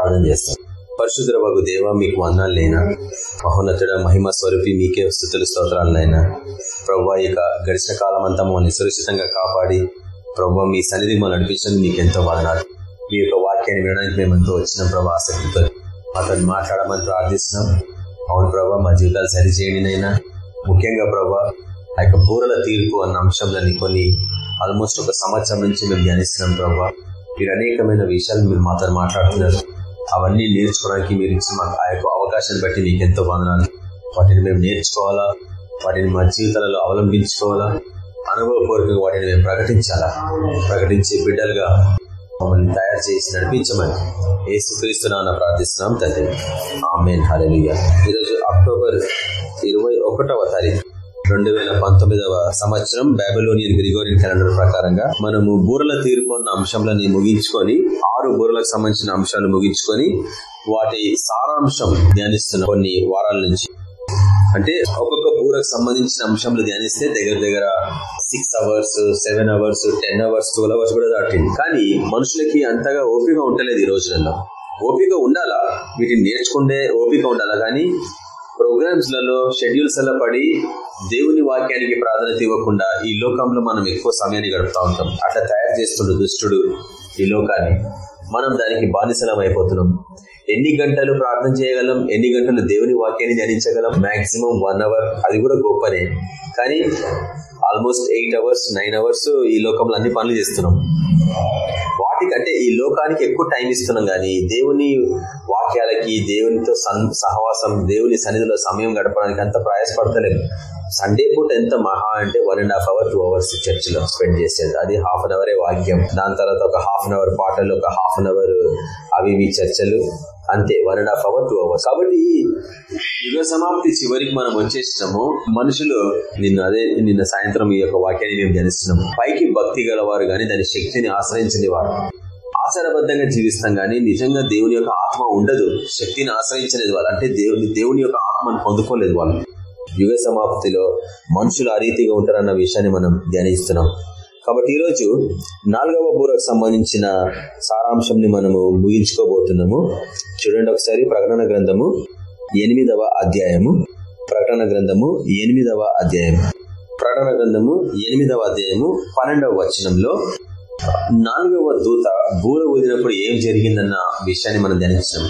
ప్రార్థన చేస్తాం. పరిశుద్ధ బాబు దేవ మీకు వందాలు లేనా మహోన్నతుడ మహిమ స్వరూపి మీకే స్థుతులు స్తోత్రాలైనా ప్రభా ఇక గడిచిన కాలం అంతా మమ్మల్ని సురక్షితంగా కాపాడి ప్రభా మీ సన్నిధి మమ్మల్ని నడిపించండి మీకు ఎంతో వదనాలు. మీ యొక్క వాక్యాన్ని వినడానికి మేము ఎంతో వచ్చినాం ప్రభా ఆసక్తితో. అతను మాట్లాడమని ప్రార్థిస్తున్నాం. అవును ప్రభా మా జీవితాలు సరిచేయండినైనా ముఖ్యంగా ప్రభా ఆ యొక్క బూరల తీర్పు అన్న అంశంలోని కొన్ని ఆల్మోస్ట్ ఒక సంవత్సరం నుంచి మేము ధ్యానిస్తున్నాం ప్రభా మీరు అనేకమైన విషయాలు మీరు మాతో మాట్లాడుతున్నారు. అవన్నీ నేర్చుకోవడానికి మీరు ఇచ్చిన మాకు ఆ యొక్క అవకాశాన్ని బట్టి మీకు ఎంతో వందనాలు. వాటిని మేము నేర్చుకోవాలా? వాటిని మా జీవితాలలో అవలంబించుకోవాలా? అనుభవపూర్వకంగా వాటిని మేము ప్రకటించాలా? ప్రకటించే బిడ్డలుగా మమ్మల్ని తయారు చేసి నడిపించమని ఏసుక్రీస్తున్నా ప్రార్థిస్తున్నాం తండ్రి. ఆమెన్. హలలుయ ఈరోజు అక్టోబర్ ఇరవై ఒకటవ తారీఖు. రెండు వేల పంతొమ్మిదవ సంవత్సరం బాబిలోనియన్ గ్రిగోరియన్ క్యాలెండర్ ప్రకారంగా మనము బూరల తీరుకున్న అంశంలని ముగించుకొని ఆరు బూరలకు సంబంధించిన అంశాలు ముగించుకొని వాటి సారాంశం ధ్యానిస్తున్న కొన్ని వారాల నుంచి. అంటే ఒక్కొక్క బూరకు సంబంధించిన అంశంలో ధ్యానిస్తే దగ్గర దగ్గర six hours seven hours ten hours twelve hours కూడా దాటింది. కానీ మనుషులకి అంతగా ఓపిక ఉండలేదు ఈ రోజులలో. ఓపిక ఉండాలా? వీటిని నేర్చుకుంటే ఓపిక ఉండాలా? కానీ ప్రోగ్రామ్స్లలో షెడ్యూల్స్ అలా పడి దేవుని వాక్యానికి ప్రాధాన్యత ఇవ్వకుండా ఈ లోకంలో మనం ఎక్కువ సమయాన్ని గడుపుతా ఉంటాం. అట్లా తయారు చేస్తుండే దుష్టుడు ఈ లోకాన్ని. మనం దానికి బానిసలం అయిపోతున్నాం. ఎన్ని గంటలు ప్రార్థన చేయగలం ఎన్ని గంటలు దేవుని వాక్యాన్ని ధ్యానించగలం? మాక్సిమం వన్ అవర్ అది కూడా గొప్పనే. కానీ almost eight hours nine hours ఈ లోకంలో అన్ని పనులు చేస్తున్నాం. వాటికంటే ఈ లోకానికి ఎక్కువ టైం ఇస్తున్నాం కానీ దేవుని వాక్యాలకి దేవునితో సహవాసం దేవుని సన్నిధిలో సమయం గడపడానికి అంత ప్రయాసపడతలేదు సండే పూట ఎంత మహా అంటే one and half hour two hours చర్చిలో స్పెండ్ చేసేది. అది హాఫ్ అన్ అవరే వాక్యం. దాని తర్వాత ఒక హాఫ్ అన్ అవర్ పాటలు ఒక హాఫ్ అన్ అవర్ అవి ఇవి చర్చలు. అంతే one and half hour two hours కాబట్టి యుగ సమాప్తి చివరికి మనం వచ్చేసినాము. మనుషులు నిన్న అదే నిన్న సాయంత్రం ఈ యొక్క వాక్యాన్ని మేము ధ్యానిస్తున్నాము. పైకి భక్తి గలవారు గాని దాని శక్తిని ఆశ్రయించని వారు. ఆచారబద్ధంగా జీవిస్తాం కానీ నిజంగా దేవుని యొక్క ఆత్మ ఉండదు. శక్తిని ఆశ్రయించలేదు వాళ్ళు. అంటే దేవుని దేవుని యొక్క ఆత్మను పొందుకోలేదు వాళ్ళు. యుగ సమాప్తిలో మనుషులు ఆ రీతిగా ఉంటారన్న విషయాన్ని మనం ధ్యానిస్తున్నాం. కాబట్టి ఈరోజు నాలుగవ బూరకు సంబంధించిన సారాంశంని మనము ముగించుకోబోతున్నాము. చూడండి ఒకసారి ప్రకటన గ్రంథము ఎనిమిదవ అధ్యాయము. ప్రకటన గ్రంథము ఎనిమిదవ అధ్యాయం ప్రకటన గ్రంథము ఎనిమిదవ అధ్యాయము పన్నెండవ వచనంలో నాలుగవ దూత బూర ఊదినప్పుడు ఏం జరిగిందన్న విషయాన్ని మనం ధ్యానించాం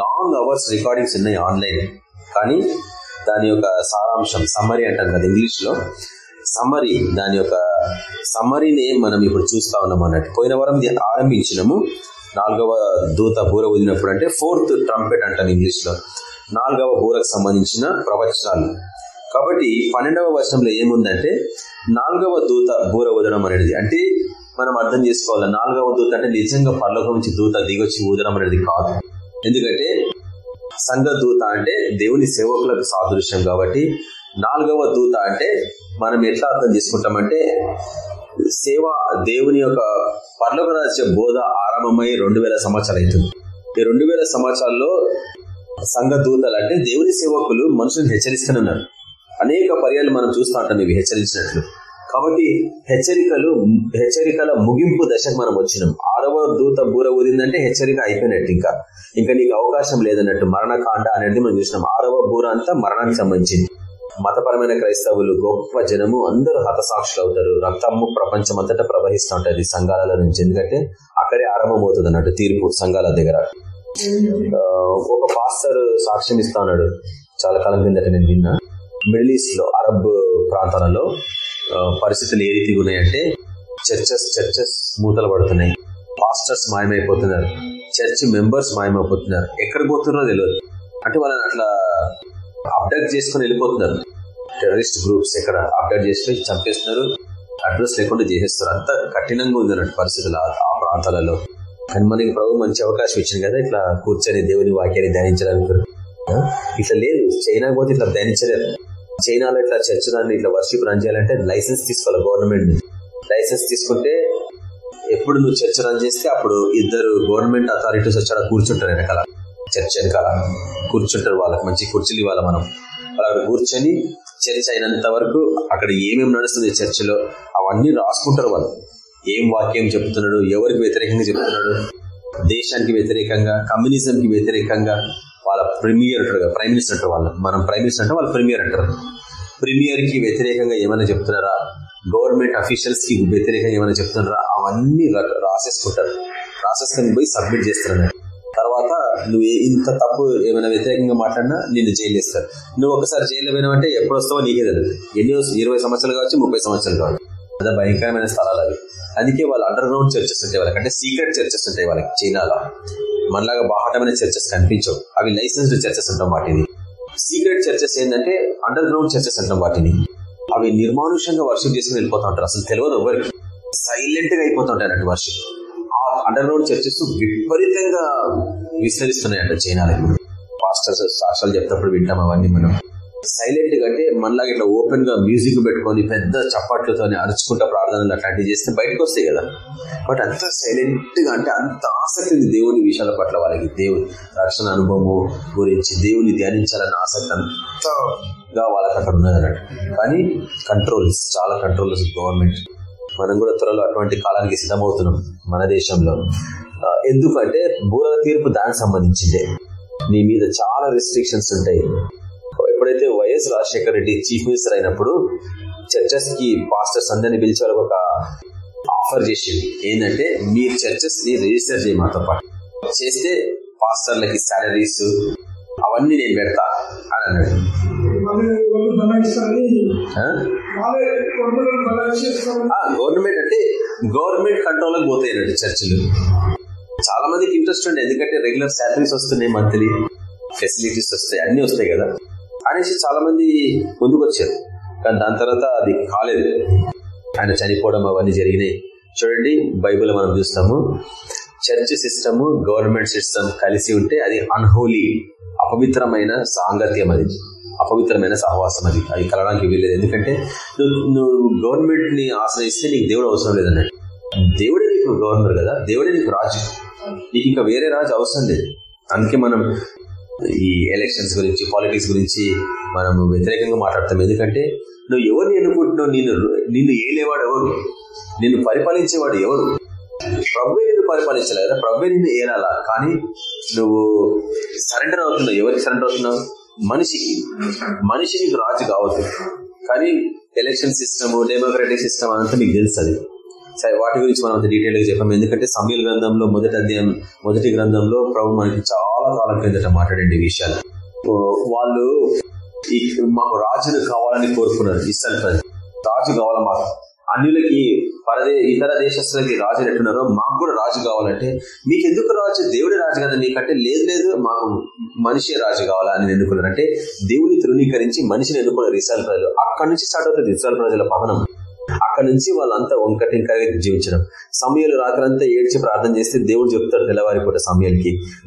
లాంగ్ అవర్స్ రికార్డింగ్స్ ఉన్నాయి ఆన్లైన్. కానీ దాని యొక్క సారాంశం సమ్మరీ అంటాం కదా ఇంగ్లీష్లో. సమ్మరీ దాని యొక్క సమ్మరీని మనం ఇప్పుడు చూస్తా ఉన్నాం అన్నట్టు. పోయిన వారం ఆరంభించినము. నాలుగవ దూత బూర వదిలినప్పుడు అంటే ఫోర్త్ ట్రంపెట్ అంటాం ఇంగ్లీష్లో నాలుగవ బూరకు సంబంధించిన ప్రవచనాలు. కాబట్టి పన్నెండవ వర్షంలో ఏముందంటే నాలుగవ దూత బూర ఊదడం అనేది. అంటే మనం అర్థం చేసుకోవాలి నాలుగవ దూత అంటే నిజంగా పర్లోకం నుంచి దూత దిగొచ్చి ఊదడం అనేది కాదు. ఎందుకంటే సంఘ దూత అంటే దేవుని సేవకులకు సాదృశ్యం కాబట్టి నాలుగవ దూత అంటే మనం ఎట్లా అర్థం చేసుకుంటామంటే సేవ దేవుని యొక్క పర్లోక రాజ్య బోధ ఆరంభమై రెండు వేల సంవత్సరాలు అవుతుంది. ఈ రెండు వేల సంవత్సరాల్లో సంఘ దూతలు అంటే దేవుని సేవకులు మనుషులను హెచ్చరిస్తున్నారు. అనేక పర్యాలు మనం చూస్తూ ఉంటాం ఇవి హెచ్చరించినట్లు. కాబట్టి హెచ్చరికలు హెచ్చరికల ముగింపు దశకు మనం వచ్చినాం. ఆరవ దూత బూర ఊదిందంటే హెచ్చరిక అయిపోయినట్టు ఇంకా. ఇంకా నీకు అవకాశం లేదన్నట్టు మరణకాండ అనేది మనం చూసినాం. ఆరవ బూర అంతా మరణానికి సంబంధించింది. మతపరమైన క్రైస్తవులు గొప్ప జనము అందరూ హతసాక్షులు అవుతారు రక్తము ప్రపంచం అంతటా ప్రవహిస్తూ ఉంటుంది సంఘాల నుంచి. ఎందుకంటే అక్కడే ఆరంభమవుతుంది అన్నట్టు తీర్పు సంఘాల దగ్గర. ఒక పాస్టర్ సాక్ష్యం ఇస్తా ఉన్నాడు. చాలా కాలం కిందట నేను విన్నా. మిడిల్ ఈస్ట్లో అరబ్ ప్రాంతాలలో పరిస్థితులు ఏ రీతిగా ఉన్నాయంటే చర్చెస్ చర్చెస్ మూతలు పడుతున్నాయి. పాస్టర్స్ మాయమైపోతున్నారు. చర్చ్ మెంబర్స్ మాయమైపోతున్నారు. ఎక్కడ పోతున్నారో తెలియదు అంటే వాళ్ళని అట్లా అప్డేట్ చేసుకుని వెళ్ళిపోతున్నారు. టెర్రరిస్ట్ గ్రూప్స్ ఎక్కడ అప్డేట్ చేసి చంపేస్తున్నారు. అడ్రస్ లేకుండా చేసేస్తారు అంత కఠినంగా ఉంది అన్నట్టు పరిస్థితులు ఆ ప్రాంతాలలో. కానీ మనకి ప్రభు మంచి అవకాశం ఇచ్చింది కదా ఇట్లా కూర్చొని దేవుని వాక్యాన్ని ధ్యానించడానికి. ఇట్లా లేదు. చైనా పోతే ఇట్లా ధ్యానించలేదు చైనాలో ఇట్లా చర్చ్ దాన్ని ఇట్లా వర్షిప్ రన్ చేయాలంటే లైసెన్స్ తీసుకోవాలి గవర్నమెంట్ లైసెన్స్ తీసుకుంటే ఎప్పుడు నువ్వు చర్చ్ రన్ చేస్తే అప్పుడు ఇద్దరు గవర్నమెంట్ అథారిటీస్ వచ్చి అలా కూర్చుంటారు వెనకాల. చర్చ్ వెనకాల కూర్చుంటారు వాళ్ళకి మంచి కుర్చీలు ఇవ్వాలి మనం. వాళ్ళు కూర్చొని చర్చ అయినంత వరకు అక్కడ ఏమేమి నడుస్తుంది చర్చిలో అవన్నీ రాసుకుంటారు వాళ్ళు. ఏం వాక్యం చెప్తున్నాడు ఎవరికి వ్యతిరేకంగా చెప్తున్నాడు దేశానికి వ్యతిరేకంగా కమ్యూనిజంకి వ్యతిరేకంగా వాళ్ళ ప్రీమియర్ అంటారు ప్రైమ్ మినిస్టర్ అంటారు వాళ్ళు మనం ప్రైమ్ మినిస్టర్ అంటే వాళ్ళు ప్రీమియర్ అంటారు. ప్రీమియర్కి వ్యతిరేకంగా ఏమైనా చెప్తున్నారా? గవర్నమెంట్ అఫీషియల్స్కి వ్యతిరేకంగా ఏమైనా చెప్తున్నారా? అవన్నీ రాసేసుకుంటారు. రాసేసుకొని పోయి సబ్మిట్ చేస్తున్నారు తర్వాత నువ్వు ఇంత తప్పు ఏమైనా వ్యతిరేకంగా మాట్లాడినా నిన్ను జైలు వేస్తారు నువ్వు ఒకసారి జైలు పోయినావంటే ఎప్పుడు వస్తావో నీకే తెలియదు ఎన్ని ఇరవై సంవత్సరాలు కావచ్చు ముప్పై సంవత్సరాలు కావచ్చు. అదే భయంకరమైన స్థలాలు అవి. అందుకే వాళ్ళు అండర్ గ్రౌండ్ చర్చెస్ ఉంటాయి వాళ్ళకి. అంటే సీక్రెట్ చర్చెస్ ఉంటాయి వాళ్ళకి చైనాలో. మనలాగా బాహటమైన చర్చెస్ కనిపించవు. అవి లైసెన్స్డ్ చర్చెస్ అంటాం వాటిని. సీక్రెట్ చర్చెస్ ఏంటంటే అండర్ గ్రౌండ్ చర్చెస్ అంటాం వాటిని. అవి నిర్మానుషంగా వర్షం చేసుకుని వెళ్ళిపోతా ఉంటారు. అసలు తెలియదు ఎవరికి. సైలెంట్గా అయిపోతుంటారు అన్నట్టు వర్షం అండర్ గ్రౌండ్ చర్చెస్ విపరీతంగా విస్తరిస్తున్నాయంట చైనాలకి పాస్టర్స్ సాక్షాలు చెప్తప్పుడు వింటాం అవన్నీ మనం. సైలెంట్గా అంటే మనలాగా ఇట్లా ఓపెన్గా మ్యూజిక్ పెట్టుకొని పెద్ద చప్పట్లతో అరుచుకుంటా ప్రార్థనలు అట్లాంటివి చేస్తే బయటకు వస్తాయి కదా. బట్ అంత సైలెంట్గా అంటే అంత ఆసక్తి ఉంది దేవుని విషయాల పట్ల వాళ్ళకి. దేవుని రక్షణ అనుభవము గురించి దేవుని ధ్యానించాలన్న ఆసక్తి అంతగా వాళ్ళకి అక్కడ ఉన్నది అన్నట్టు కానీ కంట్రోల్స్ చాలా కంట్రోల్స్ గవర్నమెంట్ మనం కూడా త్వరలో అటువంటి కాలానికి సిద్ధమవుతున్నాం మన దేశంలో. ఎందుకంటే బూరల తీర్పు దానికి సంబంధించిందే. నీ మీద చాలా రెస్ట్రిక్షన్స్ ఉంటాయి. ఎప్పుడైతే YS Rajasekhara Reddy chief minister అయినప్పుడు చర్చెస్కి పాస్టర్స్ అందరినీ పిలిచే ఒక ఆఫర్ చేసింది. ఏంటంటే మీరు చర్చెస్ని రిజిస్టర్ చేయ మాతో పాటు. చేస్తే పాస్టర్లకి శాలరీస్ అవన్నీ నేను పెడతా అని అన్నాడు. గవర్నమెంట్ అంటే గవర్నమెంట్ కంట్రోల్ పోతాయి చర్చిలు. చాలా మందికి ఇంట్రెస్ట్ ఉండే ఎందుకంటే రెగ్యులర్ శాలరీస్ వస్తున్నాయి మంత్లీ ఫెసిలిటీస్ వస్తాయి అన్ని వస్తాయి కదా. అనేసి చాలా మంది ముందుకు వచ్చారు. కానీ దాని తర్వాత అది కాలేదు. ఆయన చనిపోవడం అవన్నీ జరిగినాయి. చూడండి బైబుల్ మనం చూస్తాము. చర్చ్ సిస్టమ్ గవర్నమెంట్ సిస్టమ్ కలిసి ఉంటే అది అన్హోలీ అపవిత్రమైన సాంగత్యం అది. అపవిత్రమైన సహవాసం అది. అది కలడానికి వీల్లేదు ఎందుకంటే నువ్వు నువ్వు గవర్నమెంట్ని ఆశ్రయిస్తే నీకు దేవుడు అవసరం లేదన్నట్టు. దేవుడే నీకు గవర్నర్ కదా. దేవుడే నీకు రాజు. నీకు ఇంకా వేరే రాజు అవసరం లేదు. అందుకే మనం ఈ ఎలక్షన్స్ గురించి పాలిటిక్స్ గురించి మనం వ్యతిరేకంగా మాట్లాడతాం. ఎందుకంటే నువ్వు ఎవరిని ఎన్నుకుంటున్నావు? నిన్ను నిన్ను ఏలేవాడు ఎవరు? నిన్ను పరిపాలించేవాడు ఎవరు? ప్రభువే నిన్ను పరిపాలించాలి కదా. ప్రభువే నిన్ను ఏలాలా? కానీ నువ్వు సరెండర్ అవుతున్నావు. ఎవరికి సరెండర్ అవుతున్నావు? మనిషికి మనిషి మీకు రాజు కావద్దు. కానీ ఎలక్షన్ సిస్టమ్ డెమోక్రటిక్ సిస్టమ్ అంతా మీకు తెలుస్తుంది సరే వాటి గురించి మనం డీటెయిల్గా చెప్పాము ఎందుకంటే సమీల గ్రంథంలో మొదటి అధ్యాయం మొదటి గ్రంథంలో ప్రభు మనకి చాలా కాలం కిందట మాట్లాడండి విషయాలు. వాళ్ళు మాకు రాజును కావాలని కోరుకున్నారు ఇస్తాను రాజు కావాలా మాకు? అన్యులకి పరదే ఇతర దేశస్తులకి రాజు ఎట్టున్నారో మాకు కూడా రాజు కావాలంటే మీకు ఎందుకు రాజు? దేవుడి రాజు కదా నీకంటే లేదు లేదు మాకు మనిషి రాజు కావాలా అని ఎన్నుకున్నారు అంటే దేవుని తృణీకరించి మనిషిని ఎన్నుకున్నారు రిసాల్ ప్రజలు. అక్కడి నుంచి స్టార్ట్ అవుతుంది రిసాల్ ప్రజల పవనం. అక్కడ నుంచి వాళ్ళంతా వంకటింకరగా జీవించడం. సమయాలు రాత్రంతా ఏడ్చి ప్రార్థన చేస్తే దేవుడు చెప్తాడు తెల్లవారిపూట పూట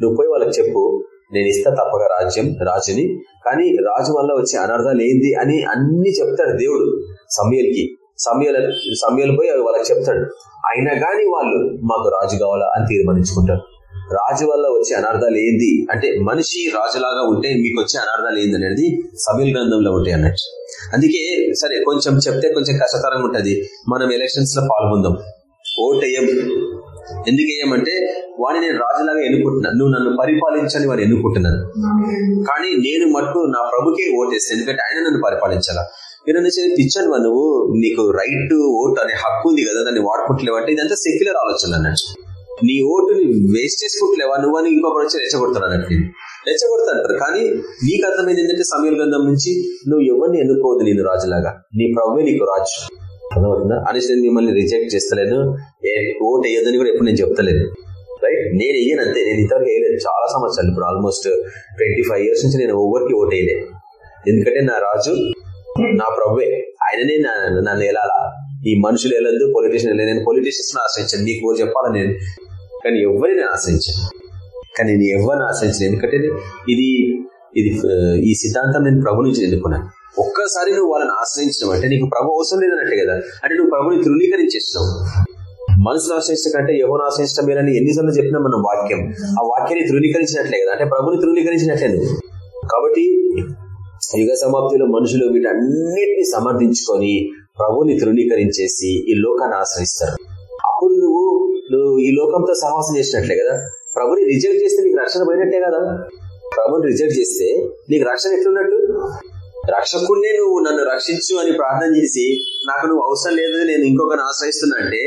నువ్వు పోయి వాళ్ళకి చెప్పు నేను ఇస్తా తప్పగా రాజ్యం రాజుని. కానీ రాజు వల్ల వచ్చే అనర్థాలు ఏంది? అని అన్ని చెప్తాడు దేవుడు సమయాలకి సమయాల సమయాలు పోయి అవి వాళ్ళకి చెప్తాడు. అయినా కానీ వాళ్ళు మాకు రాజు కావాలా అని తీర్మానించుకుంటారు. రాజు వల్ల వచ్చే అనర్థాలు ఏంది అంటే మనిషి రాజులాగా ఉంటే మీకు వచ్చే అనర్థాలు ఏంది అనేది సమీల గ్రంథంలో ఉంటాయి అన్నట్టు. అందుకే సరే కొంచెం చెప్తే కొంచెం కష్టతరంగా ఉంటది. మనం ఎలక్షన్స్లో పాల్గొందాం. ఓటేయం ఎందుకు వాడిని నేను రాజులాగా ఎన్నుకుంటున్నాను. నువ్వు నన్ను పరిపాలించని వాడిని ఎన్నుకుంటున్నాను. కానీ నేను మట్టు నా ప్రభుకే ఓటేస్తాను ఎందుకంటే ఆయన నన్ను పరిపాలించాలా? పిచ్చండి పిచ్చాను నువ్వు. నీకు రైట్ ఓట్ అనే హక్కు ఉంది కదా దాన్ని వాడుకుంటలేవు అంటే ఇదంతా సెక్యులర్ ఆలోచన అన్నట్టు. నీ ఓటుని వేస్ట్ చేసుకుంటలేవా నువ్వని ఇంకొకటి వచ్చి రెచ్చగొడతాను అన్నట్టు. రెచ్చగొడతాంటారు కానీ నీకు అర్థమైంది ఏంటంటే సమయం గ్రంథం నుంచి నువ్వు ఎవరిని ఎన్నుకోవద్దు నేను రాజులాగా. నీ ప్రభువే నీకు రాజు. అర్థమవుతుందా? అనేసి నేను మిమ్మల్ని రిజెక్ట్ చేస్తలేను. ఓటు వేయదని కూడా ఎప్పుడు నేను చెప్తలేను. రైట్ నేను వేయను అంతే. నేను ఇంతవరకు వేయలేదు. చాలా సంవత్సరాలు. ఇప్పుడు ఆల్మోస్ట్ ట్వంటీ ఫైవ్ ఇయర్స్ నుంచి నేను ఎవరికి ఓటు వేయలేదు ఎందుకంటే నా రాజు Hmm. నా ప్రభువే. ఆయననే నన్ను ఎలాలా ఈ మనుషులు వెళ్ళొద్దు పొలిటీషియన్ వెళ్ళలేదు నేను పొలిటీషియన్స్ ఆశ్రయించాను. నీకు చెప్పాలా నేను? కానీ ఎవరిని ఆశ్రయించాను. కానీ నేను ఎవరిని ఆశ్రయించాను. ఎందుకంటే ఇది ఇది ఈ సిద్ధాంతం నేను ప్రభు నుంచి ఎన్నుకున్నాను. ఒక్కసారి నువ్వు వాళ్ళని ఆశ్రయించడం అంటే నీకు ప్రభు అవసరం లేదన్నట్టే కదా. అంటే నువ్వు ప్రభుని ధృవీకరించేస్తున్నావు. మనసును ఆశ్రయించడం కంటే ఎవరు ఆశ్రయించడం లేదని ఎన్నిసార్లు చెప్పినా మనం వాక్యం. ఆ వాక్యాన్ని ధృవీకరించినట్లే కదా. అంటే ప్రభుని ధృవీకరించినట్లే నువ్వు. కాబట్టి యుగ సమాప్తిలో మనుషులు వీటన్నిటిని సమర్థించుకొని ప్రభుని తృణీకరించేసి ఈ లోకాన్ని ఆశ్రయిస్తారు. అప్పుడు నువ్వు నువ్వు ఈ లోకంతో సహవాసం చేసినట్లే కదా? ప్రభుని రిజెక్ట్ చేస్తే నీకు రక్షణ పోయినట్టే కదా? ప్రభుని రిజెక్ట్ చేస్తే నీకు రక్షణ ఎట్లున్నట్టు? రక్షకుడినే నువ్వు నన్ను రక్షించు అని ప్రార్థన చేసి నాకు నువ్వు అవసరం లేదు నేను ఇంకొకరిని ఆశ్రయిస్తున్నా అంటే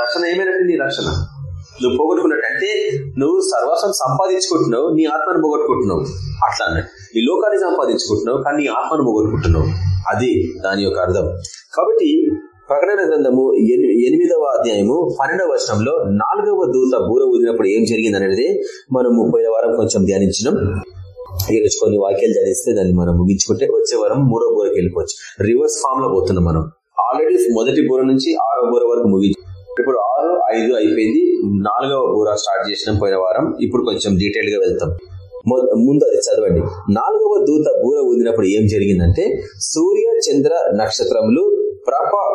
రక్షణ ఏమైనట్టు నీ రక్షణ? నువ్వు పోగొట్టుకున్నట్టు అంటే నువ్వు సర్వస్వం సంపాదించుకుంటున్నావు నీ ఆత్మను పోగొట్టుకుంటున్నావు. అట్లా అన్నట్టు. ఈ లోకాన్ని సంపాదించుకుంటున్నావు కానీ నీ ఆత్మను పోగొట్టుకుంటున్నావు అది దాని యొక్క అర్థం. కాబట్టి ప్రకటన గ్రంథము ఎనిమిదవ అధ్యాయము పన్నెండవ వర్షంలో నాలుగవ దూత బూర ఊదినప్పుడు ఏం జరిగింది అనేది మనం ముప్పై వారం కొంచెం ధ్యానించినాం. ఈరోజు కొన్ని వాక్యాలు ధ్యానిస్తే దాన్ని మనం ముగించుకుంటే వచ్చే వారం మూడో బూరకి వెళ్ళిపోవచ్చు. రివర్స్ ఫామ్లో పోతున్నాం మనం. ఆల్రెడీ మొదటి బూర నుంచి ఆరో బూర వరకు ముగించు ఇప్పుడు ఆరు ఐదు అయిపోయింది. నాలుగవ బూర స్టార్ట్ చేసిన పోయిన వారం. ఇప్పుడు కొంచెం డీటెయిల్గా వెళ్తాం. ముందు అది చదవండి. నాలుగవ దూత బూర ఊదినప్పుడు ఏం జరిగిందంటే సూర్య చంద్ర నక్షత్రములు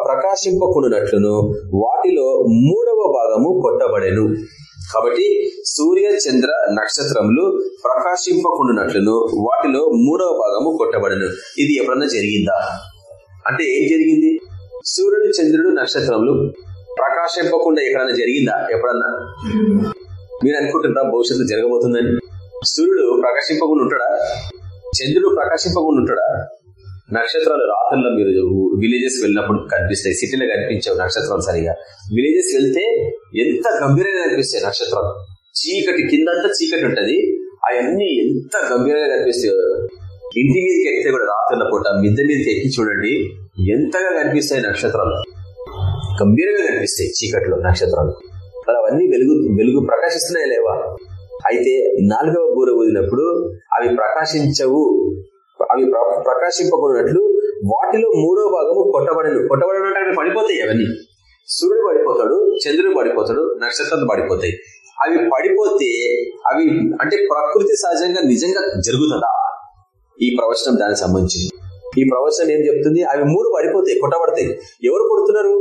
ప్రకాశింపకున్నట్లును వాటిలో మూడవ భాగము కొట్టబడెను. కాబట్టి సూర్య చంద్ర నక్షత్రములు ప్రకాశింపకుండానట్లును వాటిలో మూడవ భాగము కొట్టబడను. ఇది ఎప్పుడన్నా జరిగిందా? అంటే ఏం జరిగింది? సూర్యుడు చంద్రుడు నక్షత్రములు ప్రకాశింపకుండా ఎక్కడన్నా జరిగిందా? ఎప్పుడన్నా? మీరు అనుకుంటున్నారా భవిష్యత్తు జరగబోతుందని? సూర్యుడు ప్రకాశింపకుండా ఉంటాడా చంద్రుడు ప్రకాశింపకుండా ఉంటాడా నక్షత్రాలు రాత్రుల్లో మీరు విలేజెస్ వెళ్ళినప్పుడు కనిపిస్తాయి. సిటీలో కనిపించవు నక్షత్రాలు సరిగా. విలేజెస్ వెళ్తే ఎంత గంభీరంగా కనిపిస్తాయి నక్షత్రాలు? చీకటి కిందంతా చీకటి ఉంటది. అవన్నీ ఎంత గంభీరంగా కనిపిస్తాయి. ఇంటి మీదకి ఎక్కితే కూడా రాత్రుల పూట మిద్దె మీదకి ఎక్కి చూడండి ఎంతగా కనిపిస్తాయి నక్షత్రాలు. గంభీరంగా కనిపిస్తాయి చీకట్లో నక్షత్రాలు. మరి అవన్నీ వెలుగు వెలుగు ప్రకాశిస్తున్నాయి లేవా? అయితే నాలుగవ బూర ఊదినప్పుడు అవి ప్రకాశించవు అవి ప్రకాశింపకున్నట్లు వాటిలో మూడో భాగము కొట్టబడిన కొట్టబడినట్టు పడిపోతాయి అవన్నీ. సూర్యుడు పడిపోతాడు చంద్రుడు పడిపోతాడు నక్షత్రాలు పడిపోతాయి. అవి పడిపోతే అవి అంటే ప్రకృతి సహజంగా నిజంగా జరుగుతుందా? ఈ ప్రవచనం దానికి సంబంధించి ఈ ప్రవచనం ఏం చెప్తుంది? అవి మూడు పడిపోతాయి కొట్టబడతాయి. ఎవరు కొడుతున్నారు?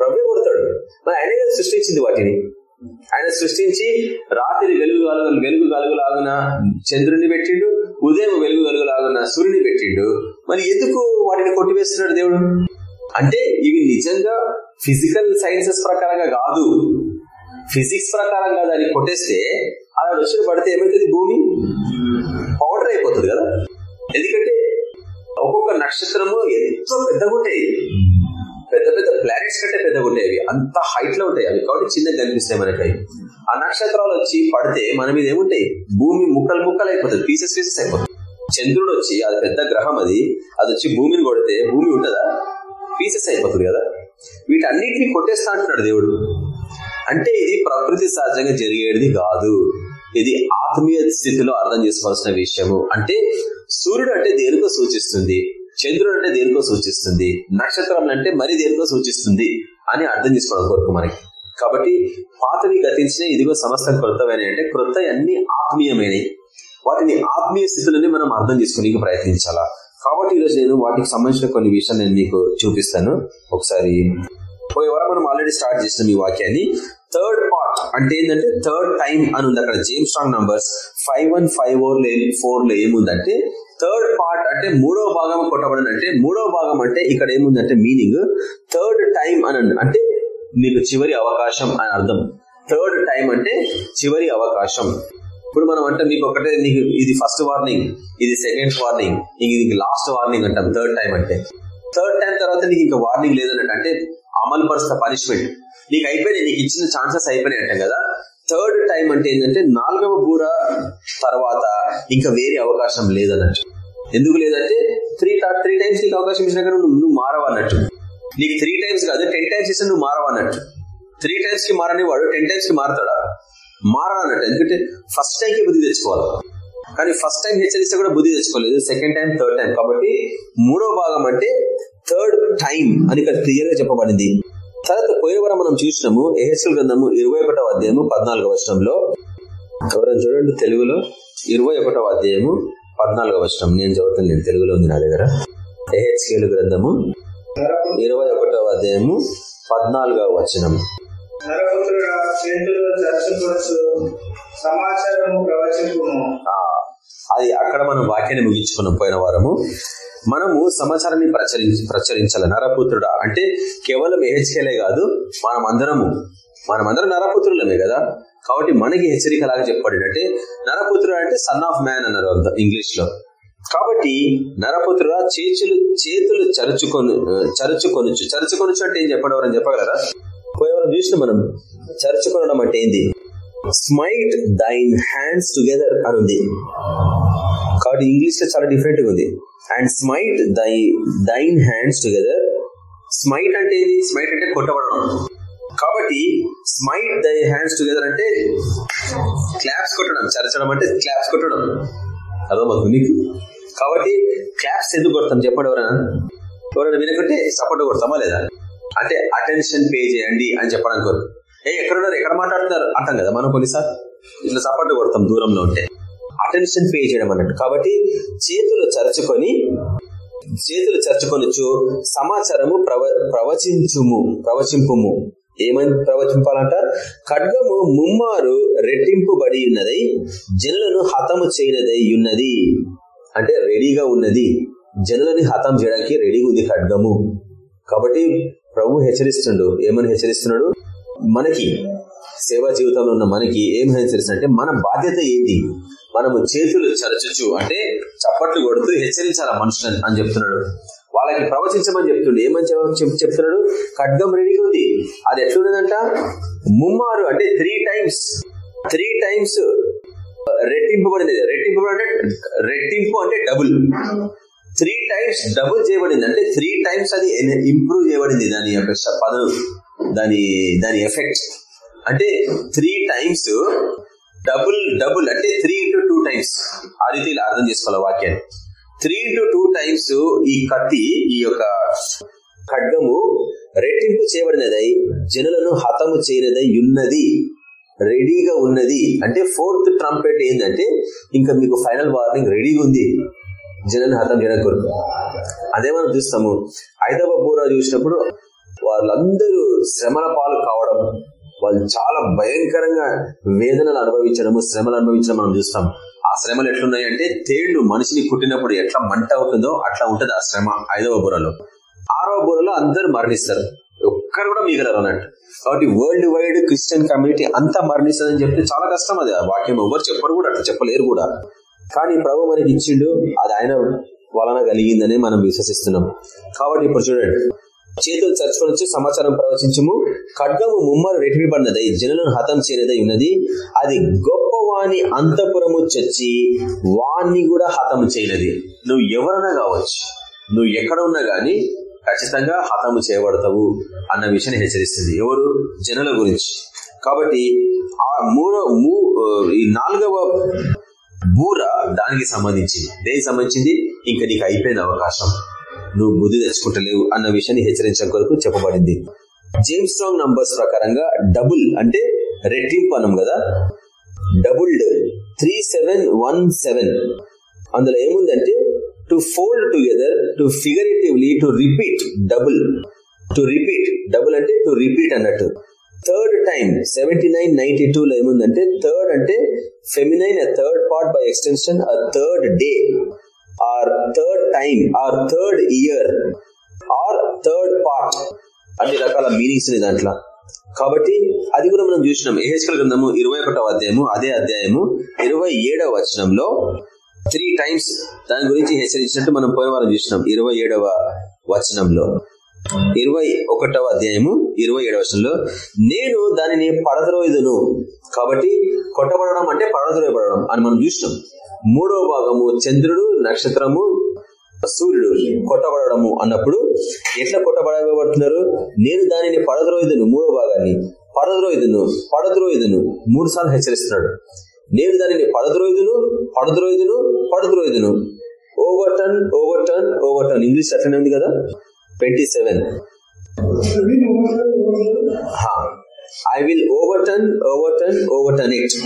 ప్రభు కొడతాడు. మరి ఆయనే సృష్టించింది వాటిని. ఆయన సృష్టించి రాత్రి వెలుగు కలుగు వెలుగు కలుగులాగున చంద్రుని పెట్టిండు ఉదయం వెలుగు కలుగులాగున సూర్యుని పెట్టిండు. మరి ఎందుకు వాటిని కొట్టివేస్తున్నాడు దేవుడు? అంటే ఇవి నిజంగా ఫిజికల్ సైన్సెస్ ప్రకారంగా కాదు. ఫిజిక్స్ ప్రకారంగా దాన్ని కొట్టేస్తే అలా వచ్చిన పడితే ఏమవుతుంది భూమి? పౌడర్ అయిపోతుంది కదా. ఎందుకంటే ఒక్కొక్క నక్షత్రము ఎంతో పెద్దగా ఉంటాయి ప్లానెట్స్ కంటే పెద్దగా ఉంటాయి అంత హైట్లో ఉంటాయి అవి. కాబట్టి చిన్నగా కనిపిస్తాయి మనకి ఆ నక్షత్రాలు వచ్చి పడితే మన మీద ఏముంటాయి? భూమి ముక్కలు ముక్కలు అయిపోతుంది పీసెస్ పీసెస్ అయిపోతుంది చంద్రుడు వచ్చి అది పెద్ద గ్రహం అది. అది వచ్చి భూమిని కొడితే భూమి ఉంటుందా? పీసెస్ అయిపోతుంది కదా. వీటన్నిటిని కొట్టేస్తా అంటున్నాడు దేవుడు. అంటే ఇది ప్రకృతి సహజంగా జరిగేది కాదు. ఇది ఆత్మీయ స్థితిలో అర్థం చేసుకోవాల్సిన విషయము. అంటే సూర్యుడు అంటే దేనికో సూచిస్తుంది? చంద్రుడు అంటే దేనికో సూచిస్తుంది. నక్షత్రం అంటే మరి దేనికో సూచిస్తుంది అని అర్థం చేసుకోవడం కొరకు మనకి. కాబట్టి పాతవి గతించిన ఇదిగో సమస్త కృతమైన అంటే క్రొత్త అన్ని ఆత్మీయమైనవి. వాటిని ఆత్మీయ స్థితులని మనం అర్థం చేసుకోనికి ప్రయత్నించాలా? కాబట్టి ఈరోజు నేను వాటికి సంబంధించిన కొన్ని విషయాలు నేను మీకు చూపిస్తాను. ఒకసారి పోయే వారం మనం ఆల్రెడీ స్టార్ట్ చేసినాం ఈ వాక్యాన్ని. థర్డ్ పార్ట్ అంటే ఏంటంటే థర్డ్ టైం అని ఉంది అక్కడ. James Strong numbers five one five ఫోర్లో ఏముందంటే థర్డ్ పార్ట్ అంటే మూడో భాగం కొట్టబడని అంటే మూడో భాగం అంటే ఇక్కడ ఏముందంటే మీనింగ్ థర్డ్ టైం అని అంటే నీకు చివరి అవకాశం అని అర్థం. థర్డ్ టైం అంటే చివరి అవకాశం. ఇప్పుడు మనం అంటే మీకు ఒకటే నీకు ఇది ఫస్ట్ వార్నింగ్ ఇది సెకండ్ వార్నింగ్ ఇది లాస్ట్ వార్నింగ్ అంటాం. థర్డ్ టైం అంటే. థర్డ్ టైం తర్వాత నీకు ఇంకా వార్నింగ్ లేదన్నట్టు అంటే అమలు పరుస్తా పనిష్మెంట్ నీకు అయిపోయినాయి నీకు ఇచ్చిన ఛాన్సెస్ అయిపోయినాయి అంటాం కదా. థర్డ్ టైం అంటే ఏంటంటే నాలుగవ బూర తర్వాత ఇంకా వేరే అవకాశం లేదన్నట్టు. ఎందుకు లేదంటే త్రీ త్రీ టైమ్స్ నీకు అవకాశం ఇచ్చినా కానీ నువ్వు నువ్వు మారవన్నట్టు. నీకు త్రీ టైమ్స్ కాదు టెన్ టైమ్స్ ఇస్తే నువ్వు మారవన్నట్టు. త్రీ టైమ్స్కి మారని వాడు టెన్ టైమ్స్కి మారతాడా? మారనట్టు ఎందుకంటే ఫస్ట్ టైంకి బుద్ధి తెచ్చుకోవాలి. కానీ ఫస్ట్ టైం హెచ్చరిస్తే కూడా బుద్ధి తెచ్చుకోలేదు. సెకండ్ టైం థర్డ్ టైం కాబట్టి మూడో భాగం అంటే థర్డ్ టైం అని ఇక్కడ క్లియర్గా చెప్పబడింది. తర్వాత పోయిన వారం మనం చూసినాము ఎహెచ్ఎల్ గ్రంథము ఇరవై ఒకటవ అధ్యాయము పద్నాలుగవ వర్షంలో ఎవరైనా చూడండి తెలుగులో ఇరవై ఒకటవ అధ్యాయము పద్నాలుగవ వర్షం నేను చదువుతాను నేను తెలుగులో ఉంది నా దగ్గర. ఎహెచ్ఎల్ గ్రంథము ఇరవై ఒకటవ అధ్యాయము పద్నాలుగవ వచనం. అది అక్కడ మనం వాక్యాన్ని ముగించుకున్నాం పోయిన వారము. మనము సమాచారాన్ని ప్రచరించి ప్రచురించాలి? నరపుత్రుడా. అంటే కేవలం ఏహెచ్కేలే కాదు మనం అందరము మనమందరం నరపుత్రులమే కదా? కాబట్టి మనకి హెచ్చరిక లాగా చెప్పాడు అంటే నరపుత్రుడు అంటే సన్ ఆఫ్ మ్యాన్ అన్నారు ఇంగ్లీష్లో కాబట్టి నరపుత్రుడా చేతులు చేతులు చరుచుకొని చరుచుకొనుచు. చరుచుకొనుచు అంటే ఏం చెప్పడవరని చెప్పగలరా? పోయేవారం చూసిన మనం. చరుచుకొనడం అంటే ఏంది? స్మైట్ దైన్ హ్యాండ్స్ టుగెదర్ అని ఉంది. కాబట్టి ఇంగ్లీష్లో చాలా డిఫరెంట్గా ఉంది. అండ్ స్మైట్ దై దైన్ హ్యాండ్స్ టుగెదర్ స్మైట్ అంటే ఏంది? స్మైట్ అంటే కొట్టబడడం. కాబట్టి స్మైట్ దై హ్యాండ్స్ టుగెదర్ అంటే క్లాప్స్ కొట్టడం. చరచడం అంటే క్లాప్స్ కొట్టడం. అర్థమవుతుంది నీకు? కాబట్టి క్లాప్స్ ఎందుకు కొడతాం? చెప్పండి ఎవరైనా. ఎవరైనా వినకుంటే సపోర్ట్ కొడతామా లేదా? అంటే అటెన్షన్ పే చేయండి అని చెప్పడానికి ఏ ఏ ఎక్కడున్నారు? ఎక్కడ మాట్లాడుతున్నారు? అంటాం కదా మనం కొన్నిసార్లు. ఇట్లా సపోర్ట్ కొడతాం దూరంలో ఉంటే. అటెన్షన్ పే చేయడం అన్నట్టు. కాబట్టి చేతులు చరచుకొని చేతులు చర్చుకొనొచ్చు సమాచారము ప్రవ ప్రవచించుము ప్రవచింపుము. ఏమని ప్రవచింపాలంట? ఖడ్గము ముమ్మారు రెట్టింపుబడి ఉన్నది జనులను హతము చేయనదై ఉన్నది. అంటే రెడీగా ఉన్నది. జనులని హతం చేయడానికి రెడీగా ఉంది ఖడ్గము. కాబట్టి ప్రభు హెచ్చరిస్తుండు. ఏమని హెచ్చరిస్తున్నాడు? మనకి సేవా జీవితంలో ఉన్న మనకి ఏం హెచ్చరిస్తుంటే మన బాధ్యత ఏంటి మనము చేతులు చరచుచు అంటే చప్పట్లు కొడుతూ హెచ్చరించాల మనుషులని అని చెప్తున్నాడు. వాళ్ళకి ప్రవచించమని చెప్తుండే. ఏమని చెప్తున్నాడు? ఖడ్గం రెడీగా ఉంది. అది ఎట్లున్నదంట? ముమ్మారు అంటే త్రీ టైమ్స్ త్రీ టైమ్స్ రెట్టింపబడింది. రెట్టింపు అంటే రెట్టింపు అంటే డబుల్ త్రీ టైమ్స్ డబుల్ చేయబడింది. అంటే త్రీ టైమ్స్ అది ఇంప్రూవ్ చేయబడింది దాని యొక్క పదం దాని దాని ఎఫెక్ట్ అంటే త్రీ టైమ్స్ డబుల్ డబుల్ అంటే త్రీ ఇంటూ టూ టైమ్స్. ఆ రీతి అర్థం చేసుకోవాలి వాక్యాన్ని. త్రీ ఇంటూ టూ టైమ్స్ ఈ కత్తి ఈ యొక్క ఖడ్గము రెట్టింపు చేయబడినదై జనులను హతము చేయనిదై ఉన్నది రెడీగా ఉన్నది. అంటే ఫోర్త్ ట్రంపెట్ ఏంటంటే ఇంకా మీకు ఫైనల్ వార్నింగ్ రెడీగా ఉంది. జనాన్ని హతం చేయడం కొరకు. అదే మనం చూస్తాము. హైదరాబాద్ బూరా చూసినప్పుడు వాళ్ళందరూ శ్రమల పాలు కావడం. వాళ్ళు చాలా భయంకరంగా వేదనలు అనుభవించడము శ్రమలు అనుభవించడం మనం చూస్తాం. ఆ శ్రమలు ఎట్లున్నాయి అంటే తేళ్ళు మనిషిని పుట్టినప్పుడు ఎట్లా మంట అవుతుందో అట్లా ఉంటది ఆ శ్రమ ఐదవ బుర్రలో. ఆరవ బుర్రలో అందరు మరణిస్తారు. ఒక్కరు కూడా మిగలరు అన్నట్టు. కాబట్టి వరల్డ్ వైడ్ క్రిస్టియన్ కమ్యూనిటీ అంతా మరణిస్తుందని చెప్తే చాలా కష్టం అది. వాక్యం ఎవరు చెప్పరు కూడా అట్లా చెప్పలేరు కూడా. కానీ ప్రభు మనకి ఇచ్చిండు అది ఆయన వలన కలిగిందని మనం విశ్వసిస్తున్నాం. కాబట్టి ఇప్పుడు చూడండి చేతులు వచ్చి సమాచారం ప్రవచించము. ఖడ్గము ముమ్మరు రెటిపడినదై జనులను హతం చేయనదై ఉన్నది. అది గొప్ప వాణి అంతపురము చచ్చి వాణ్ణి కూడా హతం చేయనది నువ్వు ఎవరన్నా కావచ్చు నువ్వు ఎక్కడ ఉన్నా గాని ఖచ్చితంగా హతము చేయబడతావు అన్న విషయాన్ని హెచ్చరిస్తుంది. ఎవరు? జనుల గురించి. కాబట్టి ఆ మూడో ఈ నాలుగవ బూర దానికి సంబంధించింది. దేనికి సంబంధించింది? ఇంకా నీకు అయిపోయింది అవకాశం. నువ్వు బుద్ధి తెచ్చుకుంటలేవు అన్న విషయాన్ని హెచ్చరించడం కొరకు చెప్పబడింది. జేమ్స్ స్ట్రాంగ్ నంబర్స్ ప్రకారంగా డబుల్ అంటే రెట్టింపు అనం కదా? Doubled three seven one seven అందులో ఏముందంటే twofold together to figuratively to repeat double to repeat double అంటే టు రిపీట్ అన్నట్టు. Third time seventy nine ninety two లో ఏముందంటే థర్డ్ అంటే feminine third part by extension a third day or third time or third year or third part అన్ని రకాల meanings దాంట్లో. కాబట్టి అది కూడా మనం చూసినాం. ఏహెచ్కల్ గ్రంథము ఇరవై ఒకటవ అధ్యాయము అదే అధ్యాయము ఇరవై ఏడవ వచనంలో త్రీ టైమ్స్ దాని గురించి హెచ్చరించినట్టు మనం పోయిన వారం చూసినాం. ఇరవై ఏడవ వచనంలో. ఇరవై ఒకటవ అధ్యాయము ఇరవై ఏడవ వచనంలో నేను దానిని పడద్రోయుదును. కాబట్టి కొట్టబడడం అంటే పడద్రోయబడడం అని మనం చూసినాం. మూడవ భాగము చంద్రుడు నక్షత్రము సూర్యుడు కొట్టబడము అన్నప్పుడు ఎట్లా కొట్టబడబడుతున్నారు? నేను దానిని పడద్రోయుదును మూడో భాగాన్ని. పడద్రోయుదును పడద్రోయుదును మూడు సార్లు హెచ్చరిస్తున్నాడు. నేను దానిని పడద్రోయుదును పడద్రోయుదును పడద్రోయుదును. Overturn overturn overturn English అట్లనే ఉంది కదా? Twenty seven. I will overturn overturn overturn it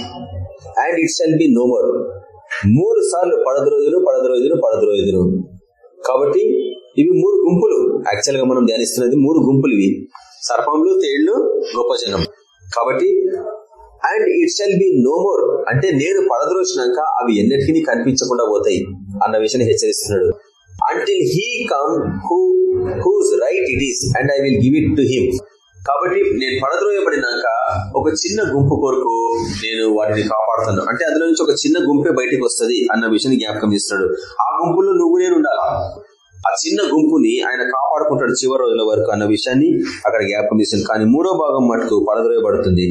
and it shall be no more మూడు సార్లు పడదు రోజులు పడద రోజులు పడదు రోజులు కాబట్టి ఇవి మూడు గుంపులు. యాక్చువల్గా మనం ధ్యానిస్తున్నది మూడు గుంపులు ఇవి. సర్పంలు తేళ్ళు గొప్ప జనం కాబట్టి and it shall be no more అంటే నేను పడద్రోసినాక అవి ఎన్నిటికీ కనిపించకుండా పోతాయి అన్న విషయాన్ని హెచ్చరిస్తున్నాడు. Until he come who whose right it is and I will give it to him కాబట్టి నేను పడద్రోయబడినాక ఒక చిన్న గుంపు కొరకు నేను వాటిని కాపాడుతాను. అంటే అందులో నుంచి ఒక చిన్న గుంపే బయటకు వస్తుంది అన్న విషయాన్ని జ్ఞాపకం చేస్తున్నాడు ఆ గుంపులో నువ్వు నేను ఉండాలి? ఆ చిన్న గుంపుని ఆయన కాపాడుకుంటాడు చివరి రోజుల వరకు అన్న విషయాన్ని అక్కడ జ్ఞాపకం చేస్తుంది కానీ మూడో భాగం మటుకు పడద్రోయబడుతుంది.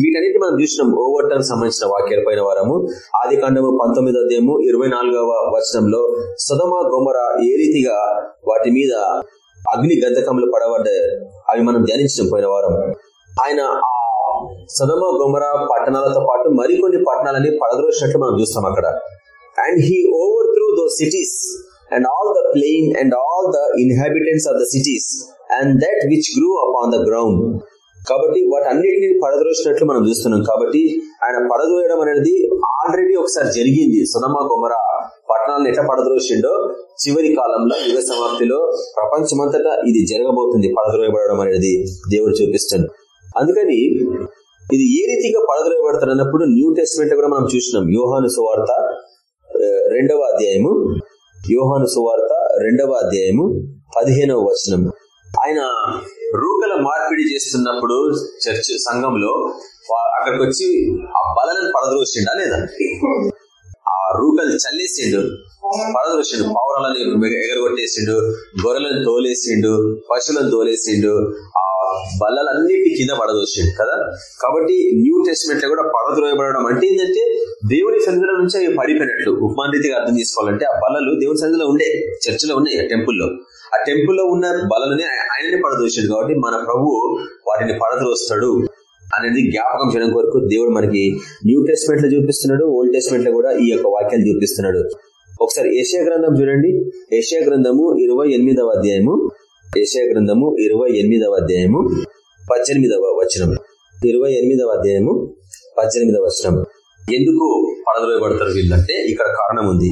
వీటన్నిటి మనం చూసినాం. ఓవర్ టర్న్ సంబంధించిన వాక్యాల పైన వారము. ఆది కాండము పంతొమ్మిది అధ్యాయము ఇరవై నాలుగవ వచనంలో సుధమ గొమర ఏ రీతిగా వాటి మీద అగ్ని గంధకములు పడబడ్డ అవి మనం ధ్యానించడం పోయిన వారం. ఆయన ఆ సదమ గుమర పట్టణాలతో పాటు మరికొన్ని పట్టణాలని పడద్రోసినట్లు మనం చూస్తాం అక్కడ. And he overthrew those cities and all the plain and all the inhabitants of the cities and that which grew upon the ground కాబట్టి వాటన్నిటిని పడద్రోసినట్లు మనం చూస్తున్నాం. కాబట్టి ఆయన పడదోయడం అనేది ఆల్రెడీ ఒకసారి జరిగింది. సుధమ గుమర పట్టణాలను ఎట్లా పడద్రోసిండో చివరి కాలంలో యుగ సమాప్తిలో ప్రపంచమంతటా ఇది జరగబోతుంది పడద్రోయబడడం అనేది దేవుడు చూపిస్తాడు. అందుకని ఇది ఏ రీతిగా పడద్రోయబడతారు అన్నప్పుడు న్యూ టెస్ట్మెంట్ కూడా మనం చూసినాం. యోహాను సువార్త రెండవ అధ్యాయము. యోహాను సువార్త రెండవ అధ్యాయము పదిహేనవ వచనం. ఆయన రూకల మార్పిడి చేస్తున్నప్పుడు చర్చ్ సంఘంలో అక్కడికి వచ్చి ఆ బలను పడద్రోసిండా లేదా? ఆ రూకలు చల్లేసిండు. పడద్రోసిండు పావురాలని ఎగరగొట్టేసిండు గొర్రెలను తోలేసిండు పశువులను తోలేసిండు ఆ బల్లలన్నిటి కింద పడదోసిండు కదా? కాబట్టి న్యూ టెస్ట్మెంట్లో కూడా పడద్రోయబడడం అంటే ఏంటంటే దేవుని సన్నిధిలో నుంచి అవి పడిపోయినట్లు. ఉపమాన రీతిగా అర్థం చేసుకోవాలంటే ఆ బలలు దేవుని సన్నిధిలో ఉండే చర్చిలో ఉన్నాయి టెంపుల్లో. ఆ టెంపుల్లో ఉన్న బలని ఆయననే పడదోసాడు కాబట్టి మన ప్రభు వాటిని పడద్రోస్తాడు అనేది జ్ఞాపకం చేయడం కొరకు దేవుడు మనకి న్యూ టెస్ట్మెంట్లో చూపిస్తున్నాడు ఓల్డ్ టెస్ట్మెంట్లో కూడా ఈ యొక్క వాక్యాలు చూపిస్తున్నాడు. ఒకసారి ఏషియా గ్రంథం చూడండి. ఏషియా గ్రంథము ఇరవై ఎనిమిదవ అధ్యాయము. ఏషియా గ్రంథము ఇరవై ఎనిమిదవ అధ్యాయము. పద్దెనిమిదవ వచనం. ఇరవై ఎనిమిదవ అధ్యాయము. పద్దెనిమిదవ వచనం. ఎందుకు పడదలబడతారు వీళ్ళంటే ఇక్కడ కారణం ఉంది.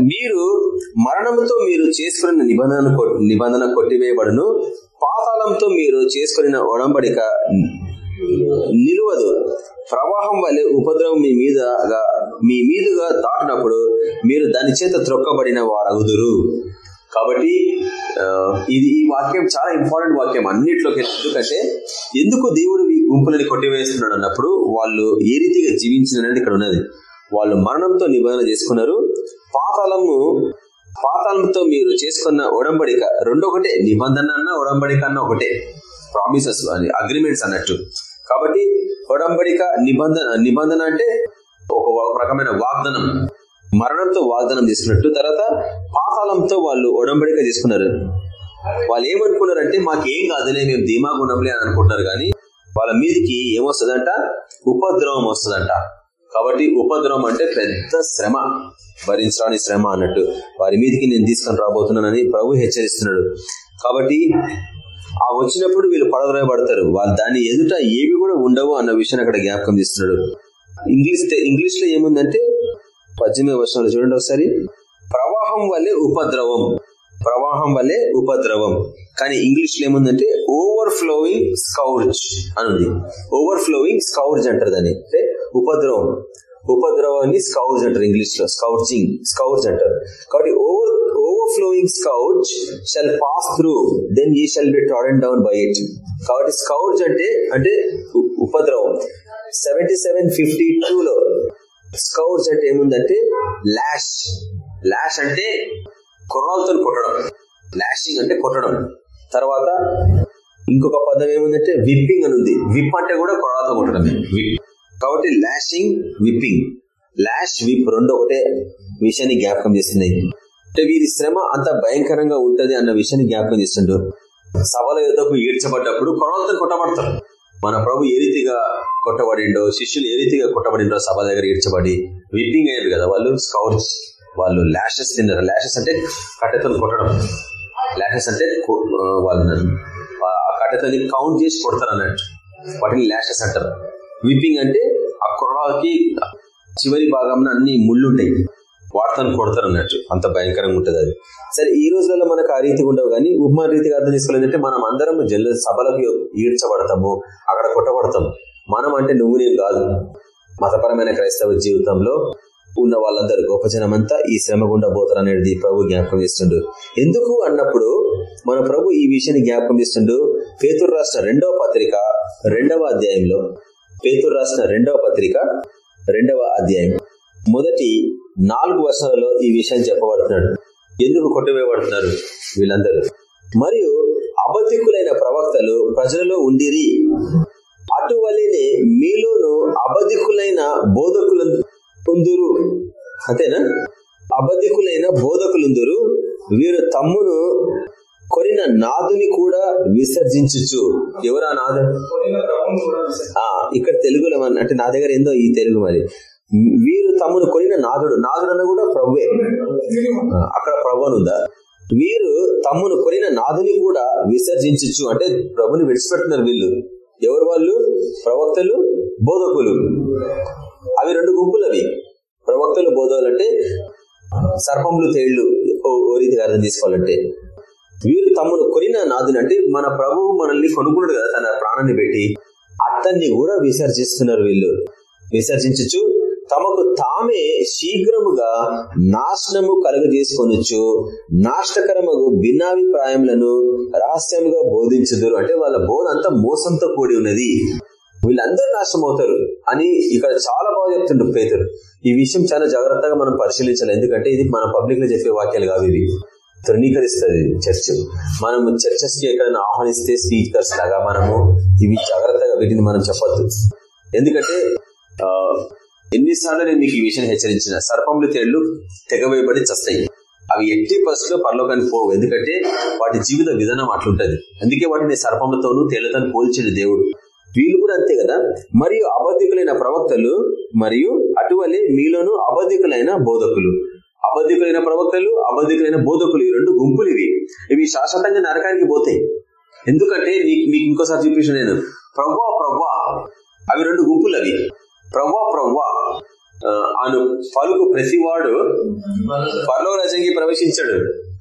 మీరు మరణంతో మీరు చేసుకున్న నిబంధన నిబంధన కొట్టివేయబడును. పాతాళంతో మీరు చేసుకున్న ఒడంబడిక నిలువదు. ప్రవాహం వల్లే ఉపద్రవం మీ మీద మీ మీదుగా దాటినప్పుడు మీరు దాని చేత త్రొక్కబడిన వారగుదురు. కాబట్టి ఇది ఈ వాక్యం చాలా ఇంపార్టెంట్ వాక్యం అన్నిట్లోకి ఎందుకంటే ఎందుకు దేవుడు ఈ గుంపులని కొట్టివేస్తున్నాడు అన్నప్పుడు వాళ్ళు ఏ రీతిగా జీవించిందనేది ఇక్కడ ఉన్నది. వాళ్ళు మరణంతో నిబంధన చేసుకున్నారు. పాతాళము పాతాళంతో మీరు చేసుకున్న ఒడంబడిక రెండొకటే. నిబంధన అన్న ఒడంబడిక అన్న ఒకటే. ప్రామిసెస్ అని అగ్రిమెంట్స్ అన్నట్టు. కాబట్టి ఒడంబడిక నిబంధన నిబంధన అంటే ఒక రకమైన వాగ్దనం. మరణంతో వాగ్దానం తీసుకున్నట్టు తర్వాత పాతాళంతో వాళ్ళు ఒడంబడిక తీసుకున్నారు. వాళ్ళు ఏమనుకున్నారంటే మాకేం కాదులే మేము ధీమా గుణంలే అని అనుకుంటున్నారు కానీ వాళ్ళ మీదకి ఏమొస్తుందంట? ఉపద్రవం వస్తుందంట. కాబట్టి ఉపద్రవం అంటే పెద్ద శ్రమ. భరించడానికి శ్రమ అన్నట్టు. వారి మీదకి నేను తీసుకొని రాబోతున్నానని ప్రభు హెచ్చరిస్తున్నాడు. కాబట్టి ఆ వచ్చినప్పుడు వీళ్ళు పడద్రోయబడతారు వాళ్ళు దాని ఎదుట ఏవి కూడా ఉండవు అన్న విషయాన్ని అక్కడ జ్ఞాపకం చేస్తున్నాడు. ఇంగ్లీష్ ఇంగ్లీష్లో ఏముందంటే పద్దెనిమిది వర్షంలో చూడండి ఒకసారి. ప్రవాహం వల్లే ఉపద్రవం. ప్రవాహం వల్లే ఉపద్రవం. కానీ ఇంగ్లీష్లో ఏముందంటే ఓవర్ ఫ్లోయింగ్ స్కౌర్జ్ అనుంది. ఓవర్ ఫ్లోయింగ్ స్కౌర్జ్ అంటారు దాన్ని. అంటే ఉపద్రవం. ఉపద్రవాన్ని స్కౌర్జ్ అంటారు ఇంగ్లీష్లో స్కౌర్జింగ్ స్కౌర్జ్ అంటారు. కాబట్టి overflowing scourge shall pass through then you shall be trodden down by it కాబట్టి స్కౌర్జ్ అంటే అంటే ఉపద్రవం. సెవెంటీ సెవెన్ ఫిఫ్టీ టూలో స్కౌర్జ్ అంటే ఏముందంటే లాష్ లాష్ అంటే కుర్రాలతో కొట్టడం. లాషింగ్ అంటే కొట్టడం. తర్వాత ఇంకొక పదం ఏముందంటే విప్పింగ్ అని ఉంది విప్ అంటే కూడా కొర్రాలతో కొట్టడమే. కాబట్టి లాషింగ్ విప్పింగ్ లాష్ విప్ రెండు ఒకటే విషయాన్ని జ్ఞాపకం చేస్తున్నాయి అంటే వీరి శ్రమ అంత భయంకరంగా ఉంటది అన్న విషయాన్ని జ్ఞాపకం చేస్తుండ్రు సభల యుద్ధకు ఈడ్చబడ్డప్పుడు కొరవలతో కొట్టబడతారు. మన ప్రభు ఏ రీతిగా కొట్టబడిండో శిష్యులు ఏ రీతిగా కొట్టబడిండో సభ దగ్గర ఈడ్చబడి విప్పింగ్ అయ్యారు కదా వాళ్ళు స్కౌట్స్ వాళ్ళు లాషెస్ తిన్నారు. లాషెస్ అంటే కట్టెతో కొట్టడం. లాషెస్ అంటే వాళ్ళు ఆ కట్టెతోని కౌంట్ చేసి కొడతారు అన్నట్టు. వాటిని లాషెస్ అంటారు. విప్పింగ్ అంటే ఆ కుర్రాకి చివరి భాగంలో అన్ని ముళ్ళు ఉంటాయి. వార్తను కొడతారు అన్నట్టు. అంత భయంకరంగా ఉంటుంది అది. సరే ఈ రోజులలో మనకు ఆ రీతిగా ఉండవు కానీ ఉపమాన రీతిగా అర్థం చేసుకోలేదంటే మనం అందరం జల్ల సభలకు ఈడ్చబడతాము అక్కడ కొట్టబడతాం మనం అంటే నువ్వు నేను కాదు. మతపరమైన క్రైస్తవ జీవితంలో ఉన్న వాళ్ళందరూ గొప్ప జనమంతా ఈ శ్రమ గుండా పోతారు అనేది ప్రభు జ్ఞాపకం చేస్తుండు. ఎందుకు అన్నప్పుడు మన ప్రభు ఈ విషయాన్ని జ్ఞాపకం చేస్తుండు? పేతురు రాష్ట్ర రెండవ పత్రిక రెండవ అధ్యాయంలో పేతురు రాష్ట్ర రెండవ పత్రిక రెండవ అధ్యాయం. మొదటి నాలుగు వర్షాలలో ఈ విషయాన్ని చెప్పబడుతున్నాడు. ఎందుకు కొట్టవేయబడుతున్నారు వీళ్ళందరూ? మరియు అబద్ధికులైన ప్రవక్తలు ప్రజలలో ఉండిరి. అటువలినే మీలోను అబద్ధికులైన బోధకులు ఉందురు. అంతేనా? అబద్ధికులైన బోధకులుందురు వీరు తమ్మును కొరిన నాదుని కూడా విసర్జించు ఎవరా నాదు? ఆ ఇక్కడ తెలుగులో అంటే నా దగ్గర ఏందో ఈ తెలుగు మరి. వీరు కొనిన నాదుడు. నాదుడు అన్న కూడా ప్రభువే అక్కడ ప్రభు అనుందా వీరు తమ్మును కొనిన నాదుని కూడా విసర్జించచ్చు అంటే ప్రభుని విడిచిపెడుతున్నారు వీళ్ళు. ఎవరు వాళ్ళు? ప్రవక్తలు బోధకులు. అవి రెండు గుంపులు అవి. ప్రవక్తలు బోధకులు అంటే సర్పములు తేళ్ళు ఓ రీతిగా అర్థం తీసుకోవాలంటే. వీరు తమ్మును కొనిన నాదుని అంటే మన ప్రభువు మనల్ని కొనుక్కున్నాడు కదా తన ప్రాణాన్ని పెట్టి. అతన్ని కూడా విసర్జిస్తున్నారు వీళ్ళు. విసర్జించచ్చు తమకు తామే శీఘ్రముగా నాశనము కలుగజేసుకొనొచ్చు నాష్టకరమగు భిన్నాభిప్రాయములను రహస్యంగా బోధించుదురు. అంటే వాళ్ళ బోధ అంతా మోసంతో కూడి ఉన్నది. వీళ్ళందరూ నాశనం అవుతారు అని ఇక్కడ చాలా బాగా చెప్తుండ్రు పేతురు. ఈ విషయం చాలా జాగ్రత్తగా మనం పరిశీలించాలి. ఎందుకంటే ఇది మన పబ్లిక్లో చెప్పే వాక్యాలు కావు ఇవి. తృణీకరిస్తుంది చర్చ్. మనం చర్చస్కి ఎక్కడైనా ఆహ్వానిస్తే స్పీకర్స్ లాగా మనము ఇవి జాగ్రత్తగా వీటిని మనం చెప్పొద్దు. ఎందుకంటే ఎన్నిసార్లు నేను మీకు ఈ విషయం హెచ్చరించిన? సర్పములు తేళ్ళు తెగవేయబడి చస్తాయి. అవి ఎట్టి పరిస్థితిలో పరలోకానికి పోవు. ఎందుకంటే వాటి జీవిత విధానం అట్లుంటది. అందుకే వాటిని సర్పములతోనూ తేళ్ళతో పోల్చిన దేవుడు. వీళ్ళు కూడా అంతే కదా? మరియు అబద్ధికులైన ప్రవక్తలు మరియు అటువలే మీలోనూ అబద్ధికులైన బోధకులు. అబద్ధికులైన ప్రవక్తలు అబద్ధికులైన బోధకులు ఈ రెండు గుంపులు ఇవి. ఇవి శాశ్వతంగా నరకానికి పోతాయి. ఎందుకంటే మీకు ఇంకోసారి చూపించిన నేను. ప్రభా ప్రభా. అవి రెండు గుంపులు అవి. ప్రవ్వా ప్రవ్వా. అను పలుకు ప్రతివాడు పర్లో రజంగి ప్రవేశించాడు.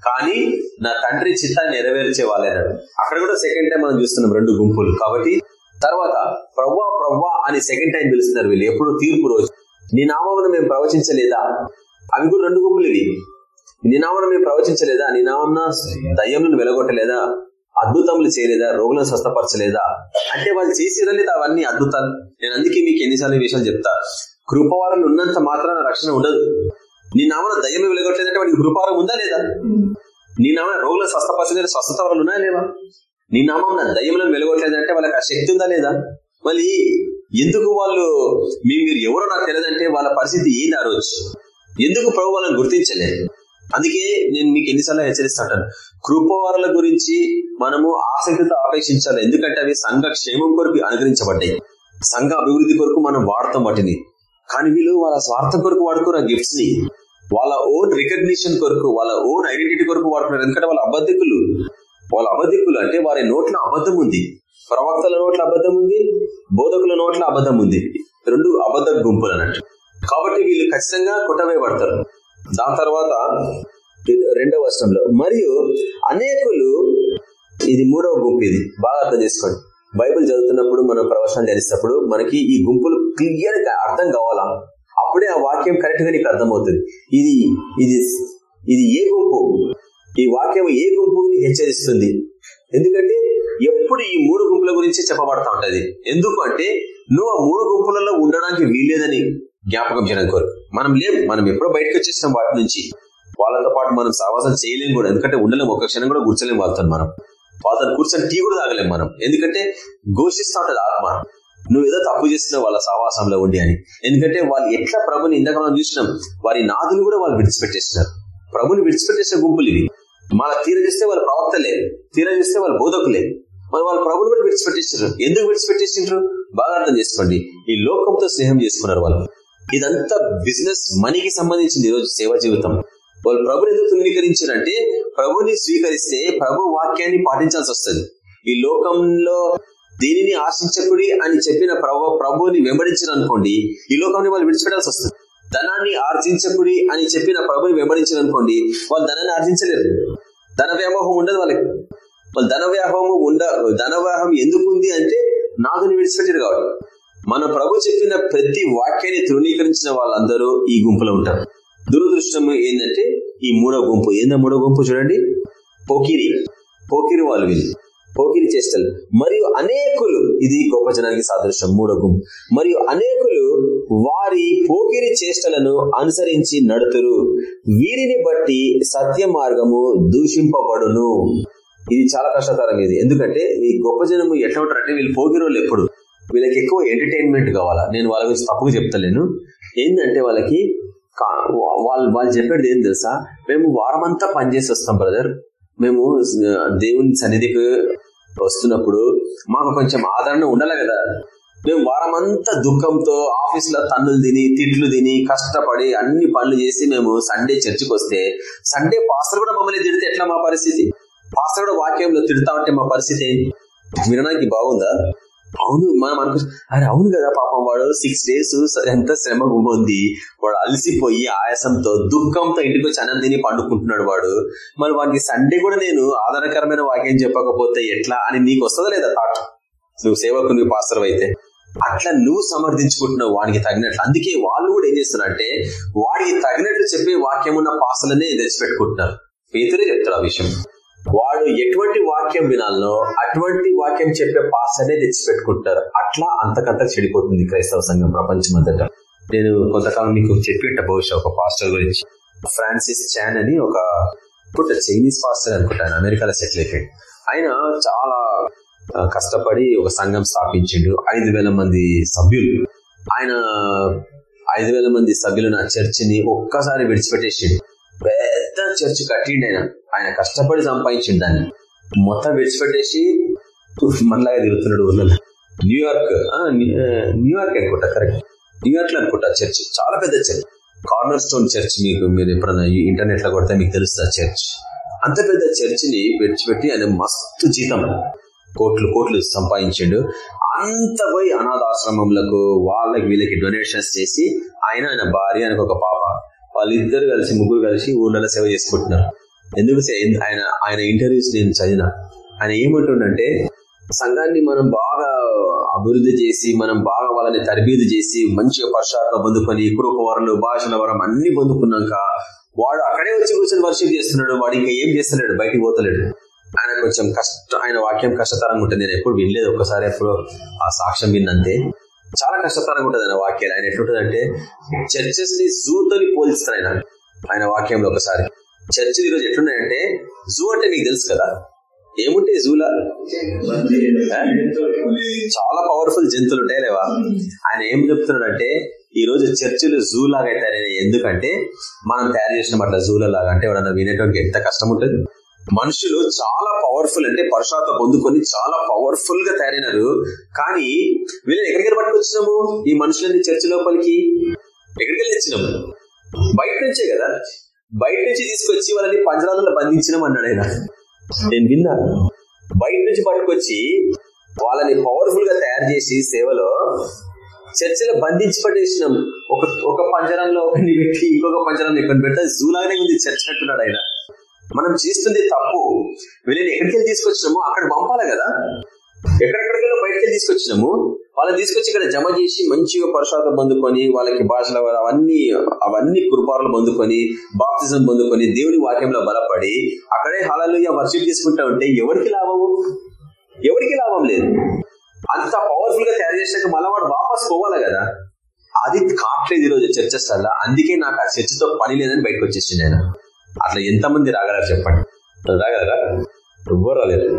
కానీ నా తండ్రి చిత్తాన్ని నెరవేర్చే వాళ్ళన్నాడు అక్కడ కూడా సెకండ్ టైం మనం చూస్తున్నాం రెండు గుంపులు. కాబట్టి తర్వాత ప్రవ్వా ప్రవ్వా అని సెకండ్ టైం పిలుస్తున్నారు వీళ్ళు. ఎప్పుడు తీర్పు రోజు. నీ నామమును మేము ప్రవచించలేదా? అవి కూడా రెండు గుంపులు ఇవి. నీ నామను మేము ప్రవచించలేదా? నీ నామం దయ్యంను వెలగొట్టలేదా? అద్భుతములు చేయలేదా? రోగులను స్వస్థపరచలేదా? అంటే వాళ్ళు చేసిరా లేదా అవన్నీ అద్భుతాలు. నేను అందుకే మీకు ఎన్నిసార్లు విషయాలు చెప్తా. కృపవారం ఉన్నంత మాత్రాన రక్షణ ఉండదు. నీ నామన దయ్యం వెలగొట్టలేదంటే వాడికి కృపవారం ఉందా లేదా? నీ నామన రోగులను స్వస్థపరచలేదు? స్వస్థత వాళ్ళు ఉన్నాయా లేవా? నీ నామం నా దయ్యంలో వెలగొట్టలేదంటే వాళ్ళకి ఆ శక్తి ఉందా లేదా? మళ్ళీ ఎందుకు వాళ్ళు మీరు ఎవరో నాకు తెలియదంటే వాళ్ళ పరిస్థితి ఏంది ఆ రోజు? ఎందుకు ప్రభు వాళ్ళని గుర్తించలేదు అందుకే నేను మీకు ఎన్నిసార్లు హెచ్చరిస్తాను కృపవరల గురించి మనము ఆసక్తితో ఆపేక్షించాలి. ఎందుకంటే అవి సంఘ క్షేమం కొరకు అనుగ్రహించబడ్డాయి. సంఘ అభివృద్ధి కొరకు మనం వాడతాం వాటిని. కానీ వీళ్ళు వాళ్ళ స్వార్థం కొరకు వాడుకోరు ఆ గిఫ్ట్స్ని వాళ్ళ ఓన్ రికగ్నిషన్ కొరకు వాళ్ళ ఓన్ ఐడెంటిటీ కొరకు వాడుకున్నారు. ఎందుకంటే వాళ్ళ అబద్ధికులు వాళ్ళ అబద్ధికులు అంటే వారి నోట్ల అబద్ధం ఉంది. ప్రవక్తల నోట్ల అబద్ధం ఉంది బోధకుల నోట్ల అబద్ధం ఉంది. రెండు అబద్ధ గుంపులు అన్నట్టు. కాబట్టి వీళ్ళు ఖచ్చితంగా కొట్టవేయబడతారు దాని తర్వాత రెండవ వర్షంలో మరియు అనేకులు ఇది మూడవ గుంపు ఇది. బాగా అర్థం చేసుకోండి. బైబిల్ చదువుతున్నప్పుడు మనం ప్రవచనం జరిగినప్పుడు మనకి ఈ గుంపులు క్లియర్గా అర్థం కావాలా? అప్పుడే ఆ వాక్యం కరెక్ట్గా నీకు అర్థమవుతుంది. ఇది ఇది ఇది ఏ గుంపు? ఈ వాక్యం ఏ గుంపుని హెచ్చరిస్తుంది? ఎందుకంటే ఎప్పుడు ఈ మూడు గుంపుల గురించి చెప్పబడతా ఉంటది. ఎందుకు అంటే నువ్వు ఆ మూడు గుంపులలో ఉండడానికి వీల్లేదని జ్ఞాపకం చేయడం కోరు మనం లేవు మనం ఎప్పుడో బయటకు వచ్చేసాం వాటి నుంచి. వాళ్ళతో పాటు మనం సహవాసం చేయలేము కూడా. ఎందుకంటే ఉండలేము ఒక క్షణం కూడా కూర్చోలేము వాళ్ళతో మనం. వాళ్ళతో కూర్చొని టీ కూడా తాగలేము మనం. ఎందుకంటే ఘోషిస్తూ ఉంటుంది ఆత్మ. నువ్వు ఏదో తప్పు చేస్తున్నావు వాళ్ళ సహవాసంలో ఉండి అని. ఎందుకంటే వాళ్ళు ఎట్లా ప్రభుని ఇందాక మనం చూసినాం వారి నాదుని కూడా వాళ్ళు విడిచిపెట్టేస్తున్నారు ప్రభుని విడిచిపెట్టేసిన గుంపులు ఇవి. మన తీర వాళ్ళు వాళ్ళ ప్రవక్తలే తీర వాళ్ళు వాళ్ళ బోధకులే. మరి వాళ్ళు ప్రభుని కూడా విడిచిపెట్టేసారు ఎందుకు విడిచిపెట్టేసిండ్రు బాగా అర్థం చేసుకోండి. ఈ లోకంతో స్నేహం చేసుకున్నారు వాళ్ళు. ఇదంతా బిజినెస్ మనీకి సంబంధించింది ఈరోజు సేవ జీవితం. వాళ్ళు ప్రభుని ఎందుకు తృణీకరించారంటే ప్రభుని స్వీకరిస్తే ప్రభు వాక్యాన్ని పాటించాల్సి వస్తుంది. ఈ లోకంలో దీనిని ఆశించకుడి అని చెప్పిన ప్రభు ప్రభుని వెంబడించిన అనుకోండి ఈ లోకాన్ని వాళ్ళు విడిచిపెట్టాల్సి వస్తుంది. ధనాన్ని ఆర్జించకుడి అని చెప్పిన ప్రభుని వెంబడించిన అనుకోండి వాళ్ళు ధనాన్ని ఆర్జించలేరు. ధన వ్యామోహం ఉండదు వాళ్ళకి. వాళ్ళు ధన వ్యాహము ఉండ ధన వ్యాహం ఎందుకు ఉంది అంటే నాగుని విడిచిపెట్టారు కాబట్టి. మన ప్రభు చెప్పిన ప్రతి వాక్యాన్ని తృణీకరించిన వాళ్ళందరూ ఈ గుంపులో ఉంటారు. దురదృష్టం ఏంటంటే ఈ మూడో గుంపు. ఏందా మూడో గుంపు చూడండి. పోకిరి. పోకిరి వాళ్ళు వీళ్ళు. పోకిరి చేష్టలు. మరియు అనేకులు ఇది గొప్ప జనానికి సాదృశ్యం మూడో గుంపు. మరియు అనేకులు వారి పోకిరి చేష్టలను అనుసరించి నడుతురు. వీరిని బట్టి సత్య మార్గము దూషింపబడును. ఇది చాలా కష్టతరం ఇది. ఎందుకంటే ఈ గొప్ప జనము ఎట్లా ఉంటారంటే వీళ్ళు పోకిరి వాళ్ళు ఎప్పుడు. వీళ్ళకి ఎక్కువ ఎంటర్టైన్మెంట్ కావాలా. నేను వాళ్ళ గురించి తప్పుగా చెప్తలేను. ఏంటంటే వాళ్ళకి వాళ్ళు వాళ్ళు చెప్పేది ఏం తెలుసా? మేము వారమంతా పనిచేసి వస్తాం బ్రదర్ మేము దేవుని సన్నిధికి వస్తున్నప్పుడు మాకు కొంచెం ఆదరణ ఉండాలి కదా. మేము వారమంతా దుఃఖంతో ఆఫీస్లో తన్నులు తిని తిట్లు తిని కష్టపడి అన్ని పనులు చేసి మేము సండే చర్చికి వస్తే సండే పాస్టర్ కూడా మమ్మల్ని తిడితే ఎట్లా మా పరిస్థితి? పాస్టర్ కూడా వాక్యంలో తిడతా ఉంటే మా పరిస్థితి వినడానికి బాగుందా? అవును మనం అనుకో అరే అవును కదా పాపం వాడు సిక్స్ డేస్ ఎంత శ్రమ ఉంది వాడు అలసిపోయి ఆయాసంతో దుఃఖంతో ఇంటికి వచ్చి అన్నం తిని పండుకుంటున్నాడు వాడు. మరి వాడికి సండే కూడా నేను ఆధారకరమైన వాక్యం చెప్పకపోతే ఎట్లా అని నీకు వస్తుందా లేదా థాట్ నువ్వు సేవకు నువ్వు పాస్టర్ అయితే. అట్లా నువ్వు సమర్థించుకుంటున్నావు వానికి తగినట్లు. అందుకే వాళ్ళు కూడా ఏం చేస్తున్నారంటే వాడికి తగినట్లు చెప్పే వాక్యం ఉన్న పాసలనే తెచ్చిపెట్టుకుంటున్నారు పేతురే చెప్తాడు ఆ విషయం. వాడు ఎటువంటి వాక్యం వినాలనో అటువంటి వాక్యం చెప్పే పాసనే తెచ్చిపెట్టుకుంటారు. అట్లా అంతకంత చెడిపోతుంది క్రైస్తవ సంఘం ప్రపంచం అంతటా నేను కొంతకాలం మీకు చెప్పిట బహుశా ఒక పాస్టర్ గురించి. ఫ్రాన్సిస్ చాన్ అని ఒక పుట్ట చైనీస్ పాస్టర్ అనుకుంటాను అమెరికాలో సెటిల్ అయిపోయాడు. ఆయన చాలా కష్టపడి ఒక సంఘం స్థాపించిండు. ఐదు వేల మంది సభ్యులు. ఆయన ఐదు వేల మంది సభ్యులు నా చర్చిని ఒక్కసారి విడిచిపెట్టేసిండు. పెద్ద చర్చ్ కట్టిండి ఆయన ఆయన కష్టపడి సంపాదించిండు దాన్ని. మొత్తం విడిచిపెట్టేసి మనలాగా తిరుగుతున్నాడు ఊర్లలో న్యూయార్క్ న్యూయార్క్ అనుకుంటా కరెక్ట్. న్యూయార్క్లో అనుకుంటా చర్చ్. చాలా పెద్ద చర్చ్. కార్నర్ స్టోన్ చర్చ్ మీకు మీరు ఎప్పుడన్నా ఇంటర్నెట్లో కొడితే మీకు తెలుస్తుంది చర్చ్. అంత పెద్ద చర్చిని విడిచిపెట్టి ఆయన మస్తు జీతం. కోట్లు కోట్లు సంపాదించిండు. అంత పోయి అనాథాశ్రమంలకు వాళ్ళకి వీళ్ళకి డొనేషన్స్ చేసి ఆయన ఆయన భార్య అని ఒక పాప వాళ్ళిద్దరు కలిసి ముగ్గురు కలిసి ఊళ్ళలో సేవ చేసుకుంటున్నారు. ఎందుకు ఆయన ఆయన ఇంటర్వ్యూస్ నేను చదివిన. ఆయన ఏమంటుండంటే సంఘాన్ని మనం బాగా అభివృద్ధి చేసి మనం బాగా వాళ్ళని తరబీదు చేసి మంచిగా పశ్చాత్త పొందుకొని వరలు భాషల వరం అన్ని పొందుకున్నాక వాడు అక్కడే వచ్చి కూర్చొని వర్షిప్ చేస్తున్నాడు వాడు ఇంకా ఏం చేస్తున్నాడు బయటికి పోతలేడు. ఆయన కొంచెం కష్ట ఆయన వాక్యం కష్టతరంగా ఉంటుంది. నేను ఎప్పుడు వినలేదు ఒక్కసారి ఎప్పుడు ఆ సాక్ష్యం విన్నంతే. చాలా కష్టతరంగా ఉంటుంది ఆయన వాక్యాలు. ఆయన ఎట్లుంటుందంటే చర్చెస్ని జూతోని పోలిస్తారు ఆయన. ఆయన వాక్యంలో ఒకసారి. చర్చిలు ఈరోజు ఎట్లున్నాయంటే జూ అంటే మీకు తెలుసు కదా? ఏముంటాయి జూలా? చాలా పవర్ఫుల్ జంతువులు ఉంటాయి లేవా? ఆయన ఏం చెప్తున్నాడంటే ఈ రోజు చర్చిలు జూ లాగా అవుతాయని ఎందుకంటే మనం తయారు చేసిన అట్లా జూల లాగా అంటే ఎవడన్నా వినేటువంటి ఎంత కష్టం ఉంటుంది? మనుషులు చాలా పవర్ఫుల్ అంటే పరుషాత పొందుకొని చాలా పవర్ఫుల్గా తయారైనారు. కానీ వీళ్ళని ఎక్కడికి పట్టుకొచ్చినాము? ఈ మనుషులని చర్చ లోపలికి? ఎక్కడికి తెచ్చినాము? బయట నుంచే కదా. బయట నుంచి తీసుకొచ్చి వాళ్ళని పంజరాలలో బంధించినాం అన్నాడు ఆయన. నేను విన్నా. బయట నుంచి పట్టుకొచ్చి వాళ్ళని పవర్ఫుల్గా తయారు చేసి సేవలో చర్చలో బంధించి పట్టేసినాం. ఒక ఒక పంజరంలో ఒకరిని పెట్టి ఇంకొక పంజరంలో ఇక్కడ పెడితే జూలాగానే ఉంది చర్చ అంటున్నాడు ఆయన. మనం చేస్తుంది తప్పు వీళ్ళని ఎక్కడికి వెళ్ళి తీసుకొచ్చినామో అక్కడ పంపాలి కదా. ఎక్కడెక్కడికి బయటకి తీసుకొచ్చినాము వాళ్ళని తీసుకొచ్చి ఇక్కడ జమ చేసి మంచిగా పరుషాతం పొందుకొని వాళ్ళకి భాషల అవన్నీ అవన్నీ కృపాలను పొందుకొని బాప్తిజం పొందుకొని దేవుడి వాక్యంలో బలపడి అక్కడే హాలలో వర్షిప్ తీసుకుంటా ఉంటే ఎవరికి లాభము ఎవరికి లాభం లేదు. అంత పవర్ఫుల్గా తయారు చేసినాక మళ్ళీ వాడు వాపస్ పోవాలి కదా. అది కాట్లేదు ఈరోజు చర్చస్ వల్ల అందుకే నాకు ఆ చర్చతో పని లేదని బయటకు వచ్చేసింది ఆయన. అట్లా ఎంతమంది రాగలరు చెప్పండి. రాగలరా? ఎవ్వరు రాలేరు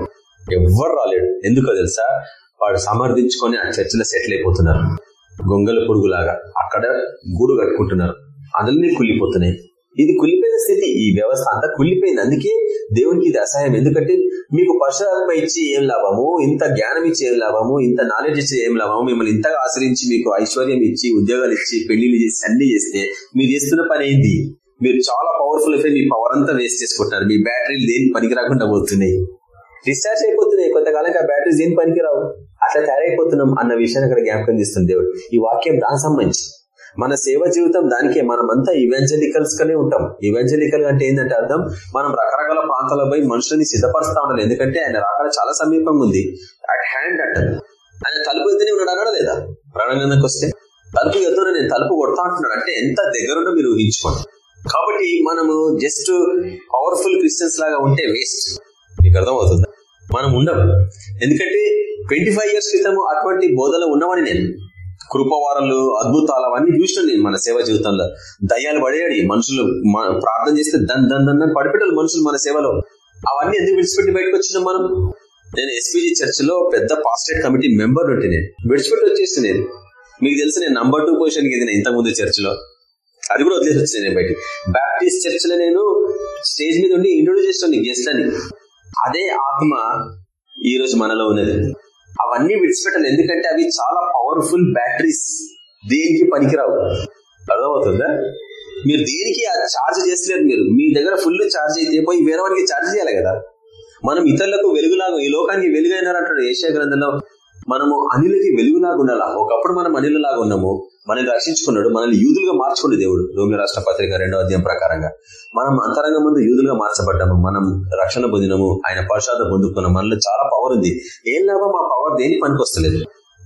ఎవ్వరు రాలేడు ఎందుకో తెలుసా? వాడు సమర్థించుకొని ఆ చర్చలో సెటిల్ అయిపోతున్నారు. గొంగల పురుగులాగా అక్కడ గూడు కట్టుకుంటున్నారు. అందులోనే కుళ్ళిపోతున్నాయి. ఇది కుళ్ళిపోయిన స్థితి. ఈ వ్యవస్థ అంతా కుళ్ళిపోయింది. అందుకే దేవునికి ఇది అసహాయం. ఎందుకంటే మీకు పరశురాత్మ ఇచ్చి ఏం లాభము? ఇంత జ్ఞానం ఇచ్చి ఏం లాభము? ఇంత నాలెడ్జ్ ఇచ్చి ఏం లాభము? మిమ్మల్ని ఇంతగా ఆశ్రయించి మీకు ఐశ్వర్యం ఇచ్చి ఉద్యోగాలు ఇచ్చి పెళ్ళిళ్ళు చేసి అన్ని చేస్తే మీరు చేస్తున్న పని ఏంది? మీరు చాలా పవర్ఫుల్ అయితే మీ పవర్ అంతా వేస్ట్ చేసుకుంటున్నారు మీ బ్యాటరీలు దేని పనికి రాకుండా పోతున్నాయి. డిశ్చార్జ్ అయిపోతున్నాయి. కొంతకాలం ఆ బ్యాటరీస్ దేని పనికి రావు? అట్లా తయారైపోతున్నాం అన్న విషయాన్ని అక్కడ జ్ఞాపకం చేస్తుంది దేవుడు. ఈ వాక్యం దానికి సంబంధించి. మన సేవ జీవితం దానికే. మనం అంతా ఇవెంజలికల్స్ గానే ఉంటాం. ఇవెంజలికల్ అంటే ఏంటంటే అర్థం? మనం రకరకాల ప్రాంతాల పోయి మనుషులని సిద్ధపరుస్తా ఉండాలి. ఎందుకంటే ఆయన రాకాల చాలా సమీపంగా ఉంది. అట్ హ్యాండ్ అంటారు ఆయన తలుపు ఎత్తునే ఉన్నాడు అన్నాడా లేదా? ప్రాణంగానికి వస్తే. తలుపు ఎద్దున నేను తలుపు కొడతా అంటున్నాడు అంటే ఎంత దగ్గరుండో మీరు ఊహించుకోండి. కాబట్టి మనము జస్ట్ పవర్ఫుల్ క్రిస్టియన్స్ లాగా ఉంటే వేస్ట్ మీకు అర్థమవుతుంది? మనం ఉండం ఎందుకంటే ట్వంటీ ఫైవ్ ఇయర్స్ క్రితం అటువంటి బోధలో ఉన్నవాడిని నేను. కృపవారాలు అద్భుతాలు అవన్నీ చూసినాను నేను మన సేవ జీవితంలో. దయ్యాలు పడేయాడి మనుషులు ప్రార్థన చేస్తే దన్ దన్ దన్ పడిపెట్టాలి మనుషులు మన సేవలో. అవన్నీ ఎందుకు విడిచిపెట్టి బయటకు వచ్చినాం మనం? నేను ఎస్పీజీ చర్చ్లో పెద్ద పాస్టేట్ కమిటీ మెంబర్ ఉంటే నేను. విడిచిపెట్టి వచ్చేసి నేను. మీకు తెలిసి నేను నంబర్ టూ పొజిషన్ ఇది ఇంతకుముందు ముందు చర్చ్లో. అది కూడా వదిలేసి వచ్చింది నేను బయటికి. బ్యాప్టిస్ట్ చర్చ్లో నేను స్టేజ్ మీద ఉండి ఇంట్రొడ్యూస్ చేస్తుంది గెస్ట్ అని అదే ఆత్మ ఈ రోజు మనలో ఉన్నది. అవన్నీ విడిచిపెట్టాలి. ఎందుకంటే అవి చాలా పవర్ఫుల్ బ్యాటరీస్ దేనికి పనికిరావు? అర్థమవుతుందా? మీరు దేనికి ఛార్జ్ చేస్తలేరు మీరు? మీ దగ్గర ఫుల్ ఛార్జ్ అయితే పోయి వేరే వారికి ఛార్జ్ చేయాలి కదా. మనం ఇతరులకు వెలుగులాగా ఈ లోకానికి వెలుగైనారంటాడు ఏషియా గ్రంథంలో. మనము అనిలకి వెలుగులాగా ఉండాలా? ఒకప్పుడు మనం అనిలలాగా ఉన్నాము. మనల్ని రక్షించుకున్నాడు. మనల్ని యూదులుగా మార్చుకునే దేవుడు. రోమి రాష్ట్ర పత్రిక రెండో అధ్యాయం ప్రకారంగా. మనం అంతరంగ ముందు యూదులుగా మార్చబడ్డాము. మనం రక్షణ పొందినము. ఆయన పరిషాద పొందుకున్నాం. మనలో చాలా పవర్ ఉంది. ఏం లాభం? ఆ పవర్ దేని పనికొస్తలేదు?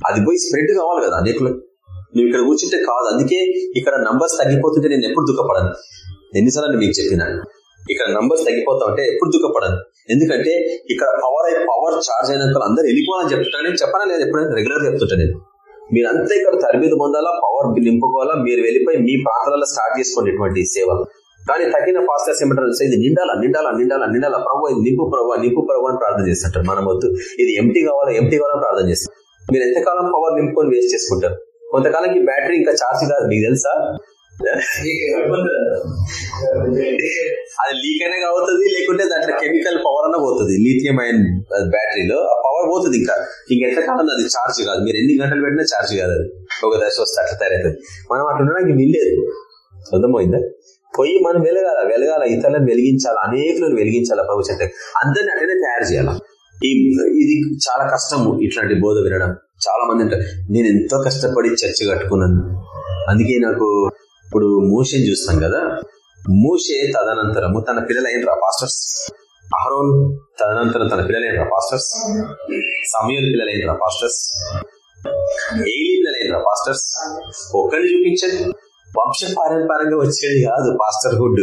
అది పోయి స్ప్రెడ్ కావాలి కదా అనేకులు. నువ్వు ఇక్కడ కూర్చుంటే కాదు. అందుకే ఇక్కడ నంబర్స్ తగ్గిపోతుంటే నేను ఎప్పుడు దుఃఖపడను. ఎన్నిసార్లు మీకు చెప్పినా ఇక్కడ నంబర్స్ తగ్గిపోతా ఉంటే ఎప్పుడు దుఃఖపడదు. ఎందుకంటే ఇక్కడ పవర్ అయి పవర్ చార్జ్ అయినాక అందరూ వెళ్ళిపోవాలని చెప్తున్నా నేను చెప్పనా లేదు ఎప్పుడైనా రెగ్యులర్ చెప్తుంటా నేను. మీరంతా ఇక్కడ తరబీదు పొందాలా పవర్ నింపుకోవాలా మీరు వెళ్ళిపోయి మీ ప్రాంతాలలో స్టార్ట్ చేసుకోండి సేవ కానీ తగిన పాస్టర్స్ ఏమంటారు ఇది నిండాలా నిండాలా నిండాలా నిండాలా. ప్రభు ఇది నింపు ప్రభు నింపు ప్రభు అని ప్రార్థన చేస్తుంటారు. మనం వద్దు. ఇది ఎంటీ కావాలా ఎంటీ కావాలని ప్రార్థన చేస్తారు మీరు ఎంతకాలం పవర్ నింపుకొని వేస్ట్ చేసుకుంటారు? కొంతకాలం ఈ బ్యాటరీ ఇంకా ఛార్జ్ కాదు. మీకు తెలుసా? అది లీక్ అయినా అవుతుంది లేకుంటే దాంట్లో కెమికల్ పవర్ అన్న పోతుంది. లీథియం అయిన బ్యాటరీలో ఆ పవర్ పోతుంది ఇంకా. కాలం అది ఛార్జ్ కాదు. మీరు ఎన్ని గంటలు పెట్టినా ఛార్జ్ కాదు అది. ఒక దశ వస్తే అట్లా తయారవుతుంది. మనం అట్లా ఉండడానికి వీల్లేదు అర్థమైందా? పోయి మనం వెలగాల వెలగాల ఇతరులను వెలిగించాలి అనేకులను వెలిగించాలా ప్రభు చెట్టు అందరిని అట్లనే తయారు చేయాలి. ఈ ఇది చాలా కష్టము ఇట్లాంటి బోధ వినడం. చాలా మంది అంటారు నేను ఎంతో కష్టపడి చర్చ కట్టుకున్నాను. అందుకే నాకు ఇప్పుడు మూషని చూస్తాం కదా. మూషే తదనంతరము తన పిల్లలైనరా పాస్టర్స్. అహరోన్ తదనంతరం తన పిల్లలైనరా పాస్టర్స్. సమయాలు పిల్లలైనరా పాస్టర్స్. ఏలి పిల్లలైనరా పాస్టర్స్. ఒక్కరిని చూపించండి. వంశ పారంపరంగా వచ్చేది కాదు పాస్టర్ హుడ్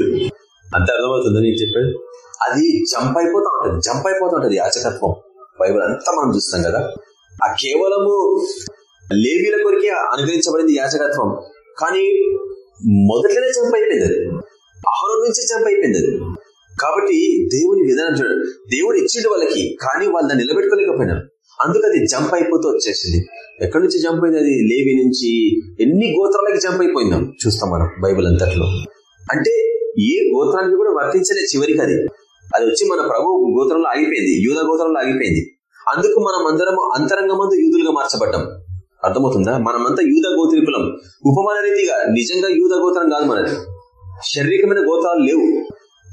అంత అర్థమవుతుంది నేను చెప్పేది? అది జంప్ అయిపోతూ ఉంటుంది జంప్ అయిపోతూ ఉంటుంది యాచకత్వం. బైబుల్ అంతా మనం చూస్తాం కదా. ఆ కేవలము లేవీల కొరికే అనుగ్రహించబడింది యాచకత్వం. కానీ మొదట్లోనే జంప్ అయిపోయింది అది. ఆహారం నుంచి జంప్ అయిపోయింది అది. కాబట్టి దేవుని విధానం చూడండి. దేవుడు ఇచ్చిండు వాళ్ళకి కానీ వాళ్ళు దాన్ని నిలబెట్టుకోలేకపోయినారు. అందుకు అది జంప్ అయిపోతూ వచ్చేసింది. ఎక్కడి నుంచి జంప్ అయింది అది? లేవి నుంచి. ఎన్ని గోత్రాలకి జంప్ అయిపోయిందాం చూస్తాం మనం బైబిల్ అంతట్లో. అంటే ఏ గోత్రానికి కూడా వర్తించలే చివరికి అది. అది వచ్చి మన ప్రభు గోత్రంలో ఆగిపోయింది యూద గోత్రంలో ఆగిపోయింది. అందుకు మనం అందరము అంతరంగమందు యూదులుగా మార్చబడ్డాం. అర్థమవుతుందా? మనమంతా యూద గోత్రికులం. ఉపమాన రీతిగా నిజంగా యూద గోత్రం కాదు మనది. శారీరకమైన గోత్రాలు లేవు.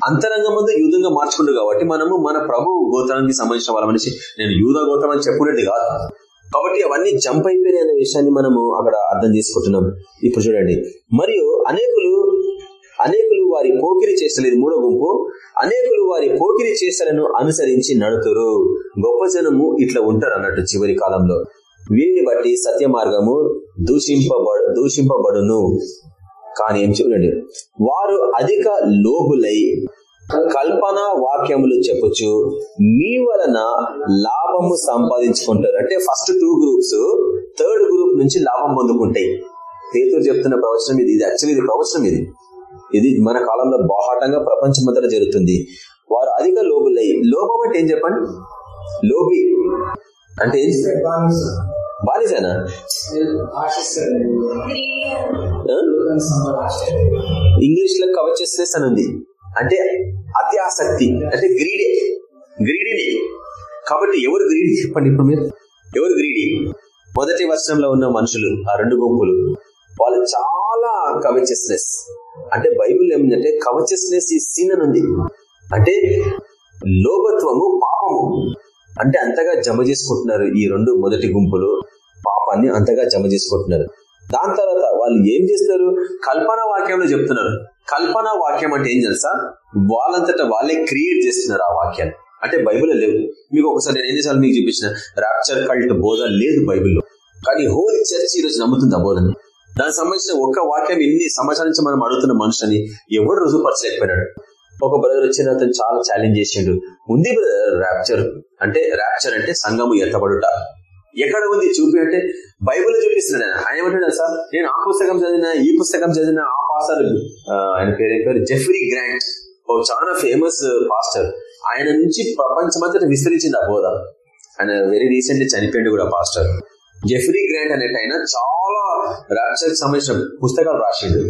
అంతరంగం ముందు యూదంగా మార్చుకుంటు కాబట్టి మనము మన ప్రభు గోత్రానికి సంబంధించిన వాళ్ళమనేసి నేను యూద గోత్రం అని చెప్పుకునేది కాదు. కాబట్టి అవన్నీ జంప్ అయిపోయినాయి అనే విషయాన్ని మనము అక్కడ అర్థం చేసుకుంటున్నాం. ఇప్పుడు చూడండి. మరియు అనేకులు అనేకులు వారి పోకిరి చేస్తలేదు మూడో గుంపు. అనేకులు వారి పోకిరి చేసలను అనుసరించి నడుతురు. గొప్ప జనము ఇట్లా ఉంటారు అన్నట్టు చివరి కాలంలో. వీరిని బట్టి సత్య మార్గము దూషింపబడు దూషింపబడును. కానీ ఏం చూడండి? వారు అధిక లోబులై కల్పన వాక్యములు చెప్పొచ్చు మీ వలన లాభము సంపాదించుకుంటారు. అంటే first two groups third group నుంచి లాభం పొందుకుంటాయి. పేతురు చెప్తున్న ప్రవచనం ఇది. ఇది యాక్చువల్లీ ఇది ప్రవచనం ఇది. ఇది మన కాలంలో బాహాటంగా ప్రపంచమంతటా జరుగుతుంది. వారు అధిక లోబులై లోభం అంటే ఏం చెప్పండి? లోబి అంటే ఏం బానిసేనా ఇంగ్లీష్లో కవచెస్నెస్ అని ఉంది అంటే అతి ఆసక్తి అంటే గ్రీడే. గ్రీడీనే. కాబట్టి ఎవరు గ్రీడీ? చెప్పండి ఇప్పుడు మీరు. ఎవరు గ్రీడీ? మొదటి వర్షంలో ఉన్న మనుషులు ఆ రెండు గుంపులు వాళ్ళు చాలా కవచెస్నెస్ అంటే బైబుల్ ఏమిటంటే కవచెస్నెస్ ఈ సీన్ అని ఉంది. అంటే లోభత్వము పాపము. అంటే అంతగా జమ చేసుకుంటున్నారు ఈ రెండు మొదటి గుంపులు. పాపాన్ని అంతగా జమ చేసుకుంటున్నారు. దాని తర్వాత వాళ్ళు ఏం చేస్తారు కల్పన వాక్యంలో చెప్తున్నారు. కల్పన వాక్యం అంటే ఏం తెలుసా? వాళ్ళంతటా వాళ్ళే క్రియేట్ చేస్తున్నారు ఆ వాక్యాన్ని. అంటే బైబిల్ లేవు. మీకు ఒకసారి నేను ఎన్నిసార్లు మీకు చూపించిన రాప్చర్ కల్ట్ బోధ లేదు బైబిల్లో. కానీ హోల్ చర్చ్ ఈ రోజు నమ్ముతుంది ఆ బోధన. దానికి సంబంధించిన ఒక్క వాక్యం ఇన్ని సంవత్సరాల నుంచి మనం అడుగుతున్న మనుషుని ఎవడు రుజుపరచలేకపోయినాడు ఒక బ్రదర్ వచ్చిన అతను చాలా ఛాలెంజ్ చేసిండు. ఉంది బ్రదర్ ర్యాప్చర్ అంటే ర్యాప్చర్ అంటే సంఘము ఎత్తబడుట ఎక్కడ ఉంది చూపి అంటే బైబుల్ చూపిస్తున్నాడు ఆయన. ఆయన సార్ నేను ఆ పుస్తకం చదివిన ఈ పుస్తకం చదివిన ఆ పాస్టర్ ఆయన పేరు పేరు? జెఫ్రీ గ్రాంట్ ఓ చాలా ఫేమస్ పాస్టర్ ఆయన నుంచి ప్రపంచమంతటా విస్తరించింది ఆ బోధ. ఆయన వెరీ రీసెంట్లీ చనిపోయింది కూడా పాస్టర్ జెఫ్రీ గ్రాంట్ అనేట ఆయన చాలా ర్యాప్చర్ సంబంధించిన పుస్తకాలు రాసిండు.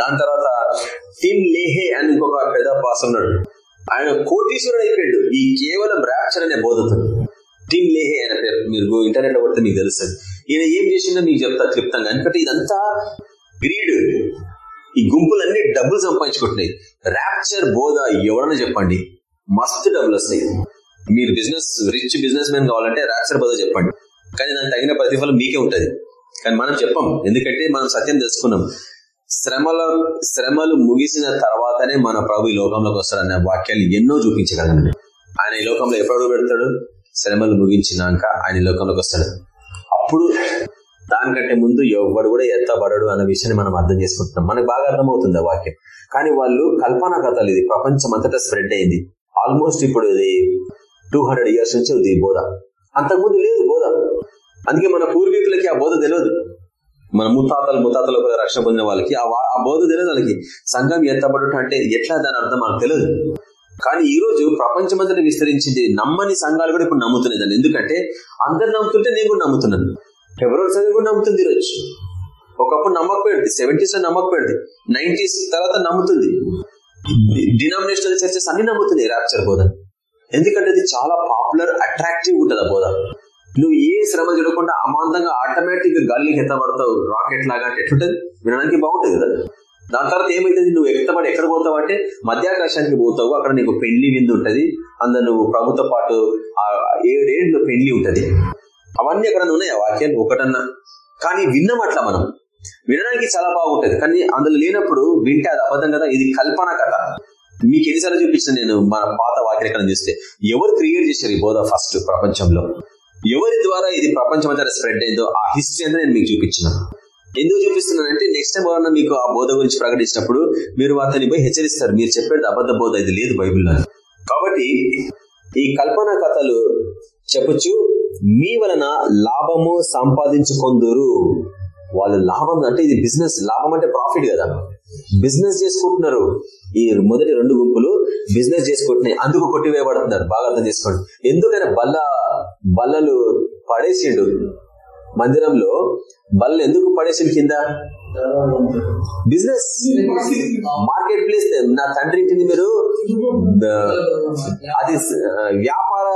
దాని తర్వాత టిమ్ లేహే అని ఇంకొక పెద్ద పాస్ ఉన్నాడు. ఆయన కోటీశ్వరుడు అయిపోయాడు. ఈ కేవలం ర్యాప్చర్ అనే బోధతో. టీమ్ లేహే అనే పేరు. మీరు ఇంటర్నెట్లో కొడితే మీకు తెలుస్తుంది. ఈయన ఏం చేసిందో మీకు చెప్తా క్లిప్తంగా ఎందుకంటే ఇదంతా గ్రీడ్. ఈ గుంపులన్నీ డబ్బులు సంపాదించుకుంటున్నాయి. ర్యాప్చర్ బోధ ఎవడన్నా చెప్పండి. మస్తు డబ్బులు వస్తాయి. మీరు బిజినెస్ రిచ్ బిజినెస్ మ్యాన్ కావాలంటే ర్యాప్చర్ బోధ చెప్పండి. కానీ దానికి తగిన ప్రతిఫలం మీకే ఉంటుంది. కానీ మనం చెప్పం. ఎందుకంటే మనం సత్యం తెలుసుకున్నాం. శ్రమల శ్రమలు ముగిసిన తర్వాతనే మన ప్రభు ఈ లోకంలోకి వస్తాడన్న వాక్యాలు ఎన్నో చూపించగలను ఆయన ఈ లోకంలో ఎప్పుడు పెడతాడు శ్రమలు ముగించినాక ఆయన లోకంలోకి వస్తాడు. అప్పుడు దానికంటే ముందు ఎవడు కూడా ఎత్తబడడు అన్న విషయాన్ని మనం అర్థం చేసుకుంటున్నాం. మనకు బాగా అర్థమవుతుంది వాక్యం. కానీ వాళ్ళు కల్పనా కథలు ఇది. ప్రపంచం అంతటా స్ప్రెడ్ అయింది. ఆల్మోస్ట్ ఇప్పుడు ఇది టూ హండ్రెడ్ ఇయర్స్ నుంచి ఉంది బోధ. అంతకుముందు లేదు బోధ. అందుకే మన పూర్వీకులకి ఆ బోధ తెలియదు. మన ముత్తాతలు ముత్తాతలు రక్షణ పొందిన వాళ్ళకి ఆ బోధ తెలియదు వాళ్ళకి. సంఘం ఎత్తబడటం అంటే ఎట్లా దాని అర్థం మనకు తెలియదు. కానీ ఈ రోజు ప్రపంచమంతటి విస్తరించింది నమ్మని సంఘాలు కూడా ఇప్పుడు నమ్ముతున్నాయి. ఎందుకంటే అందరు నమ్ముతుంటే నేను కూడా నమ్ముతున్నాను. ఫిబ్రవరి సంఘం కూడా నమ్ముతుంది ఈరోజు ఒకప్పుడు నమ్మకపోయింది. సెవెంటీస్లో నమ్మకపోయింది. నైన్టీస్ తర్వాత నమ్ముతుంది. డినామినేషనల్ చర్చెస్ అన్ని నమ్ముతున్నాయి రాప్చర్ బోధ. ఎందుకంటే అది చాలా పాపులర్ అట్రాక్టివ్ ఉంటుంది ఆ బోధ. నువ్వు ఏ శ్రమ చూడకుండా అమాంతంగా ఆటోమేటిక్గా గాలికి ఎత్తబడతావు. రాకెట్ లాగా అంటే ఎట్లుంటది? వినడానికి బాగుంటుంది కదా. దాని తర్వాత ఏమైతుంది? నువ్వు ఎక్కబడి ఎక్కడ పోతావు అంటే మధ్యాకాశానికి పోతావు. అక్కడ నీకు పెళ్ళి విందు ఉంటుంది. అందులో నువ్వు ప్రభుత్వ పాటు ఏడేళ్ళు పెళ్ళి ఉంటుంది. అవన్నీ అక్కడ ఉన్నాయి? ఆ వాక్యాలు ఒకటన్నా. కానీ విన్నాం అట్లా మనం. వినడానికి చాలా బాగుంటది. కానీ అందులో లేనప్పుడు వింటే అది అబద్ధం కదా? ఇది కల్పన కథ. మీకు ఎన్నిసార్లు చూపించిన నేను మన పాత వాక్యం చూస్తే ఎవరు క్రియేట్ చేశారు ఈ బోధ ఫస్ట్ ప్రపంచంలో? ఎవరి ద్వారా ఇది ప్రపంచం అంతా స్ప్రెడ్ అయిందో ఆ హిస్టరీ అంతా నేను మీకు చూపించిన. ఎందుకు చూపిస్తున్నానంటే నెక్స్ట్ టైం ఎవరన్నా మీకు ఆ బోధ గురించి ప్రకటించినప్పుడు మీరు అతని పోయి హెచ్చరిస్తారు. మీరు చెప్పేది అబద్ధ బోధ ఇది లేదు బైబిల్లో కాబట్టి ఈ కల్పన కథలు చెప్పచ్చు మీ వలన లాభము సంపాదించుకొందురు. వాళ్ళు లాభం అంటే ఇది బిజినెస్ లాభం అంటే ప్రాఫిట్ కదా. బిజినెస్ చేసుకుంటున్నారు. ఈ మొదటి రెండు గుంపులు బిజినెస్ చేసుకుంటున్నాయి. అందుకు కొట్టివేయబడుతున్నారు. బాగా అర్థం చేసుకోండి. ఎందుకైనా బల్ల బల్లలు పడేసిండు. మందిరంలో బల్ల ఎందుకు పడేసిన కింద? బిజినెస్ మార్కెట్ ప్లేస్ నా. తండ్రి ఇంటిని మీరు అది వ్యాపార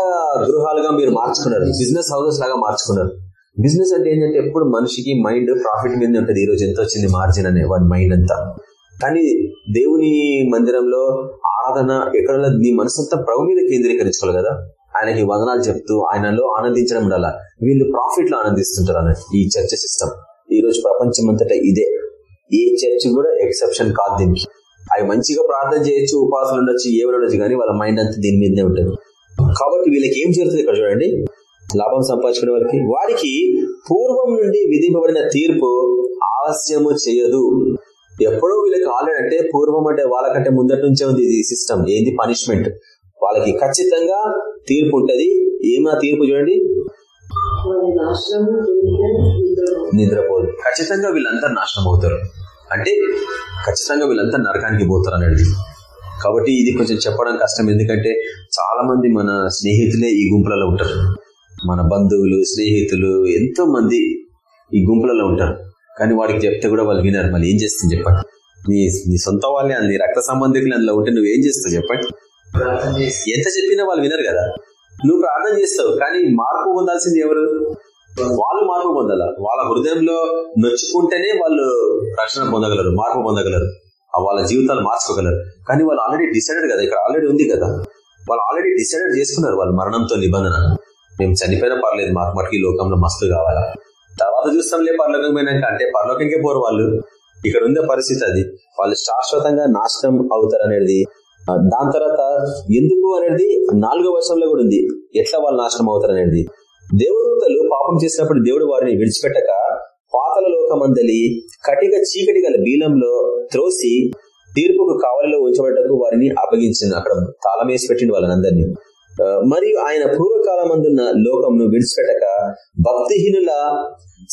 గృహాలుగా మీరు మార్చుకున్నారు. బిజినెస్ హౌసెస్ లాగా మార్చుకున్నారు. బిజినెస్ అంటే ఏంటంటే ఎప్పుడు మనిషికి మైండ్ ప్రాఫిట్ మీద ఉంటుంది. ఈ రోజు ఎంత వచ్చింది? మార్జిన్ అనే వాడి మైండ్ అంతా. కానీ దేవుని మందిరంలో ఆరాధన ఎక్కడ నీ మనసంతా ప్రభు మీద కేంద్రీకరించుకోవాలి కదా. ఆయనకి వదనాలు చెప్తూ ఆయనలో ఆనందించడం ఉండాల? వీళ్ళు ప్రాఫిట్లో ఆనందిస్తుంటారు అన్నట్టు ఈ చర్చ సిస్టమ్. ఈ రోజు ప్రపంచం అంతటా ఇదే. ఏ చర్చ్ కూడా ఎక్సెప్షన్ కాదు దీనికి. అవి మంచిగా ప్రార్థన చేయొచ్చు ఉపాసన ఉండొచ్చు ఏమైనా ఉండొచ్చు కానీ వాళ్ళ మైండ్ అంతా దీని మీదనే ఉంటుంది. కాబట్టి వీళ్ళకి ఏం జరుగుతుంది ఇక్కడ చూడండి. లాభం సంపాదించుకునే వారికి వారికి పూర్వం నుండి విధింపబడిన తీర్పు ఆలస్యము చేయదు. ఎప్పుడో వీళ్ళకి ఆల్రెడీ అంటే పూర్వం అంటే వాళ్ళకంటే ముందటి నుంచే ఉంది ఇది సిస్టమ్. ఏంది? పనిష్మెంట్. వాళ్ళకి ఖచ్చితంగా తీర్పు ఉంటది. ఏమా తీర్పు చూడండి. నిద్రపోదు. ఖచ్చితంగా వీళ్ళంతా నాశనం అవుతారు. అంటే ఖచ్చితంగా వీళ్ళంతా నరకానికి పోతారు అనేది. కాబట్టి ఇది కొంచెం చెప్పడం కష్టం. ఎందుకంటే చాలా మంది మన స్నేహితులే ఈ గుంపులలో ఉంటారు. మన బంధువులు స్నేహితులు ఎంతో మంది ఈ గుంపులలో ఉంటారు. కానీ వాడికి చెప్తే కూడా వాళ్ళు వినరు. మళ్ళీ ఏం చేస్తుంది చెప్పండి. నీ నీ సొంత వాళ్ళే నీ రక్త సంబంధికులు అందులో ఉంటే నువ్వు ఏం చేస్తావు చెప్పండి. ఎంత చెప్పినా వాళ్ళు వినరు కదా. నువ్వు ప్రార్థన చేస్తావు కానీ మార్పు పొందాల్సింది ఎవరు? వాళ్ళు మార్పు పొందాల? వాళ్ళ హృదయంలో నొచ్చుకుంటేనే వాళ్ళు రక్షణ పొందగలరు మార్పు పొందగలరు. వాళ్ళ జీవితాలు మార్చుకోగలరు. కానీ వాళ్ళు ఆల్రెడీ డిసైడెడ్ కదా ఇక్కడ ఆల్రెడీ ఉంది కదా. వాళ్ళు ఆల్రెడీ డిసైడెడ్ చేసుకున్నారు వాళ్ళు మరణంతో నిబంధన. మేము చనిపోయినా పర్లేదు మాకు మటుకి లోకంలో మస్తు కావాలా. తర్వాత చూస్తాంలే పరలోకం పోయినాక అంటే పరలోకంకే పోరు వాళ్ళు. ఇక్కడ ఉండే పరిస్థితి అది. వాళ్ళు శాశ్వతంగా నాశనం అవుతారు అనేది దాని తర్వాత ఎందుకు అనేది నాలుగో వర్షంలో కూడా ఉంది. ఎట్లా వాళ్ళు నాశనం అవుతారు అనేది. దేవదూతలు పాపం చేసినప్పుడు దేవుడు వారిని విడిచిపెట్టక పాతల లోకమందలి కటిక చీకటి గల బీలంలో త్రోసి తీర్పుకు కావలిలో ఉంచబడ్డకు వారిని అప్పగించింది అక్కడ తాళం వేసి పెట్టింది వాళ్ళని మరియు ఆయన పూర్వకాలమందున్న లోకంను విడిచిపెట్టక భక్తిహీనుల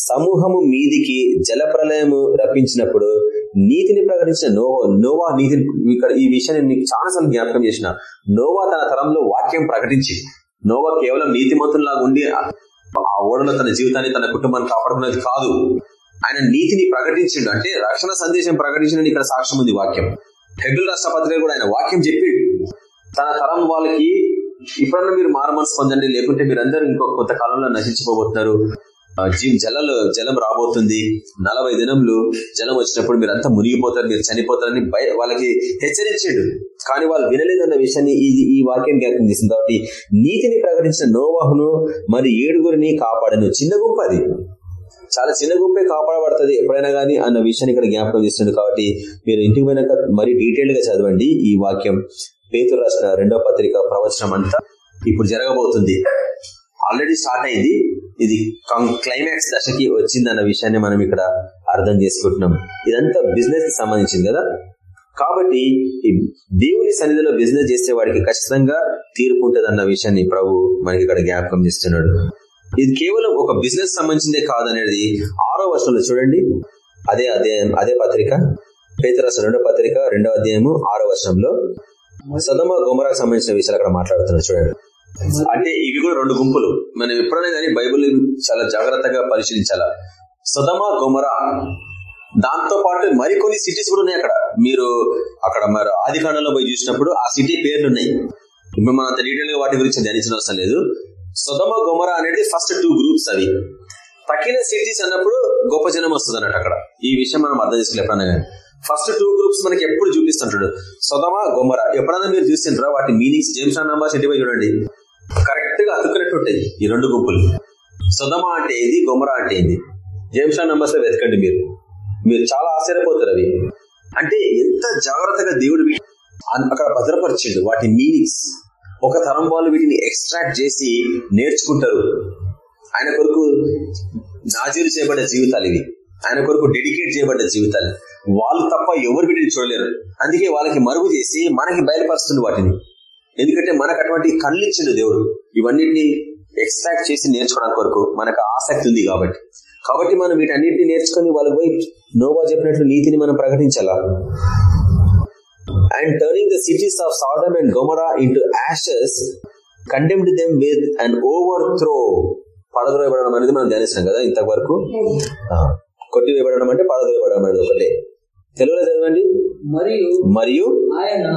సమూహము మీదికి జలప్రలయము రప్పించినప్పుడు నీతిని ప్రకటించిన నోవా నోవా నీతిని ఇక్కడ ఈ విషయాన్ని నీకు చాలాసార్లు జ్ఞాపకం చేసిన. నోవా తన తరంలో వాక్యం ప్రకటించి నోవా కేవలం నీతిమంతులాగా ఉండి ఆ ఓడలో తన జీవితాన్ని తన కుటుంబాన్ని కాపాడుకునేది కాదు. ఆయన నీతిని ప్రకటించిండు. అంటే రక్షణ సందేశం ప్రకటించిన ఇక్కడ సాక్ష్యం ఉంది వాక్యం. హెబిల్ రాష్ట్రపతిగా కూడా ఆయన వాక్యం చెప్పి తన తరం వాళ్ళకి ఇప్పుడన్నా మీరు మారమనసు పొందండి లేకుంటే మీరందరూ ఇంకో కొంతకాలంలో నశించిపోబోతున్నారు. జలలు జలం రాబోతుంది. నలభై దినంలు జలం వచ్చినప్పుడు మీరు అంతా మునిగిపోతారు మీరు చనిపోతారని వాళ్ళకి హెచ్చరించాడు. కానీ వాళ్ళు వినలేదన్న విషయాన్ని ఇది ఈ వాక్యం జ్ఞాపకం చేసింది. కాబట్టి నీతిని ప్రకటించిన నోవాహును మరి ఏడుగురిని కాపాడను. చిన్న గుంపు అది. చాలా చిన్న గుంపే కాపాడబడుతుంది ఎప్పుడైనా కానీ అన్న విషయాన్ని ఇక్కడ జ్ఞాపకం చేస్తుంది కాబట్టి మీరు ఇంటికి పోయినాక మరి డీటెయిల్గా చదవండి ఈ వాక్యం. పేతురు రాసిన రెండో పత్రిక ప్రవచనం అంతా ఇప్పుడు జరగబోతుంది. ఆల్రెడీ స్టార్ట్ అయింది. ఇది క్లైమాక్స్ దశకి వచ్చింది అన్న విషయాన్ని మనం ఇక్కడ అర్థం చేసుకుంటున్నాం. ఇదంతా బిజినెస్కి సంబంధించింది కదా? కాబట్టి ఈ దేవుని సన్నిధిలో బిజినెస్ చేసే వాడికి ఖచ్చితంగా తీర్పు ఉంటుంది విషయాన్ని ప్రభు మనకి ఇక్కడ జ్ఞాపకం చేస్తున్నాడు. ఇది కేవలం ఒక బిజినెస్ సంబంధించిందే కాదనేది ఆరో వర్షంలో చూడండి. అదే అధ్యాయం అదే పత్రిక. పేతరాశ రెండో పత్రిక రెండో అధ్యాయము ఆరో వర్షంలో సదమ గుమరాకు సంబంధించిన విషయాలు అక్కడ మాట్లాడుతున్నాడు చూడండి. అంటే ఇవి కూడా రెండు గుంపులు. మనం ఎప్పుడైనా కానీ బైబుల్ చాలా జాగ్రత్తగా పరిశీలించాలా? సుధమ గుమరా. దాంతో పాటు మరికొన్ని సిటీస్ కూడా ఉన్నాయి అక్కడ. మీరు అక్కడ మరి ఆదికాండంలో పోయి చూసినప్పుడు ఆ సిటీ పేర్లు ఉన్నాయి. మనం అంత డీటెయిల్గా వాటి గురించి ధ్యానించిన అవసరం లేదు. సుధమ గుమర అనేది ఫస్ట్ టూ గ్రూప్స్ అవి. తక్కిన సిటీస్ అన్నప్పుడు గొప్ప జనం వస్తుంది అన్నట్టు అక్కడ. ఈ విషయం మనం అర్థం చేసుకోలే ఎప్పుడన్నా ఫస్ట్ టూ గ్రూప్స్ మనకి ఎప్పుడు చూపిస్తుంటాడు. సుధమ గొమర. ఎప్పుడైనా మీరు చూసింటారా వాటి మీనింగ్స్ జేమ్స్ నంబర్ సిటీ చూడండి. కరెక్ట్గా అతుకున్నట్టు ఉంటాయి ఈ రెండు గుంపులు. సొదమ అంటే ఏంది? గొమర అంటే ఏంది? జేమ్స్ నంబర్స్లో వెతకండి మీరు. మీరు చాలా ఆశ్చర్యపోతారు అవి. అంటే ఎంత జాగ్రత్తగా దేవుడు అక్కడ భద్రపరిచిండు. వాటి మీనింగ్స్ ఒక తరం వాళ్ళు వీటిని ఎక్స్ట్రాక్ట్ చేసి నేర్చుకుంటారు. ఆయన కొరకు నాజీరు చేయబడ్డ జీవితాలు ఇవి. ఆయన కొరకు డెడికేట్ చేయబడ్డ జీవితాలు. వాళ్ళు తప్ప ఎవరు వీటిని చూడలేరు. అందుకే వాళ్ళకి మరుగు చేసి మనకి బయలుపరుస్తుంది వాటిని. ఎందుకంటే మనకు అటువంటి కళ్ళిచ్చిండు దేవుడు. ఇవన్నిటిని ఎక్స్ట్రాక్ట్ చేసి నేర్చుకోవడం కొరకు మనకు ఆసక్తి ఉంది కాబట్టి. కాబట్టి మనం వీటన్నిటిని నేర్చుకుని వాళ్ళకి పోయి నోవా చెప్పినట్లు నీతిని మనం ప్రకటించాలా? And turning the cities of Sodom and Gomorrah into ashes condemned them with and overthrow పడద్రోయబడడం అనేది మనం ధ్యానిస్తాం కదా ఇంతవరకు కొట్టి వేయబడడం అంటే పడద్రోయబడడం అనేది ఒకటే. తెలుగులో చదవండి. మరియు మరియు ఆయన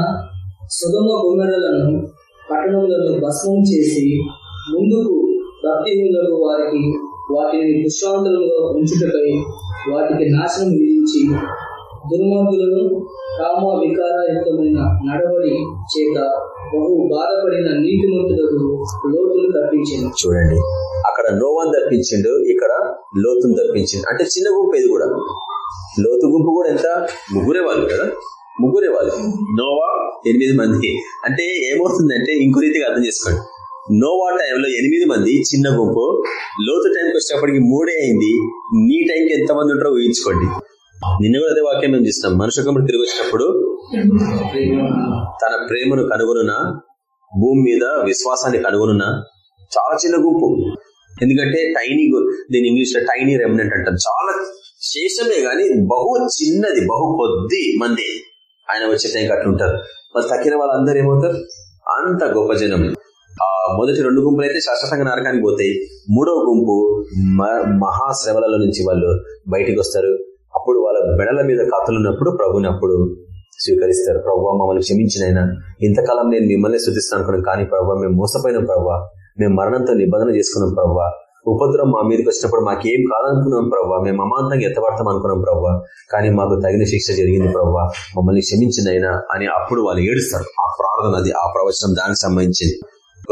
సుగమ గుమ్మరలను పట్టణములను భస్మం చేసి ముందుకు భక్తిహీనులకు వారికి వాటిని దృష్టాంతలుగా ఉంచుటకై వాటికి నాశనం విధించి దుర్మార్గులను కామ వికారయుక్తమైన నడవడి చేత బహు బాధపడిన నీతిమంతులకు లోతును తప్పించింది చూడండి. అక్కడ నోవాన్ తప్పించిండు ఇక్కడ లోతును తప్పించిండు. అంటే చిన్న గుంపు ఇది కూడా. లోతు గుంపు కూడా ఎంత? ముగ్గురే వాళ్ళు కదా? ముగ్గురే వాళ్ళు నోవా ఎనిమిది మంది. అంటే ఏమవుతుందంటే ఇంకో రీతిగా అర్థం చేసుకోండి. నోవా టైంలో ఎనిమిది మంది చిన్న గుంపు. లోతు టైంకి వచ్చేటప్పటికి మూడే అయింది. నీ టైంకి ఎంతమంది ఉంటారో ఊహించుకోండి. నిన్న కూడా అదే వాక్యం మేము చూస్తున్నాం మనుషు తిరిగి వచ్చినప్పుడు తన ప్రేమను కనుగొనున? భూమి మీద విశ్వాసాన్ని కనుగొనున్న చాలా చిన్న గుంపు. ఎందుకంటే టైనీ దీని ఇంగ్లీష్లో టైనీ రెమినెంట్ అంటారు చాలా శేషమే గాని బహు చిన్నది బహు కొద్ది మంది. ఆయన వచ్చే టైంకి అట్లుంటారు మరి తక్కిన వాళ్ళందరూ ఏమవుతారు? అంత గొప్ప జనం. ఆ మొదటి రెండు గుంపులు అయితే శాశ్వతంగా నరకానికి పోతాయి. మూడవ గుంపు మహాశ్రవలలో నుంచి వాళ్ళు బయటికి వస్తారు. అప్పుడు వాళ్ళ బెడల మీద కథలున్నప్పుడు ప్రభునప్పుడు స్వీకరిస్తారు. ప్రభావ మమ్మల్ని క్షమించినైనా ఇంతకాలం నేను మిమ్మల్ని శుద్ధిస్తాను అనుకున్నాను. కానీ ప్రభావ మేము మోసపోయిన ప్రభావ మేము మరణంతో నిబంధన చేసుకున్నాం ప్రభావ ఉపద్రవం మా మీదకి వచ్చినప్పుడు మాకేం కాదనుకున్నాం ప్రవ్వా. మేము అమాంతంగా ఎత్తబడతాం అనుకున్నాం ప్రవ్వా. కానీ మాకు తగిన శిక్ష జరిగింది ప్రవ్వా. మమ్మల్ని క్షమించినైనా అని అప్పుడు వాళ్ళు ఏడుస్తారు. ఆ ప్రార్థన అది ఆ ప్రవచనం దానికి సంబంధించింది.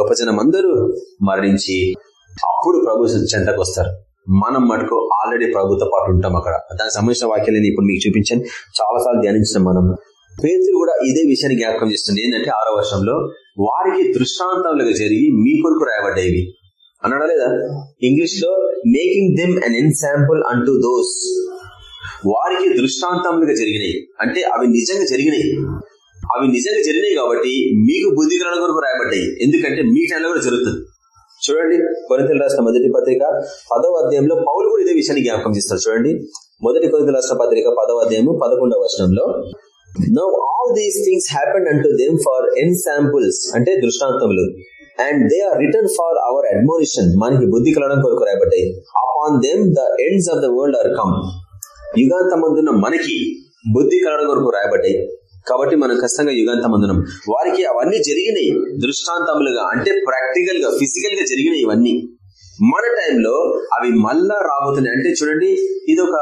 గొప్ప జనం అందరూ మరణించి అప్పుడు ప్రభు చెంతకు వస్తారు. మనం మటుకు ఆల్రెడీ ప్రభుత్వ పాటు ఉంటాం అక్కడ. దానికి సంబంధించిన వాక్యాలు ఇప్పుడు మీకు చూపించాను. చాలా సార్లు ధ్యానించిన మనం. పేతులు కూడా ఇదే విషయాన్ని జ్ఞాపకం చేస్తుంది. ఏంటంటే ఆరో వర్షంలో వారికి దృష్టాంతాలుగా జరిగి మీ కొరకు రాయబడ్డాయి. అన్నాడా లేదా? ఇంగ్లీష్లో మేకింగ్ దెమ్ అన్ ఎన్సాంపుల్ అంటూ దోస్ వారికి దృష్టాంతములుగా జరిగినాయి. అంటే అవి నిజంగా జరిగినాయి. అవి నిజంగా జరిగినాయి కాబట్టి మీకు బుద్ధి కూడా కొరకు రాయబడ్డాయి. ఎందుకంటే మీ టైంలో కూడా జరుగుతుంది. చూడండి కొరింతలు రాష్ట్ర మొదటి పత్రిక పదవ అధ్యాయంలో పౌలు కూడా ఇదే విషయాన్ని జ్ఞాపకం చేస్తారు చూడండి మొదటి కొరింతల రాష్ట్ర పత్రిక పదవ అధ్యాయము పదకొండవ వర్షంలో now all these things happen unto them for ensamples అంటే దృష్టాంతములు. And they are written for our admonition మనకి బుద్ధి కలడం కొరకు రాయబడ్డాయి. Upon them the ends of the world are come యుగాంతమందున్న మనకి బుద్ధి కలడం కొరకు రాయబడ్డాయి. కాబట్టి మనం ఖచ్చితంగా యుగాంతమందునం వారికి అవన్నీ జరిగినాయి. దృష్టాంతములుగా అంటే ప్రాక్టికల్గా ఫిజికల్గా జరిగినాయి ఇవన్నీ. మన టైంలో అవి మళ్ళా రాబోతున్నాయి. అంటే చూడండి ఇదొక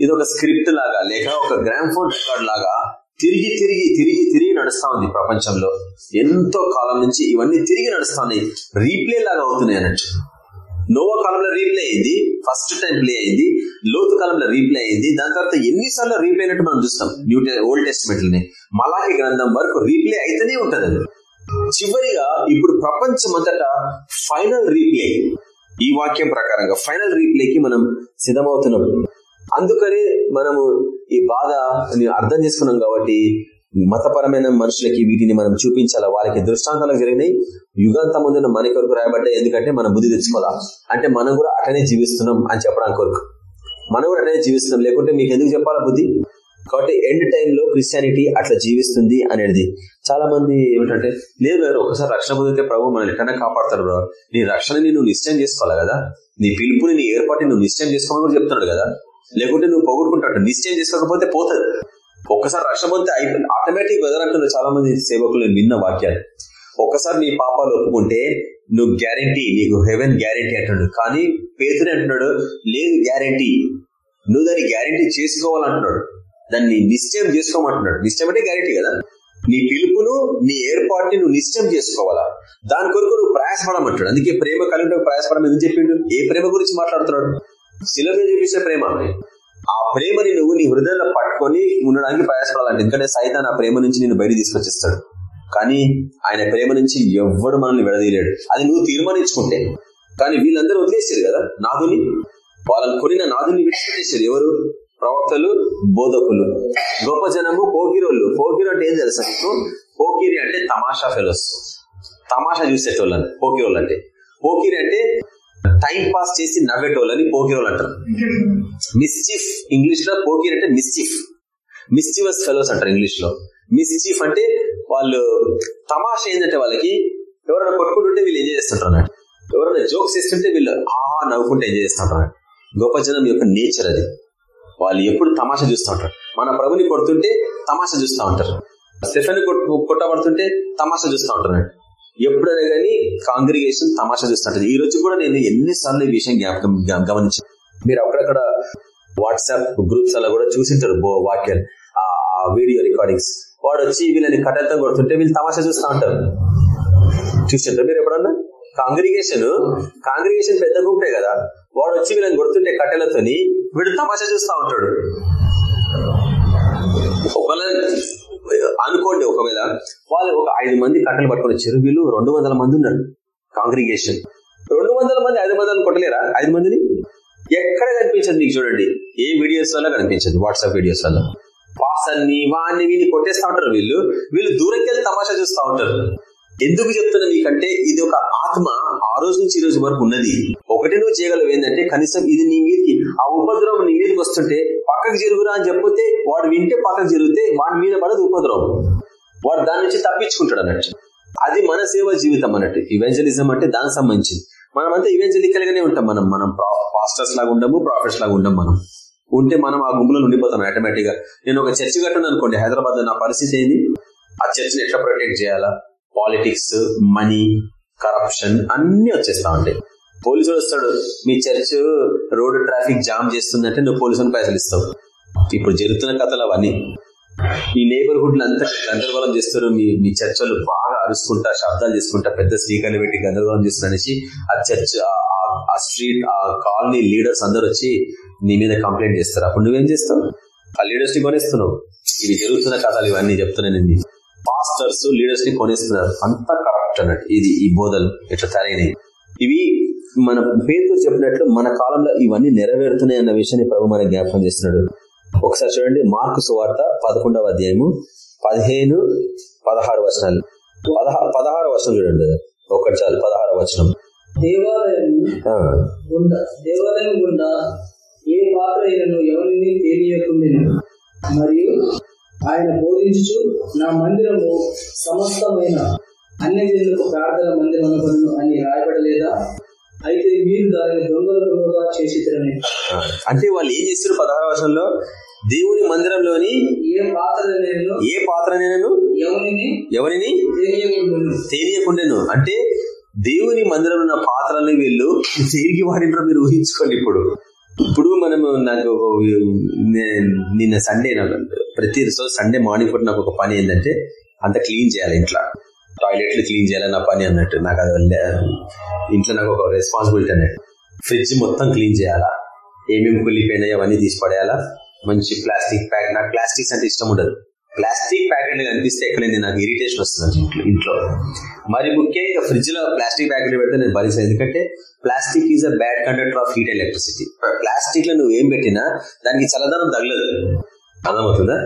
ఇదొక స్క్రిప్ట్ లాగా లేక ఒక గ్రామ్ఫోన్ రికార్డ్ లాగా తిరిగి తిరిగి తిరిగి తిరిగి నడుస్తా ఉంది ప్రపంచంలో. ఎంతో కాలం నుంచి ఇవన్నీ తిరిగి నడుస్తా ఉన్నాయి రీప్లే లాగా అవుతున్నాయి అన్నట్టు నోవా కాలంలో రీప్లే అయింది ఫస్ట్ టైం ప్లే అయింది లోతు కాలంలో రీప్లే అయింది దాని తర్వాత ఎన్నిసార్లు రీప్లే అయినట్టు మనం చూస్తాం. న్యూ ఓల్డ్ టెస్ట్మెంట్ని మలాకి గ్రంథం వరకు రీప్లే అయితేనే ఉంటుంది చివరిగా ఇప్పుడు ప్రపంచం ఫైనల్ రీప్లే. ఈ వాక్యం ప్రకారంగా ఫైనల్ రీప్లేకి మనం సిద్ధమవుతున్నాం. అందుకని మనము ఈ బాధ అర్థం చేసుకున్నాం కాబట్టి మతపరమైన మనుషులకి వీటిని మనం చూపించాలా? వారికి దృష్టాంతాలకు జరిగినాయి. యుగాంతం ముందున మన కొరకు రాయబడ్డాయి. ఎందుకంటే మనం బుద్ధి తెచ్చుకోవాలా? అంటే మనం కూడా అటనే జీవిస్తున్నాం అని చెప్పడానికి కొరకు. మనం కూడా అటనే జీవిస్తున్నాం. లేకుంటే మీకు ఎందుకు చెప్పాలా బుద్ధి? కాబట్టి ఎండ్ టైంలో క్రిస్టియానిటీ అట్లా జీవిస్తుంది అనేది. చాలా మంది ఏమిటంటే లేదు వేరు ఒకసారి రక్షణ పొందితే ప్రభు మనల్ని ఎక్కడైనా కాపాడతారు నీ రక్షణని నువ్వు నిశ్చయం చేసుకోవాలి కదా? నీ పిలుపుని నీ ఏర్పాటుని నువ్వు నిశ్చయం చేసుకోమని కూడా చెప్తున్నాడు కదా? లేకుంటే నువ్వు పొగుడుకుంటాడు నిశ్చయం చేసుకోకపోతే పోతుంది. ఒక్కసారి రక్షణ పొందితే అయిపోయింది ఆటోమేటిక్ వెదర్ చాలా మంది సేవకులు నేను విన్న వాక్యాలు. ఒక్కసారి నీ పాపాలు ఒప్పుకుంటే నువ్వు గ్యారంటీ నీకు హెవెన్ గ్యారంటీ అంటున్నాడు. కానీ పేతుని అంటున్నాడు లేదు గ్యారంటీ నువ్వు దాన్ని గ్యారంటీ చేసుకోవాలంటున్నాడు. దాన్ని నిశ్చయం చేసుకోమంటున్నాడు. నిశ్చయం అంటే గ్యారంటీ కదా. నీ పిలుపును నీ ఏర్పాటుని నువ్వు నిశ్చయం చేసుకోవాలా? దాని కొరకు నువ్వు ప్రయాసపడమంటాడు అందుకే ప్రేమ కలిగి ప్రయాసపడమని ఎందుకు చెప్పిండు? ఏ ప్రేమ గురించి మాట్లాడుతున్నాడు? శిల మీద చూపించిన ప్రేమ ఆ ప్రేమని నువ్వు నీ హృదయంలో పట్టుకొని ఉండడానికి ప్రయాసపడాలంటే ఎందుకంటే సైతాన్ ఆ ప్రేమ నుంచి నేను బయట తీసుకొచ్చేస్తాడు. కానీ ఆయన ప్రేమ నుంచి ఎవ్వడు మనల్ని విడదీయలేడు. అది నువ్వు తీర్మానించుకుంటే. కానీ వీళ్ళందరూ వదిలేసారు కదా నాదుని? వాళ్ళని కొనిన నాదుని విడిచిపెట్టేశారు ఎవరు? ప్రవక్తలు బోధకులు. గొప్ప జనము పోకిరోళ్ళు. పోకిరో అంటే ఏం తెలుసా మీకు? పోకిరి అంటే తమాషా ఫెలోస్. తమాషా చూసేటోళ్ళని పోకిరోళ్ళు అంటే. పోకిరి అంటే టైం పాస్ చేసి నవ్వేటోళ్ళని పోకిరోలు అంటారు. మిస్చీఫ్ ఇంగ్లీష్లో పోకిర్ అంటే మిస్చీఫ్ మిస్చివస్ ఫెలోస్ అంటారు ఇంగ్లీష్లో. మిస్చీఫ్ అంటే వాళ్ళు తమాషా ఏంటంటే వాళ్ళకి ఎవరైనా కొట్టుకుంటుంటే వీళ్ళు ఎంజాయ్ చేస్తుంటారు అన్నట్టు. ఎవరైనా జోక్స్ చేస్తుంటే వీళ్ళు ఆ నవ్వుకుంటే ఎంజాయ్ చేస్తుంటారు గొప్ప జనం యొక్క నేచర్ అది. వాళ్ళు ఎప్పుడు తమాషా చూస్తూ ఉంటారు. మన ప్రభుని కొడుతుంటే తమాషా చూస్తూ ఉంటారు. స్టెఫెన్ కొట్టబడుతుంటే తమాషా చూస్తూ ఉంటారు ఎప్పుడైనా కానీ కాంగ్రిగేషన్ తమాషా చూస్తుంటది. ఈ రోజు కూడా నేను ఎన్నిసార్లు ఈ విషయం జ్ఞాపకం గమనించాను మీరు అక్కడక్కడ వాట్సాప్ గ్రూప్స్ అలా కూడా చూసింటారు వాక్యాలు. ఆ వీడియో రికార్డింగ్స్ వాడు వచ్చి వీళ్ళని కట్టెలతో కొడుతుంటే వీళ్ళు తమాషా చూస్తూ ఉంటారు. చూసింటారు. మీరు ఎప్పుడన్నా? కాంగ్రిగేషన్ కాంగ్రిగేషన్ పెద్ద గుంపే కదా. వాడు వచ్చి వీళ్ళని కొడుతుంటే కట్టెలతోని వీడు తమాషా చూస్తూ ఉంటాడు. ఒకవేళ అనుకోండి ఒకవేళ వాళ్ళు ఒక ఐదు మంది కట్టలు పట్టుకున్న వచ్చారు వీళ్ళు రెండు వందల మంది ఉన్నారు కాంగ్రిగేషన్ రెండు వందల మంది ఐదు మంది కొట్టలేరా? ఐదు మందిని? ఎక్కడ కనిపించదు మీకు చూడండి. ఏ వీడియోస్ వల్ల కనిపించదు? వాట్సాప్ వీడియోస్ వల్ల. పాసల్ని వాడిని వీళ్ళు కొట్టేస్తా ఉంటారు వీళ్ళు. వీళ్ళు దూరంకి వెళ్ళి తమాషా చూస్తూ ఉంటారు. ఎందుకు చెప్తున్నా మీకంటే ఇది ఒక ఆత్మ ఆ రోజు నుంచి ఈ రోజు వరకు ఉన్నది. ఒకటి నువ్వు చేయగలవు ఏంటంటే కనీసం ఇది నీ మీదకి ఆ ఉపద్రవం నీ మీదకి వస్తుంటే పక్కకు జరుగురా అని చెప్పితే వాడు వింటే పక్కకు జరిగితే వాడి మీద పడదు ఉపద్రవం. వాడు దాని నుంచి తప్పించుకుంటాడు అన్నట్టు. అది మన సేవ జీవితం అన్నట్టు. ఇవెంజలిజం అంటే దానికి సంబంధించింది. మనం అంతా ఇవెంజలికల్ గానే ఉంటాం మనం. మనం పాస్టర్స్ లాగా ఉండము ప్రాఫిట్స్ లాగా ఉండం మనం. ఉంటే మనం ఆ గుంపులో ఉండిపోతాం ఆటోమేటిక్గా నేను ఒక చర్చి కట్టను అనుకోండి హైదరాబాద్లో నా పరిస్థితి ఏంది? ఆ చర్చిని ఎట్లా ప్రొటెక్ట్ చేయాలా? పాలిటిక్స్ మనీ కరప్షన్ అన్ని వచ్చేస్తా ఉంటాయి. పోలీసుడు వస్తాడు మీ చర్చ్ రోడ్డు ట్రాఫిక్ జామ్ చేస్తుందంటే నువ్వు పోలీసుని పైసలు ఇస్తావు. ఇప్పుడు జరుగుతున్న కథలు అవన్నీ. మీ నేబర్హుడ్ అంతా గందరగోళం చేస్తారు. మీ మీ చర్చలు బాగా అరుచుకుంటా శబ్దాలు చేసుకుంటా పెద్ద స్పీకర్లు పెట్టి గందరగోళం చేస్తున్నారనేసి ఆ చర్చ్ ఆ స్ట్రీట్ ఆ కాలనీ లీడర్స్ అందరు వచ్చి నీ మీద కంప్లైంట్ చేస్తారు. అప్పుడు నువ్వేం చేస్తావు? ఆ లీడర్స్ని కొనేస్తున్నావు. ఇవి జరుగుతున్న కథలు ఇవన్నీ చెప్తున్నాను పాస్టర్స్ లీడర్స్ని కొనేస్తున్నారు. అంత కరప్ట్ అన్నట్టు. ఇది ఈ బోధలు ఇట్లా తరైనవి ఇవి మన పేరు చెప్పినట్లు మన కాలంలో ఇవన్నీ నెరవేరుతున్నాయి అన్న విషయాన్ని ప్రభు మన జ్ఞాపకం చేస్తున్నాడు. ఒకసారి చూడండి మార్కు సువార్త పదకొండవ అధ్యాయము పదిహేను పదహారు వచనాలు. పదహారు పదహారు వచనం చూడండి. ఒకటి చాలు పదహారు వచనం. దేవాలయం దేవాలయం గుండా ఏ పాత్ర ఎవరిని మరియు ఆయన బోధించుచు నా మందిరము సమస్తమైన అన్ని ప్రార్థన మందిరం అని రాయబడలేదా? అయితే మీరు దానిని చేసి. అంటే వాళ్ళు ఏం చేస్తారు పదహారు వర్షంలో దేవుని మందిరంలోని ఏ పాత్ర ఏ పాత్రనైనాను? ఎవరిని ఎవరిని? తెలియకుండెను అంటే దేవుని మందిరంలో ఉన్న పాత్రల్ని వీళ్ళు తిరిగి వాడినో మీరు ఊహించుకోండి ఇప్పుడు. ఇప్పుడు మనము నాకు నిన్న సండే నాకు ప్రతి సండే మార్నింగ్ పూట నాకు ఒక పని ఏంటంటే అంత క్లీన్ చేయాలి ఇంట్లో. టాయిలెట్లు క్లీన్ చేయాలి నా పని అన్నట్టు. నాకు అది ఇంట్లో నాకు ఒక రెస్పాన్సిబిలిటీ అన్నట్టు. ఫ్రిడ్జ్ మొత్తం క్లీన్ చేయాలా? ఏమేమి కుళ్ళిపోయినాయి అవన్నీ తీసి పడేయాలా? మంచి ప్లాస్టిక్ ప్యాక్ నాకు ప్లాస్టిక్స్ అంటే ఇష్టం ఉండదు. ప్లాస్టిక్ ప్యాకెట్లు కనిపిస్తే ఎక్కడైనా నాకు ఇరిటేషన్ వస్తుంది ఇంట్లో ఇంట్లో. మరి ముఖ్యంగా ఫ్రిడ్జ్లో ప్లాస్టిక్ ప్యాకెట్లు పెడితే నేను భరించాను. ఎందుకంటే plastic is a bad conductor of heat electricity ప్లాస్టిక్లో నువ్వు ఏం పెట్టినా దానికి చల్లదనం తగలదు. అర్థమవుతుందా?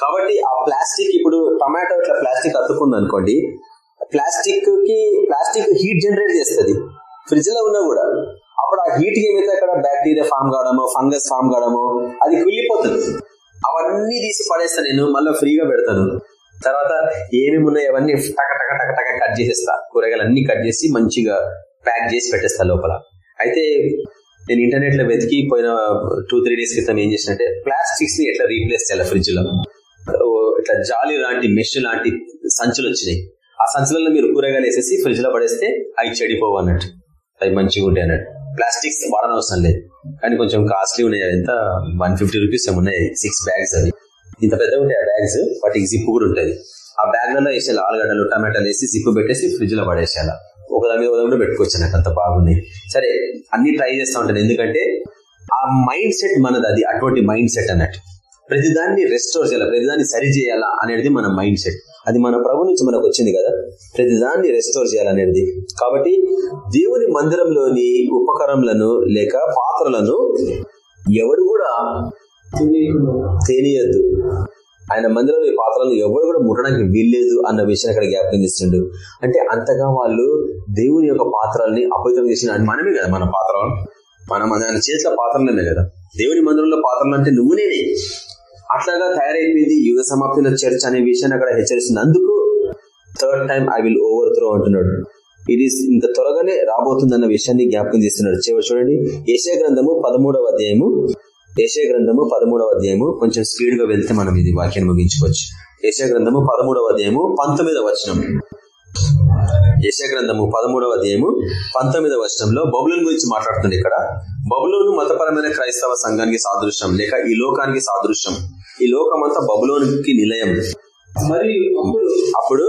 కాబట్టి ఆ ప్లాస్టిక్ ఇప్పుడు టమాటో ఇట్లా ప్లాస్టిక్ అతుకుంది అనుకోండి ప్లాస్టిక్కి ప్లాస్టిక్ హీట్ జనరేట్ చేస్తుంది. ఫ్రిడ్జ్లో ఉన్నా కూడా అప్పుడు ఆ హీట్కి ఏమైతే అక్కడ బ్యాక్టీరియా ఫామ్ కావడమో ఫంగస్ ఫామ్ కావడము అది కుళ్ళిపోతుంది. అవన్నీ తీసి పడేస్తాను నేను మళ్ళీ ఫ్రీగా పెడతాను. తర్వాత ఏమేమి ఉన్నాయో అవన్నీ టక టక టక టక కట్ చేసేస్తా. కూరగాయలు అన్ని కట్ చేసి మంచిగా ప్యాక్ చేసి పెట్టేస్తా లోపల. అయితే నేను ఇంటర్నెట్లో వెతికి పోయిన టూ త్రీ డేస్ క్రితం ఏం చేసినట్టే ప్లాస్టిక్స్ని ఎట్లా రీప్లేస్ చేయాలి ఫ్రిడ్జ్లో? ఓ ఇట్లా జాలి లాంటి మెష్ లాంటి సంచులు వచ్చినాయి. ఆ సంచులలో మీరు కూరగాయలు వేసేసి ఫ్రిడ్జ్లో పడేస్తే అవి చెడిపోవు అన్నట్టు. అవి మంచిగా ఉంటాయి అన్నట్టు. ప్లాస్టిక్స్ వాడనవసరం లేదు. కానీ కొంచెం కాస్ట్లీ ఉన్నాయి. ఎంత? వన్ ఫిఫ్టీ రూపీస్ ఏమి ఉన్నాయి. సిక్స్ బ్యాగ్స్ అవి. ఇంత పెద్ద ఉంటాయి ఆ బ్యాగ్స్ వాటికి జిప్ కూడా ఉంటుంది. ఆ బ్యాగ్లలో వేసేయాలి ఆలుగడ్డలు టమాటాలు వేసి జిప్ పెట్టేసి ఫ్రిడ్జ్లో పడేసేయాలి. ఒకదాని మీద ఒకదాని కూడా పెట్టుకోవచ్చు నాకు అంత బాగుంది సరే అన్ని ట్రై చేస్తూ ఉంటాను. ఎందుకంటే ఆ మైండ్ సెట్ మనది. అది అటువంటి మైండ్ సెట్ అన్నట్టు. ప్రతిదాన్ని రెస్టోర్ చేయాలి? ప్రతిదాన్ని సరి చేయాలా? అనేది మన మైండ్ సెట్ అది మన ప్రభు నుంచి మనకు వచ్చింది కదా. ప్రతిదాన్ని రెస్టోర్ చేయాలనేది. కాబట్టి దేవుని మందిరంలోని ఉపకరణలను లేక పాత్రలను ఎవరు కూడా తెలియకుండా తెలియదు ఆయన మందిరంలో ఈ పాత్రలను ఎవరు కూడా ముట్టడానికి వీల్లేదు అన్న విషయాన్ని అక్కడ జ్ఞాపకం చేస్తుండు. అంటే అంతగా వాళ్ళు దేవుని యొక్క పాత్రల్ని అపవిత్రం చేసిన మనమే కదా మన పాత్ర. మనం ఆయన చేతిలో పాత్రలనే కదా. దేవుని మందిరంలో పాత్రలు అంటే నువ్వు నేనే. అట్లాగా తయారైపోయింది యుగ సమాప్తిలో చర్చ్ అనే విషయాన్ని అక్కడ హెచ్చరిస్తుంది అందుకు third time I will overthrow అంటున్నాడు ఇది ఇంత త్వరగానే రాబోతుందన్న విషయాన్ని జ్ఞాపకం చేస్తున్నాడు. చివరి చూడండి. ఏషియా గ్రంథము పదమూడవ అధ్యాయము. ఏషియా గ్రంథము పదమూడవ అధ్యాయము. కొంచెం స్పీడ్గా వెళ్తే మనం ఇది వాక్యాన్ని ముగించుకోవచ్చు. ఏషియా గ్రంథము పదమూడవ అధ్యాయము పంతొమ్మిదవ వచనం. యశ గ్రంథము పదమూడవ అధ్యాయము పంతొమ్మిదవ వచనంలో బబులోన్ గురించి మాట్లాడుతుంది ఇక్కడ. బబులోను మతపరమైన క్రైస్తవ సంఘానికి సాదృశ్యం లేక ఈ లోకానికి సాదృశ్యం. ఈ లోకమంతా బబులోనికి నిలయం. మరియు అప్పుడు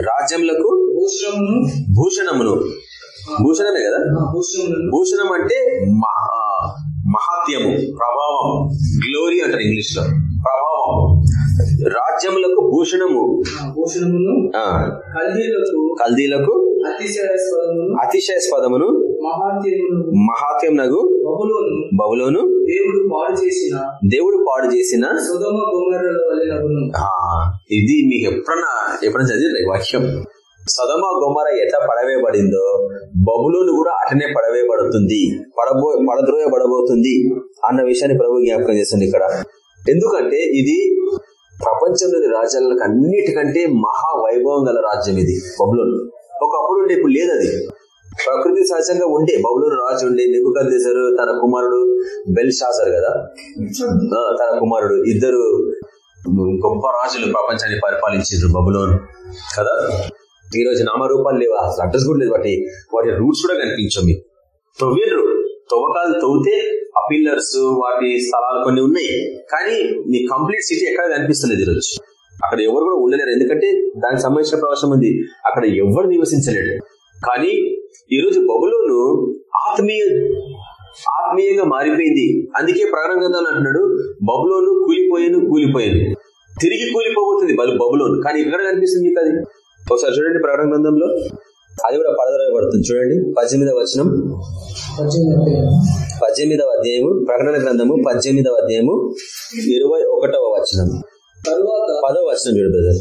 రాజ్యములకు భూషణమును భూషణమే కదా? భూషణం అంటే మహా మహాత్యము ప్రభావం గ్లోరీ అంటారు ఇంగ్లీష్లో ప్రభావం. రాజ్యములకు భూషణము. భూషణమును కల్దీలకు అతిశయాస్పదమును అతిశయస్పదమును బబులోను దేవుడు పాడు చేసిన దేవుడు పాడు ఇది మీకు ఎప్పుడన్నా ఎప్పుడన్నా చదివిరా ఈ వాక్యం? సదమ గొమర ఎట్లా పడవేయబడిందో బబులోను కూడా అటనే పడవేయబడుతుంది పడబో పడద్రోయబడబోతుంది అన్న విషయాన్ని ప్రభు జ్ఞాపకం చేస్తుంది ఇక్కడ. ఎందుకంటే ఇది ప్రపంచంలోని రాజ్యాలకు అన్నిటికంటే మహా వైభవం గల రాజ్యం ఇది బబులోను ఒకప్పుడు ఇప్పుడు లేదు అది ప్రకృతి సహజంగా ఉండే బబులోను రాజు ఉండే నెబుకద్దేశారు తన కుమారుడు బెల్ షాసర్ కదా తన కుమారుడు ఇద్దరు గొప్ప రాజులు ప్రపంచాన్ని పరిపాలించారు బబులోన్ కదా? ఈ రోజు నామరూపాలు లేవు? అసలు అడ్రస్ కూడా లేదు వాటి వాటి రూట్స్ కూడా కనిపించవు మీకు. తవ్విండ్రు. తవ్వకాలు తవ్వితే ఆ పిల్లర్స్ వాటి స్థలాలు కొన్ని ఉన్నాయి. కానీ మీ కంప్లీట్ సిటీ ఎక్కడ కనిపిస్తలేదు ఈరోజు. అక్కడ ఎవరు కూడా ఉండలేరు. ఎందుకంటే దానికి సంబంధించిన ప్రవేశం ఉంది. అక్కడ ఎవరు నివసించలేడు కానీ ఈ రోజు బబులోను ఆత్మీయ ఆత్మీయంగా మారిపోయింది. అందుకే ప్రకటన గ్రంథాలు అంటున్నాడు బబులోను కూలిపోయాను కూలిపోయాను. తిరిగి కూలిపోబోతుంది బలు బబులోను. కానీ ఇక్కడ కనిపిస్తుంది అది. ఒకసారి చూడండి ప్రకటన గ్రంథంలో. అది కూడా పడదరబడుతుంది చూడండి పద్దెనిమిదవ వచనం. పద్దెనిమిది పద్దెనిమిదవ అధ్యాయము ప్రకటన గ్రంథము పద్దెనిమిదవ అధ్యాయము ఇరవై ఒకటవ వచనం. తరువాత పదవ వచనం చూడు బ్రదర్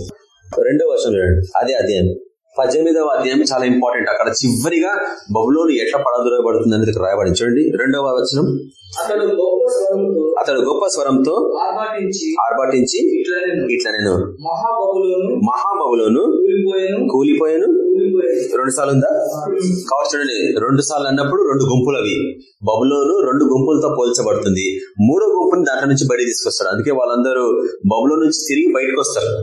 రెండవ వచనం చూడండి అదే అధ్యాయం. పద్దెనిమిదవ అధ్యాయం చాలా ఇంపార్టెంట్. అక్కడ చివరిగా బబులోని ఎట్లా పడదొరబడుతుంది అనేది రాయబడింది చూడండి రెండవ వచనం. అతడు గొప్ప స్వరంతో అతడు గొప్ప స్వరంతో ఆర్భాటించి ఇట్లా నేను మహాబబులోను కూలిపోయాను. రెండు సార్లు ఉందా? కాబట్టి చూడండి రెండు సార్లు అన్నప్పుడు రెండు గుంపులు అవి బబులోను రెండు గుంపులతో పోల్చబడుతుంది. మూడో గుంపుని దాంట్లో నుంచి బయట తీసుకొస్తాడు. అందుకే వాళ్ళందరూ బబులో నుంచి తిరిగి బయటకు వస్తారు.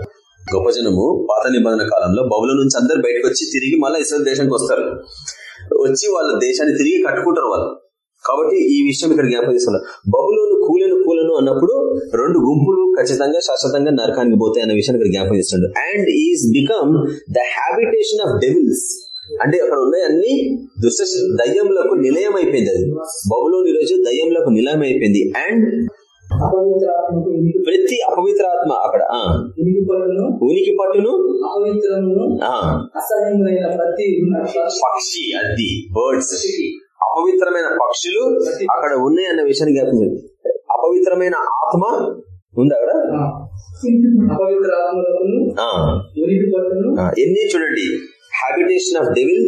గొప్ప జనము పాత నిబంధన కాలంలో బబులో నుంచి అందరు బయటకు వచ్చి తిరిగి మళ్ళీ ఇస్రాయల్ దేశానికి వస్తారు. వచ్చి వాళ్ళ దేశాన్ని తిరిగి కట్టుకుంటారు వాళ్ళు. కాబట్టి ఈ విషయం ఇక్కడ జ్ఞాపకం చేసుకోవాలి బబులోను కూలను కూలను అన్నప్పుడు రెండు గుంపులు ఖచ్చితంగా శాశ్వతంగా నరకానికి పోతాయి అన్న విషయాన్ని ఇక్కడ జ్ఞాపకం చేస్తుండ్రు and is become the habitation of devils అంటే అక్కడ ఉన్నాయి అన్ని దుష్ట దయ్యంలకు నిలయం అయిపోయింది అది. బబులోని రోజు దయ్యంలకు నిలయం అయిపోయింది. అండ్ ప్రతి అపవిత్ర ఆత్మ అక్కడ ఉనికి పట్టును అసహ్యమైన ప్రతి పక్షి అది బర్డ్స్ అపవిత్రమైన పక్షులు అక్కడ ఉన్నాయి అన్న విషయాన్ని జ్ఞాపించండి అపవిత్రమైన ఆత్మ ఉంది అక్కడ? ఎన్ని చూడండి హ్యాబిటేషన్ ఆఫ్ డెవిల్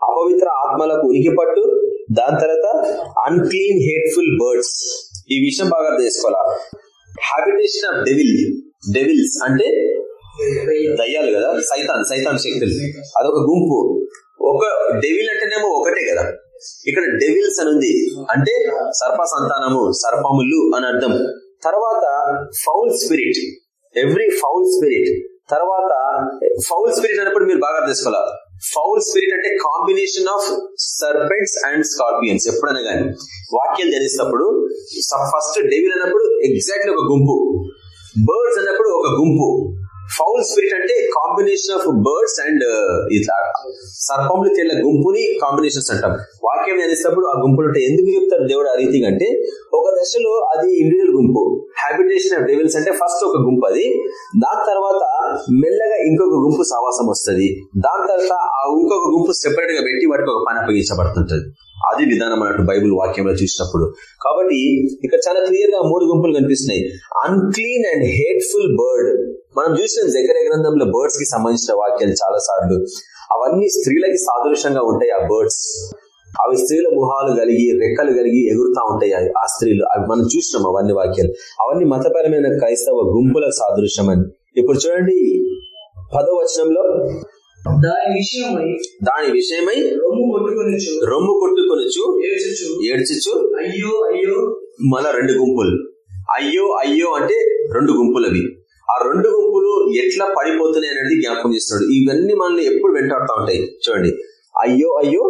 అపవిత్ర ఆత్మలకు ఉనికి పట్టు దాని తర్వాత అన్క్లీన్ హేట్ఫుల్ బర్డ్స్ ఈ విషయం బాగా అర్థం చేసుకోవాలా? హ్యాబిటేషన్ ఆఫ్ డెవిల్ డెవిల్స్ అంటే దయ్యాలు కదా? సైతాన్ సైతాన్ శక్తులు. అదొక గుంపు. ఒక డెవిల్ అంటేనేమో ఒకటే కదా? ఇక్కడ డెవిల్స్ అని ఉంది. అంటే సర్ప సంతానము సర్పములు అని అర్థం. తర్వాత foul spirit every foul spirit తర్వాత ఫౌల్ స్పిరిట్ అన్నప్పుడు మీరు బాగా అర్థం చేసుకోవాలి? ఫౌల్ స్పిరిట్ అంటే combination of serpents and scorpions ఎప్పుడైనా కానీ వాక్యం ధ్యానిస్తున్నప్పుడు ఫస్ట్ డెవిల్ అన్నప్పుడు ఎగ్జాక్ట్లీ ఒక గుంపు బర్డ్స్ అన్నప్పుడు ఒక గుంపు. ఫౌల్ స్పిరిట్ అంటే కాంబినేషన్ ఆఫ్ బర్డ్స్ అండ్ ఇట్లా సర్పములు తెల్ల గుంపుని కాంబినేషన్స్ అంటాం. వాక్యం అనేసినప్పుడు ఆ గుంపులు ఉంటాయి ఎందుకు చెప్తారు దేవుడు ఆ రీతిగా అంటే ఒక దశలో అది ఇండివిజువల్ గుంపు హ్యాబిటేషన్ ఆఫ్ డెవిల్స్ అంటే ఫస్ట్ ఒక గుంపు అది దాని తర్వాత మెల్లగా ఇంకొక గుంపు సావాసం వస్తుంది. దాని తర్వాత ఆ ఇంకొక గుంపు సెపరేట్గా పెట్టి వాటికి ఒక పని అప్పగించబడుతుంటది. అది విధానం అన్నట్టు బైబుల్ వాక్యంలో చూసినప్పుడు. కాబట్టి ఇక్కడ చాలా క్లియర్గా మూడు గుంపులు కనిపిస్తున్నాయి. అన్క్లీన్ అండ్ హేట్ఫుల్ బర్డ్ మనం చూసిన జగర గ్రంథంలో బర్డ్స్కి సంబంధించిన వాక్యాలు చాలా సార్లు. అవన్నీ స్త్రీలకి సాదృశ్యంగా ఉంటాయి ఆ బర్డ్స్ అవి స్త్రీల ముఖాలు కలిగి రెక్కలు కలిగి ఎగురుతా ఉంటాయి అవి ఆ స్త్రీలు. అవి మనం చూసినాం అవన్నీ వాక్యాలు. అవన్నీ మతపరమైన క్రైస్తవ గుంపుల సాదృశ్యం అని. ఇప్పుడు చూడండి పదో వచనంలో. దాని విషయమై దాని విషయమై రొమ్ము కొట్టుకుని కొట్టుకొనొచ్చు ఏడ్చుచు. అయ్యో అయ్యో. మళ్ళా రెండు గుంపులు. అయ్యో అయ్యో అంటే రెండు గుంపులు అవి ఆ రెండు గుంపులు ఎట్లా పడిపోతున్నాయి అనేది జ్ఞాపకం చేస్తున్నాడు. ఇవన్నీ మనల్ని ఎప్పుడు వెంటాడుతూ ఉంటాయి. చూడండి. అయ్యో అయ్యో.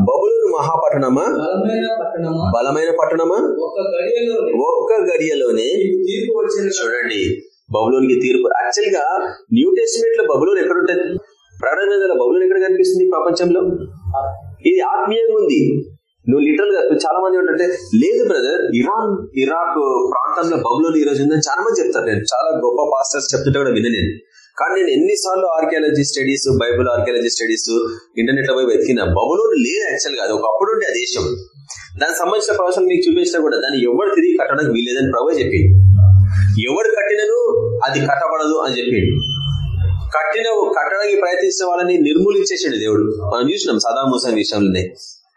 బబులు మహాపట్టణమా? బలమైన పట్టణమా? ఒక్క గడియలోనే. చూడండి. బబులోనికి తీర్పు. యాక్చువల్గా న్యూ టెస్టిమెంట్లో బబులోన్ ఎక్కడ ఉంటుంది? ప్రకటన గ్రంథంలో బబులోన్ ఎక్కడ కనిపిస్తుంది ప్రపంచంలో? ఇది ఆత్మీయంగా ఉంది. నువ్వు లిటరల్గా చాలా మంది ఏంటంటే లేదు బ్రదర్ ఇరాన్ ఇరాక్ ప్రాంతంలో బబులోని ఈ రోజు ఉందని చాలా మంది చెప్తారు నేను. చాలా గొప్ప పాస్టర్స్ చెప్తుంటే కూడా విన నేను. కానీ నేను ఎన్నిసార్లు archaeology studies Bible archaeology studies ఇంటర్నెట్లో పోయి వెతికిన బబులోని లేదు యాక్చువల్గా అది ఒకప్పుడు ఉండే ఆ దేశం. దానికి సంబంధించిన ప్రవేశం మీకు చూపించినా కూడా దాన్ని ఎవరు తిరిగి కట్టడానికి వీలేదని ప్రభు చెప్పింది ఎవరు కట్టినను అది కట్టబడదు అని చెప్పిండు. కట్టిన కట్టడానికి ప్రయత్నించిన వాళ్ళని నిర్మూలించేసాడు దేవుడు. మనం చూసినాం సదామూసన్ విషయంలోనే.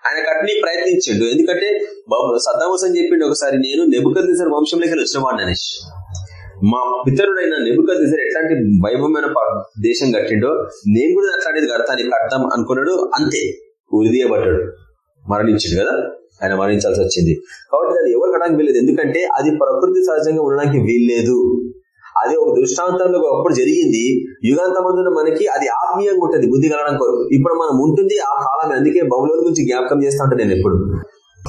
ఆయన కట్టని ప్రయత్నించిండు. ఎందుకంటే బాబు అని చెప్పిండు ఒకసారి నేను నెబుకద్నేసర్ వంశంలోకి వచ్చినవాడిని అనేసి మా పితరుడైన నెబుకద్నేసర్ ఎట్లాంటి వైభవమైన ప- దేశం కట్టిండో నేను కూడా అట్లాంటిది కడతాను కడతాం అనుకున్నాడు. అంతే. ఉరిదీయబడ్డాడు. మరణించిండు కదా? ఆయన మరణించాల్సి వచ్చింది. కాబట్టి అది ఎవరు కట్టడానికి వీల్లేదు. ఎందుకంటే అది ప్రకృతి సహజంగా ఉండడానికి వీల్లేదు. అది ఒక దృష్టాంతంలో ఒకప్పుడు జరిగింది. యుగాంతమందున మనకి అది ఆత్మీయంగా ఉంటుంది బుద్ధి కలగడం కొరకు. ఇప్పుడు మనం ఉంటుంది ఆ కాలమే అందుకే బహుళ గురించి జ్ఞాపకం చేస్తా ఉంటాను నేను ఎప్పుడు.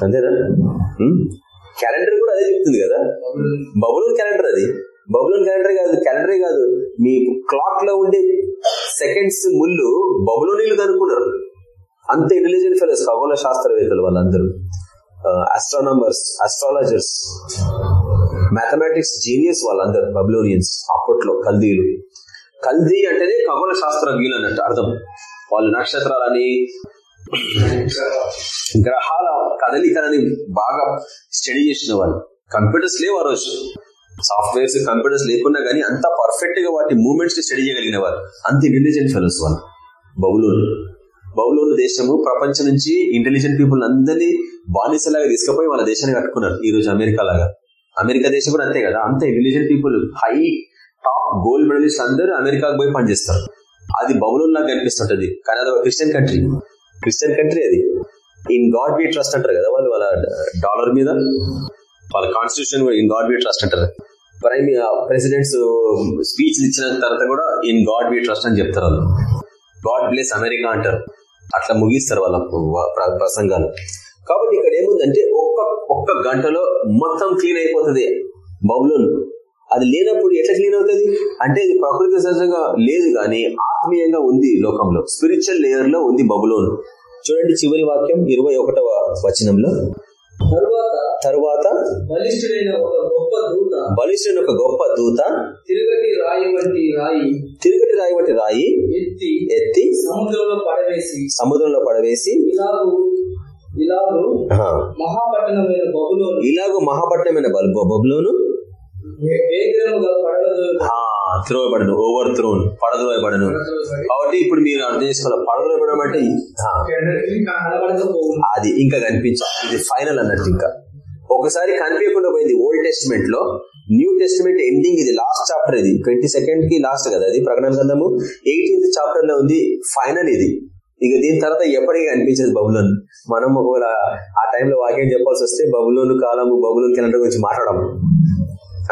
అంతేనా? క్యాలెండర్ కూడా అదే చెప్తుంది కదా. బబులూన్ క్యాలెండర్ అది. బబులూన్ క్యాలెండర్ కాదు క్యాలెండరే కాదు. మీ క్లాక్లో ఉండే సెకండ్స్ ముళ్ళు బబులోనీలు కనుక్కున్నారు. అంత ఇంటెలిజెంట్ ఫెలోస్ ఖగోళ శాస్త్రవేత్తలు వాళ్ళందరూ. ఆస్ట్రానమర్స్ ఆస్ట్రాలజర్స్ మ్యాథమెటిక్స్ జీనియస్ వాళ్ళందరూ బబులోనియన్స్ అప్పట్లో కల్దీలు కల్దీ అంటేనే ఖగోళ శాస్త్రజ్ఞులు అన్నట్టు అర్థం. వాళ్ళు నక్షత్రాలని గ్రహాల కదలికలని బాగా స్టడీ చేసిన వాళ్ళు కంప్యూటర్స్ లేవు ఆ రోజు. సాఫ్ట్వేర్స్ కంప్యూటర్స్ లేకున్నా కానీ అంత పర్ఫెక్ట్గా వాటి మూమెంట్స్ స్టడీ చేయగలిగిన వారు అంత ఇంటెలిజెంట్ ఫెలోస్ వాళ్ళు. బౌలోను బౌలోను దేశము ప్రపంచం నుంచి ఇంటెలిజెంట్ పీపుల్ అందరినీ బానిసలాగా తీసుకుపోయి వాళ్ళ దేశాన్ని కట్టుకున్నారు. ఈ రోజు అమెరికా లాగా. అమెరికా దేశం కూడా అంతే కదా. అంతే intelligent people high top gold medalist అందరూ అమెరికాకు పోయి పనిచేస్తారు. అది బౌలోన్ లాగా కనిపిస్తుంటది. కానీ అది ఒక క్రిస్టియన్ కంట్రీ. క్రిస్టియన్ కంట్రీ అది. ఇన్ గాడ్ బి ట్రస్ట్ అంటారు కదా వాళ్ళు వాళ్ళ డాలర్ మీద. వాళ్ళ constitution in God be trust అంటారు. ప్రైమ్ ప్రెసిడెంట్స్ స్పీచ్ ఇచ్చిన తర్వాత కూడా ఇన్ గాడ్ బి ట్రస్ట్ అని చెప్తారు వాళ్ళు. గాడ్ బ్లెస్ అమెరికా అంటారు. అట్లా ముగిస్తారు వాళ్ళ ప్రసంగాలు. కాబట్టి ఇక్కడ ఏముందంటే ఒక్క ఒక్క గంటలో మొత్తం క్లీన్ అయిపోతుంది బబులోన్ అది లేనప్పుడు ఎట్లా క్లీన్ అవుతుంది? అంటే ఇది ప్రకృతి సహజంగా లేదు కానీ ఆత్మీయంగా ఉంది లోకంలో. స్పిరిచువల్ లేయర్లో ఉంది బబులోన్. చూడండి చివరి వాక్యం ఇరవై ఒకటవ వచనంలో. తరువాత తరువాత బలిష్ఠుడైన ఒక గొప్ప దూత బలిష్ఠుని ఒక గొప్ప దూత తిరగటి రాయి వంటి రాయి తిరుగటి రాయి వంటి రాయి ఎత్తి ఎత్తి సముద్రంలో పడవేసి సముద్రంలో పడవేసి ఇలాగు ఇలాగు మహాపట్నమైన బబులోను. త్రోయబడను ఓవర్ త్రోన్ పడద్రోయబడను. కాబట్టి ఇప్పుడు మీరు అర్థం చేసుకోవాలి పడద్రోయబడడం అంటే అది ఇంకా కనిపించాలి ఇది ఫైనల్ అన్నట్టు ఇంకా. ఒకసారి కనిపించకుండా పోయింది ఓల్డ్ టెస్టిమెంట్లో న్యూ టెస్టిమెంట్ ఎండింగ్ ఇది లాస్ట్ చాప్టర్ ఇది. ట్వంటీ సెకండ్కి లాస్ట్ కదా అది ప్రకటన గ్రంథము? ఎయిటీన్త్ చాప్టర్లో ఉంది ఫైనల్ ఇది. ఇక దీని తర్వాత ఎప్పటికీ కనిపించదు బబులోన్. మనం ఒకవేళ ఆ టైంలో వాక్యం చెప్పాల్సి వస్తే బబులోను కాలము బబులోన్ క్యాలెండర్ గురించి మాట్లాడము.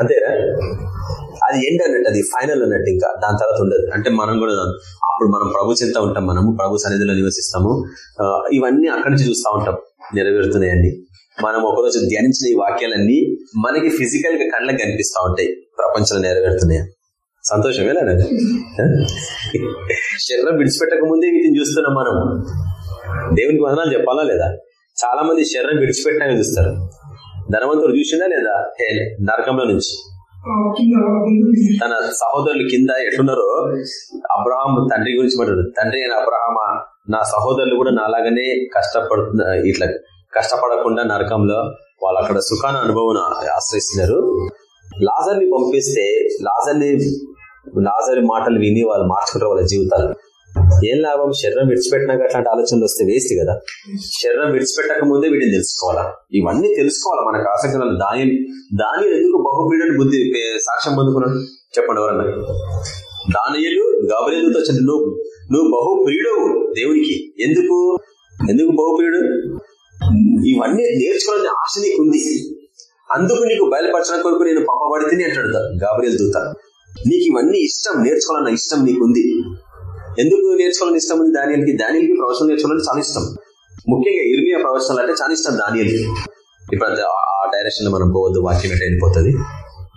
అంతేనా? అది ఎండ్ అన్నట్టు అది ఫైనల్ అన్నట్టు ఇంకా. దాని తర్వాత ఉండదు. అంటే మనం కూడా అప్పుడు మనం ప్రభు చెంత ఉంటాం మనము ప్రభు సన్నిధిలో నివసిస్తాము. ఇవన్నీ అక్కడి నుంచి చూస్తూ ఉంటాం. నెరవేరుతున్నాయండి. మనం ఒకరోజు ధ్యానించిన ఈ వాక్యాలన్నీ మనకి ఫిజికల్గా కళ్ళకి కనిపిస్తూ ఉంటాయి. ప్రపంచంలో నెరవేరుతున్నాయి సంతోషమే లేదా శరీరం విడిచిపెట్టక ముందే వీటిని చూస్తున్నాం మనం. దేవునికి వదనాలు చెప్పాలా లేదా? చాలా మంది శరీరం విడిచిపెట్టాలని చూస్తారు. ధనవంతుడు చూసిందా లేదా? నరకంలో నుంచి. తన సహోదరులు కింద ఎట్లున్నారో అబ్రహాం తండ్రి గురించి మాట్లాడు. తండ్రి అయిన అబ్రహామా నా సహోదరులు కూడా నాలాగనే కష్టపడుతున్న ఇట్లా కష్టపడకుండా నరకంలో వాళ్ళు అక్కడ సుఖాన అనుభవం ఆశ్రయిస్తున్నారు. లాజర్ని పంపిస్తే లాజర్ని లాజర్ మాటలు విని వాళ్ళు మార్చుకుంటారు వాళ్ళ జీవితాలు. ఏం లాభం? శరీరం విడిచిపెట్టినాక అట్లాంటి ఆలోచనలు వస్తే వేస్ట్ కదా. శరీరం విడిచిపెట్టక ముందే వీటిని తెలుసుకోవాలా? ఇవన్నీ తెలుసుకోవాలా మనకు ఆసక్తి దాని దాని ఎందుకు బహుపీడని బుద్ధి సాక్ష్యం పొందుకున్నాడు? చెప్పండి ఎవరన్నా. దానియలు గాబరేలుతో వచ్చింది. నువ్వు నువ్వు బహుప్రియుడవు దేవునికి. ఎందుకు? ఎందుకు బహుప్రియుడు ఇవన్నీ నేర్చుకోవాలని ఆశ నీకుంది. అందుకు నీకు బయలుపరచడం కొరకు నేను పంపబడితేనే అంటాడు గాబరియల్ దూత నీకు ఇవన్నీ ఇష్టం నేర్చుకోవాలన్న ఇష్టం నీకుంది. ఎందుకు నేర్చుకోవాలని ఇష్టం ఉంది దానియల్కి దానియల్కి ప్రవచనం నేర్చుకోవాలని చాలా ఇష్టం. ముఖ్యంగా ఇర్మియా ప్రవచనాలు అంటే చాలా ఇష్టం దానియల్కి ఇప్పుడు ఆ- ఆ డైరెక్షన్లో మనం పోవద్దు వాక్యం ఎట్లా వెళ్ళిపోతుంది?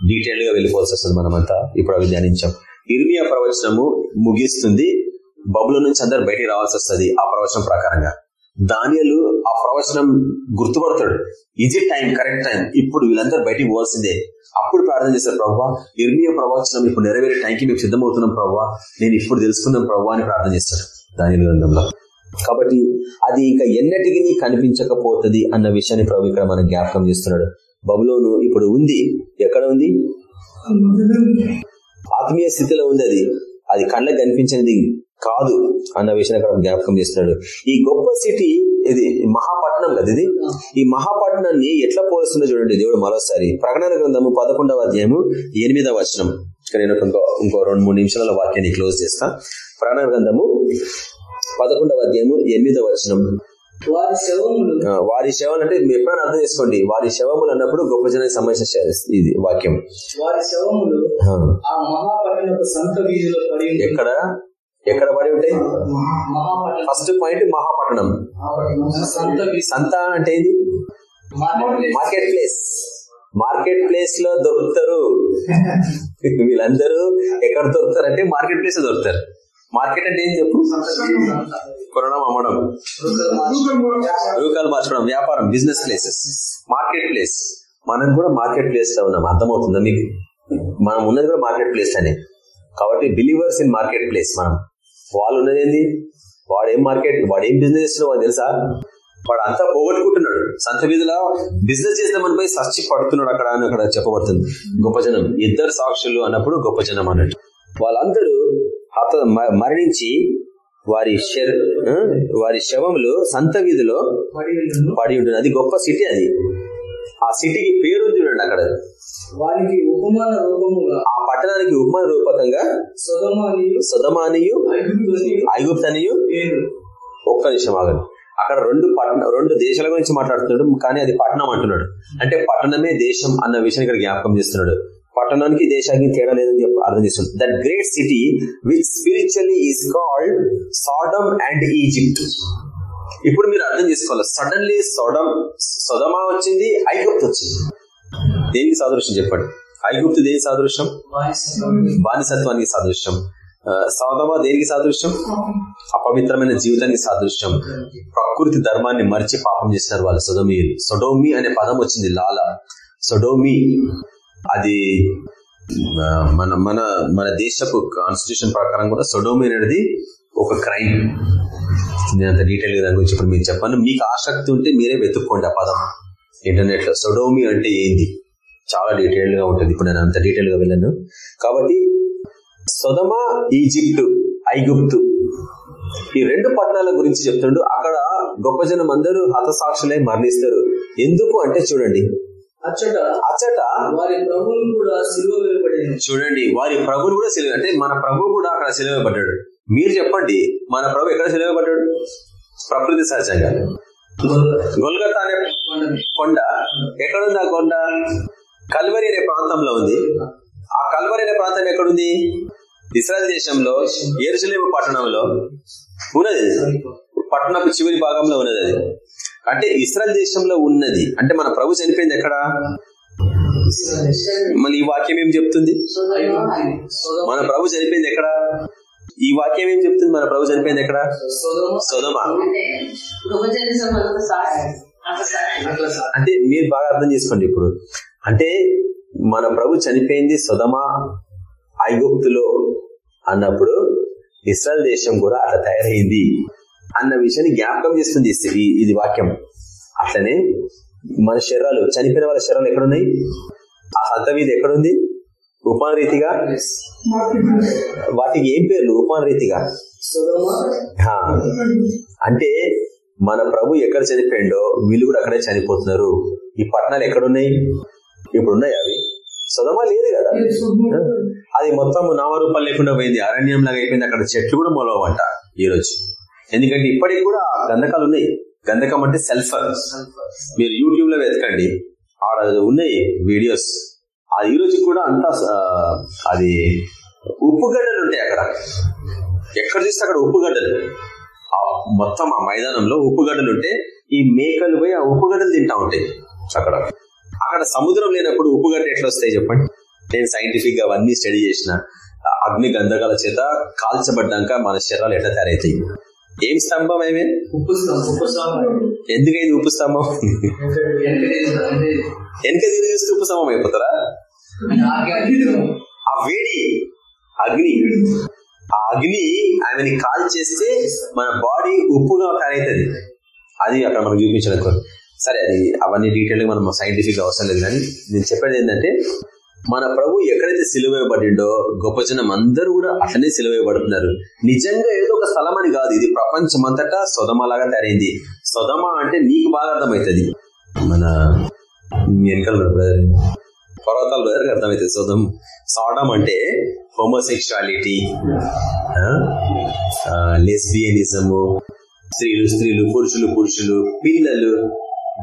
డీటెయిల్గా వెళ్ళిపోవాల్సి వస్తుంది మనమంతా. ఇప్పుడు అవి ధ్యానించాం. ఇర్మియా ప్రవచనము ముగిస్తుంది. బబుల నుంచి అందరు బయటికి రావాల్సి వస్తుంది ఆ ప్రవచనం ప్రకారంగా. దానియలు ఆ ప్రవచనం గుర్తుపడతాడు. ఇది టైం కరెక్ట్ టైం ఇప్పుడు వీళ్ళందరూ బయటికి పోవాల్సిందే. అప్పుడు ప్రార్థన చేశారు ప్రభావ నిర్మీయ ప్రవచనం ఇప్పుడు నెరవేరే టైంకి మేము సిద్ధమవుతున్నాం ప్రభావ నేను ఇప్పుడు తెలుసుకున్నాం ప్రభావ అని ప్రార్థన చేస్తాడు దాని గ్రంథంలో. కాబట్టి అది ఇంకా ఎన్నటికి కనిపించకపోతుంది అన్న విషయాన్ని ప్రభు ఇక్కడ మనం జ్ఞాపకం చేస్తున్నాడు. బబులోను ఇప్పుడు ఉంది. ఎక్కడ ఉంది. ఆత్మీయ స్థితిలో ఉంది అది. అది కళ్ళకి కనిపించినది కాదు. అన్న విషయాన్ని అక్కడ జ్ఞాపకం చేస్తున్నాడు. ఈ గొప్ప సిటీ ఇది మహాపట్నం కదా ఇది? ఈ మహాపట్నాన్ని ఎట్లా పోలుస్తుందో చూడండి దేవుడు మరోసారి. ప్రకటన గ్రంథము పదకొండవ అధ్యాయము ఎనిమిదవ వచనం. ఇక్కడ నేను ఇంకో ఇంకో రెండు మూడు నిమిషాల వాక్యాన్ని క్లోజ్ చేస్తా. ప్రకటన గ్రంథము పదకొండవ అధ్యాయము ఎనిమిదవ వచనం. వారి శవములు. ఆ, వారి శవం అంటే మీరు ఎప్పుడైనా అర్థం చేసుకోండి. వారి శవములు అన్నప్పుడు గొప్ప జనానికి సంబంధించిన ఇది వాక్యం. వారి శవములు ఎక్కడ? ఎక్కడ పడి ఉంటాయి ఫస్ట్ పాయింట్ మహాపట్టణం సంత అంటే ఏంది? మార్కెట్ ప్లేస్ మార్కెట్ ప్లేస్లో దొరుకుతారు. వీళ్ళందరూ ఎక్కడ దొరుకుతారు అంటే మార్కెట్ ప్లేస్లో దొరుకుతారు. మార్కెట్ అంటే ఏం చెప్పు? కొనడం అమ్మడం. రూపాయలు మార్చడం వ్యాపారం బిజినెస్ ప్లేసెస్. మార్కెట్ ప్లేస్ మనం కూడా మార్కెట్ ప్లేస్లో ఉన్నాం. అర్థమవుతుందా మీకు? మనం ఉన్నది కూడా మార్కెట్ ప్లేస్ అనే. కాబట్టి బిలీవర్స్ ఇన్ మార్కెట్ ప్లేస్ మనం. వాళ్ళు ఉన్నది ఏంది? వాడు ఏం మార్కెట్ వాడు ఏం బిజినెస్ చేస్తున్నాడు వాడు తెలుసా? వాడు అంతా పోగొట్టుకుంటున్నాడు. సంత వీధిలో బిజినెస్ చేద్దామని పోయి సచ్చి పడుతున్నాడు అక్కడ అని అక్కడ చెప్పబడుతుంది. గొప్ప జనం. ఇద్దరు సాక్షులు అన్నప్పుడు గొప్ప జనం అన్నట్టు. వాళ్ళందరూ హత మ- మరణించి వారి వారి శవములు సంత వీధిలో పడి ఉంటుంది అది గొప్ప సిటీ అది. ఆ సిటీకి పేరు చూడండి అక్కడ. వారికి ఉపమాన రూపముగా ఆ పట్టణానికి ఉపమాన రూపకంగా? సుధమానియు ఐగుప్తుని ఐగుప్తనియు ఒక్క నిమిషం ఆగండి. అక్కడ రెండు పట్టణ రెండు దేశాల గురించి మాట్లాడుతున్నాడు కానీ అది పట్టణం అంటున్నాడు. అంటే పట్టణమే దేశం అన్న విషయం ఇక్కడ జ్ఞాపకం చేస్తున్నాడు. పట్టణానికి దేశానికి తేడా లేదని చెప్పి అర్థం చేస్తుంది that great city which spiritually is called Sodom and Egypt ఇప్పుడు మీరు అర్థం చేసుకోవాలి. సడన్లీ సొడమ్ సొదమా వచ్చింది ఐగుప్తు వచ్చింది. దేనికి సాదృశ్యం చెప్పండి. ఐగుప్తు దేనికి సాదృశ్యం? బానిసత్వానికి. సాదృశ్యం. సౌదమ దేనికి సాదృశ్యం? అపవిత్రమైన జీవితానికి సాదృశ్యం. ప్రకృతి ధర్మాన్ని మరిచి పాపం చేసినారు వాళ్ళు సొడోమీయులు సొడోమి అనే పదం వచ్చింది లాల. సొడోమి అది మన మన మన దేశపు కాన్స్టిట్యూషన్ ప్రకారం కూడా సొడోమి అనేది ఒక క్రైమ్ నేను అంత డీటెయిల్గా దాని గురించి ఇప్పుడు మీకు చెప్పాను. మీకు ఆసక్తి ఉంటే మీరే వెతుక్కోండి ఆ పదం. ఇంటర్నెట్లో సొడోమి అంటే ఏంది? చాలా డీటెయిల్గా ఉంటుంది. ఇప్పుడు నేను అంత డీటెయిల్గా వెళ్ళాను. కాబట్టి సొదమ ఈజిప్టు ఐగుప్తు ఈ రెండు పట్టణాల గురించి చెప్తుండు. అక్కడ గొప్ప జనం అందరూ హతసాక్షులై మరణిస్తారు. ఎందుకు అంటే చూడండి. అచ్చట అచ్చట వారి ప్రభువులు కూడా సిలువ వేయబడిన చూడండి వారి ప్రభులు కూడా సిలువ అంటే మన ప్రభు కూడా అక్కడ సిలువబడ్డాడు మీరు చెప్పండి మన ప్రభు ఎక్కడ సిలువబడ్డాడు ప్రకృతి సహజంగా. గొల్గతా అనే కొండ. ఎక్కడుంది ఆ కొండ? కల్వరి అనే ప్రాంతంలో ఉంది. ఆ కల్వరి అనే ప్రాంతం ఎక్కడుంది? ఇస్రాయల్ దేశంలో ఏరుసలేము పట్టణంలో ఉన్నది. పట్టణపు చివరి భాగంలో ఉన్నది అది. అంటే ఇస్రాయల్ దేశంలో ఉన్నది. అంటే మన ప్రభు చనిపోయింది ఎక్కడ? మళ్ళీ ఈ వాక్యం ఏం చెప్తుంది? మన ప్రభు చనిపోయింది ఎక్కడ? ఈ వాక్యం ఏం చెప్తుంది? మన ప్రభు చనిపోయింది ఎక్కడ? సొదమ. అంటే మీరు బాగా అర్థం చేసుకోండి ఇప్పుడు. అంటే మన ప్రభు చనిపోయింది సుధమా ఐగుప్తులో అన్నప్పుడు ఇస్రాయల్ దేశం కూడా అట్లా తయారైంది అన్న విషయాన్ని జ్ఞాపకం చేస్తుంది ఇది వాక్యం. అట్లనే మన శరీరాలు చనిపోయిన వాళ్ళ శరీరాలు ఎక్కడున్నాయి? ఆ హతవీధి ఎక్కడుంది? ఉపాన రీతిగా? వాటికి ఏం పేర్లు? ఉపాన రీతిగా? అంటే మన ప్రభు ఎక్కడ చనిపోయిండో వీళ్ళు కూడా అక్కడే చనిపోతున్నారు. ఈ పట్టణాలు ఎక్కడున్నాయి? ఇప్పుడు ఉన్నాయి అవి. సొదమా లేదు కదా. అది మొత్తం నామరూపాలు లేకుండా పోయింది. అరణ్యం లాగా అయిపోయింది. అక్కడ చెట్లు కూడా మొలవంట ఈ రోజు ఎందుకంటే ఇప్పటికి కూడా గంధకాలు ఉన్నాయి. గంధకం అంటే సెల్ఫర్. మీరు యూట్యూబ్లో వెతకండి. ఆడ ఉన్నాయి వీడియోస్. ఆ ఈ రోజు కూడా అంతా అది ఉప్పు గడ్డలు ఉంటాయి అక్కడ. ఎక్కడ చూస్తే అక్కడ ఉప్పు గడ్డలు. ఆ మొత్తం ఆ మైదానంలో ఉప్పు గడ్డలు ఉంటే ఈ మేకలు పోయి ఆ ఉప్పు గడ్డలు తింటా ఉంటాయి అక్కడ. అక్కడ సముద్రం లేనప్పుడు ఉప్పు గడ్డ ఎట్లా వస్తాయి చెప్పండి? నేను సైంటిఫిక్గా అవన్నీ స్టడీ చేసిన. అగ్ని గంధకాల చేత కాల్చబడ్డాక మన శరీరాలు ఎట్లా తయారవుతాయి? ఏం స్తంభం ఏమే ఉప్పు స్తంభం. ఉప్పు స్తంభం. ఎందుకైంది ఉప్పు స్తంభం? వెనక తిరిగి చూస్తే ఉప్పు స్తంభం అయిపోతారా. ఆ వేడి అగ్ని. ఆ అగ్ని ఆమెని కాల్ చేస్తే మన బాడీ ఉప్పుగా తయారవుతుంది. అది అక్కడ మనం చూపించడం కోరు సరే అది అవన్నీ డీటెయిల్గా మనం సైంటిఫిక్ అవసరం లేదు కానీ నేను చెప్పేది ఏంటంటే మన ప్రభు ఎక్కడైతే సిలువేయబడిండో గొప్ప జనం అందరూ కూడా అట్లనే సిలువేయబడుతున్నారు నిజంగా ఏదో ఒక స్థలం అని కాదు ఇది ప్రపంచమంతటా సొదమలాగా తయారైంది. సొదమ అంటే నీకు బాగా అర్థమవుతుంది. మన వెనకాల పర్వతాల బ్రదర్కి అర్థమవుతుంది సొదం సోడం అంటే హోమోసెక్షువాలిటీ లెస్బియనిజము స్త్రీలు స్త్రీలు పురుషులు పురుషులు పిల్లలు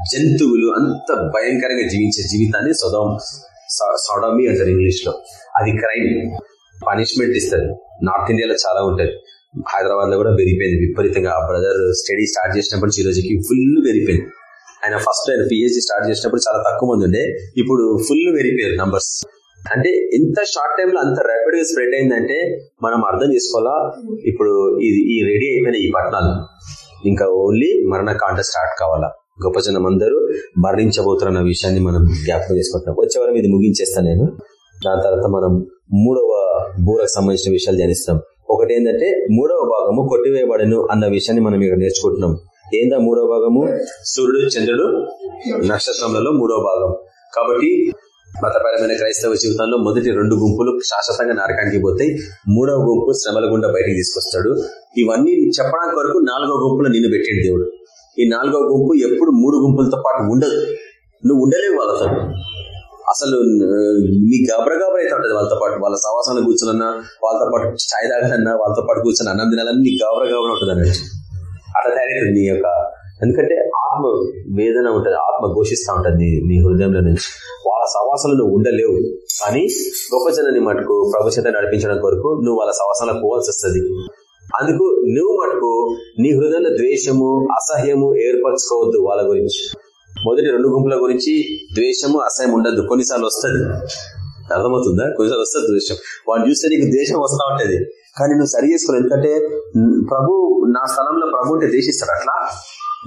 జంతువులు అంత భయంకరంగా జీవించే జీవితాన్ని సొదం సోడమి అంటారు ఇంగ్లీష్లో అది క్రైమ్. పనిష్మెంట్ ఇస్తారు నార్త్ ఇండియాలో చాలా ఉంటది. హైదరాబాద్లో కూడా పెరిగిపోయింది. విపరీతంగా ఆ బ్రదర్ స్టడీ స్టార్ట్ చేసినప్పుడు ఈ రోజుకి ఫుల్ పెరిగిపోయింది. ఆయన ఫస్ట్ ఆయన పిహెచ్డి స్టార్ట్ చేసినప్పుడు చాలా తక్కువ మంది ఉండే. ఇప్పుడు ఫుల్ పెరిగిపోయారు నంబర్స్. అంటే ఇంత షార్ట్ టైంలో అంత ర్యాపిడ్గా స్ప్రెడ్ అయిందంటే మనం అర్థం చేసుకోవాలా? ఇప్పుడు ఇది ఈ రెడీ అయిపోయిన ఈ పట్టణాలు. ఇంకా ఓన్లీ మరణ కాంట స్టార్ట్ కావాలా? గొప్ప జనం అందరూ మరణించబోతున్న విషయాన్ని మనం జ్ఞాపకం చేసుకుంటున్నాం. వచ్చే వారం ఇది ముగించేస్తాను నేను. దాని తర్వాత మనం మూడవ బూరకు సంబంధించిన విషయాలు ధ్యానిస్తాం. ఒకటి ఏంటంటే మూడవ భాగము కొట్టివేయబడను అన్న విషయాన్ని మనం ఇక్కడ నేర్చుకుంటున్నాం. ఏందా మూడవ భాగము? సూర్యుడు చంద్రుడు నక్షత్రములలో మూడవ భాగం. కాబట్టి మతపరమైన క్రైస్తవ జీవితంలో మొదటి రెండు గుంపులు శాశ్వతంగా నరకానికి పోతాయి. మూడవ గుంపు శ్రమల గుండా బయటికి తీసుకొస్తాడు. ఇవన్నీ చెప్పడానికి వరకు నాలుగో గుంపులు నిన్ను పెట్టాడు దేవుడు. ఈ నాలుగో గుంపు ఎప్పుడు మూడు గుంపులతో పాటు ఉండదు. నువ్వు ఉండలేవు వాళ్ళతో అసలు నీ గబర గబర అయితే ఉంటుంది వాళ్ళతో పాటు. వాళ్ళ సవాసాన్ని కూర్చున్నా వాళ్ళతో పాటు ఛాయ్ తాగాలన్నా వాళ్ళతో పాటు కూర్చొని అన్నం తినాలని నీ గబర గబర ఉంటుంది అన్నట్టు. అట్లా తయారైతుంది నీ యొక్క ఎందుకంటే ఆత్మ వేదన ఉంటుంది ఆత్మ ఘోషిస్తూ ఉంటుంది నీ నీ హృదయంలో నుంచి. వాళ్ళ సవాసాలు నువ్వు ఉండలేవు కానీ గొప్ప జనాన్ని మటుకు ప్రభు చేత నడిపించడం కొరకు నువ్వు వాళ్ళ సవాసాలకు పోవాల్సి వస్తుంది. అందుకు నువ్వు మటుకు నీ హృదయంలో ద్వేషము అసహ్యము ఏర్పరచుకోవద్దు వాళ్ళ గురించి. మొదటి రెండు గుంపుల గురించి ద్వేషము అసహ్యం ఉండద్దు. కొన్నిసార్లు వస్తుంది. అర్థమవుతుందా? కొన్నిసార్లు వస్తుంది ద్వేషం. వాడిని చూస్తే నీకు ద్వేషం వస్తూ ఉంటది. కానీ నువ్వు సరి చేసుకోవాలి ఎందుకంటే ప్రభు నా స్థలంలో ప్రభు అంటే ద్వేషిస్తాడు. అట్లా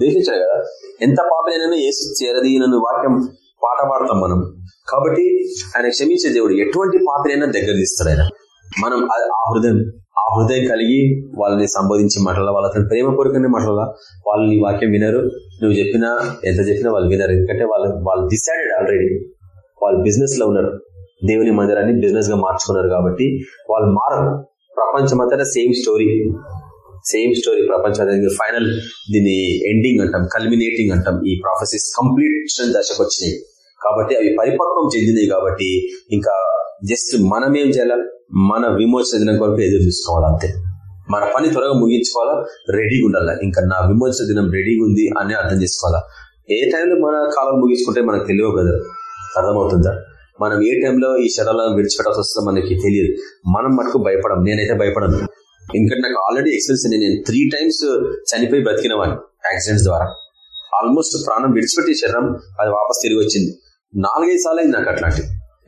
ద్వేషించాడు కదా. ఎంత పాపనైనా ఏసు చేరది నన్ను వాక్యం పాట పాడతాం మనం. కాబట్టి ఆయన క్షమించే దేవుడు. ఎటువంటి పాపనైనా దగ్గర తీస్తాడు ఆయన. మనం ఆ హృదయం ఆ హృదయం కలిగి వాళ్ళని సంబోధించి మాట్లాడాలి వాళ్ళతో ప్రేమపూర్వకంగా మాట్లాడాల వాళ్ళు నీ వాక్యం వినరు. నువ్వు చెప్పినా ఎంత చెప్పినా వాళ్ళు వినరు. ఎందుకంటే వాళ్ళు వాళ్ళు డిసైడెడ్ ఆల్రెడీ వాళ్ళు బిజినెస్లో ఉన్నారు. దేవుని మందిరాన్ని బిజినెస్గా మార్చుకున్నారు కాబట్టి వాళ్ళు మారరు. ప్రపంచమంతటా సేమ్ స్టోరీ సేమ్ స్టోరీ ప్రపంచం ఫైనల్ దీన్ని ఎండింగ్ అంటాం కల్మినేటింగ్ అంటాం. ఈ ప్రాఫెసెస్ కంప్లీషన్ దశకు వచ్చినాయి. కాబట్టి అవి పరిపక్వం చెందినాయి కాబట్టి ఇంకా జస్ట్ మనం ఏం చేయాలి? మన విమోచన దినం కొరకు ఎదురు చూసుకోవాలి అంతే. మన పని త్వరగా ముగించుకోవాలా? రెడీగా ఉండాలా? ఇంకా నా విమోచన దినం రెడీగా ఉంది అని అర్థం చేసుకోవాలా? ఏ టైంలో మన కాలం ముగించుకుంటే మనకు తెలియవు కదా? అర్థమవుతుందా? మనం ఏ టైంలో ఈ శరాలను విడిచిపెట్టాల్సి వస్తుందో మనకి తెలియదు. మనం మటుకు భయపడం నేనైతే భయపడను. ఎందుకంటే నాకు ఆల్రెడీ ఎక్స్పీరియన్స్ నేను త్రీ టైమ్స్ చనిపోయి బ్రతికిన వాడిని యాక్సిడెంట్స్ ద్వారా. ఆల్మోస్ట్ ప్రాణం విడిచిపెట్టి శరీరం అది వాపస్ తిరిగి వచ్చింది. నాలుగైదు సార్లు అయింది నాకు అట్లాంటి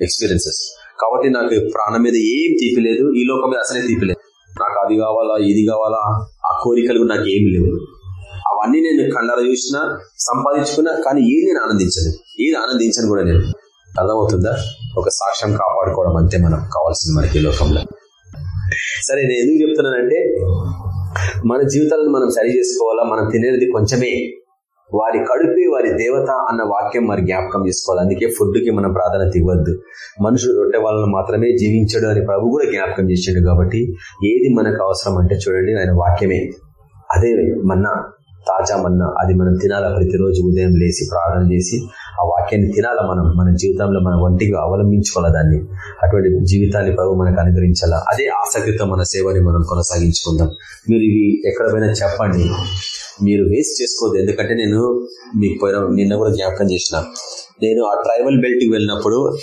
ఎక్స్పీరియన్సెస్ కాబట్టి నాకు ప్రాణం మీద ఏం తీపిలేదు ఈ లోకం మీద అసలే తీపిలేదు నాకు అది కావాలా ఇది కావాలా ఆ కోరికలు నాకు ఏమి లేవు. అవన్నీ నేను కళ్ళారా చూసినా సంపాదించుకున్నా కానీ ఏది నేను ఆనందించను ఏది ఆనందించను కూడా నేను. అర్థమవుతుందా? ఒక సాక్ష్యం కాపాడుకోవడం అంతే మనం కావాల్సింది మనకి ఈ లోకంలో. సరే నేను ఎందుకు చెప్తున్నానంటే మన జీవితాలను మనం సరి చేసుకోవాలా మనం తినేది కొంచెమే. వారి కడుపే వారి దేవత అన్న వాక్యం మరి జ్ఞాపకం చేసుకోవాలి. అందుకే ఫుడ్కి మనం ప్రాధాన్యత ఇవ్వద్దు. మనుషులు రొట్టె వాళ్ళను మాత్రమే జీవించడు అని ప్రభు కూడా జ్ఞాపకం చేసాడు కాబట్టి ఏది మనకు అవసరం అంటే చూడండి ఆయన వాక్యమే. అదే మన్నా తాజా మన్నా అది మనం తినాలా ప్రతిరోజు ఉదయం లేచి ప్రార్థన చేసి ఆ వాక్యాన్ని తినాలా మనం? మన జీవితంలో మన వంటిగా అవలంబించుకోవాలా దాన్ని? అటువంటి జీవితాన్ని ప్రభు మనకు అనుగ్రహించాలా? అదే ఆసక్తితో మన సేవని మనం కొనసాగించుకుందాం. మీరు ఇవి ఎక్కడ చెప్పండి. మీరు వేస్ట్ చేసుకోవద్దు. ఎందుకంటే నేను మీకు పోయిన నిన్న కూడా జ్ఞాపకం చేసిన. నేను ఆ ట్రైబల్ బెల్ట్కి వెళ్ళినప్పుడు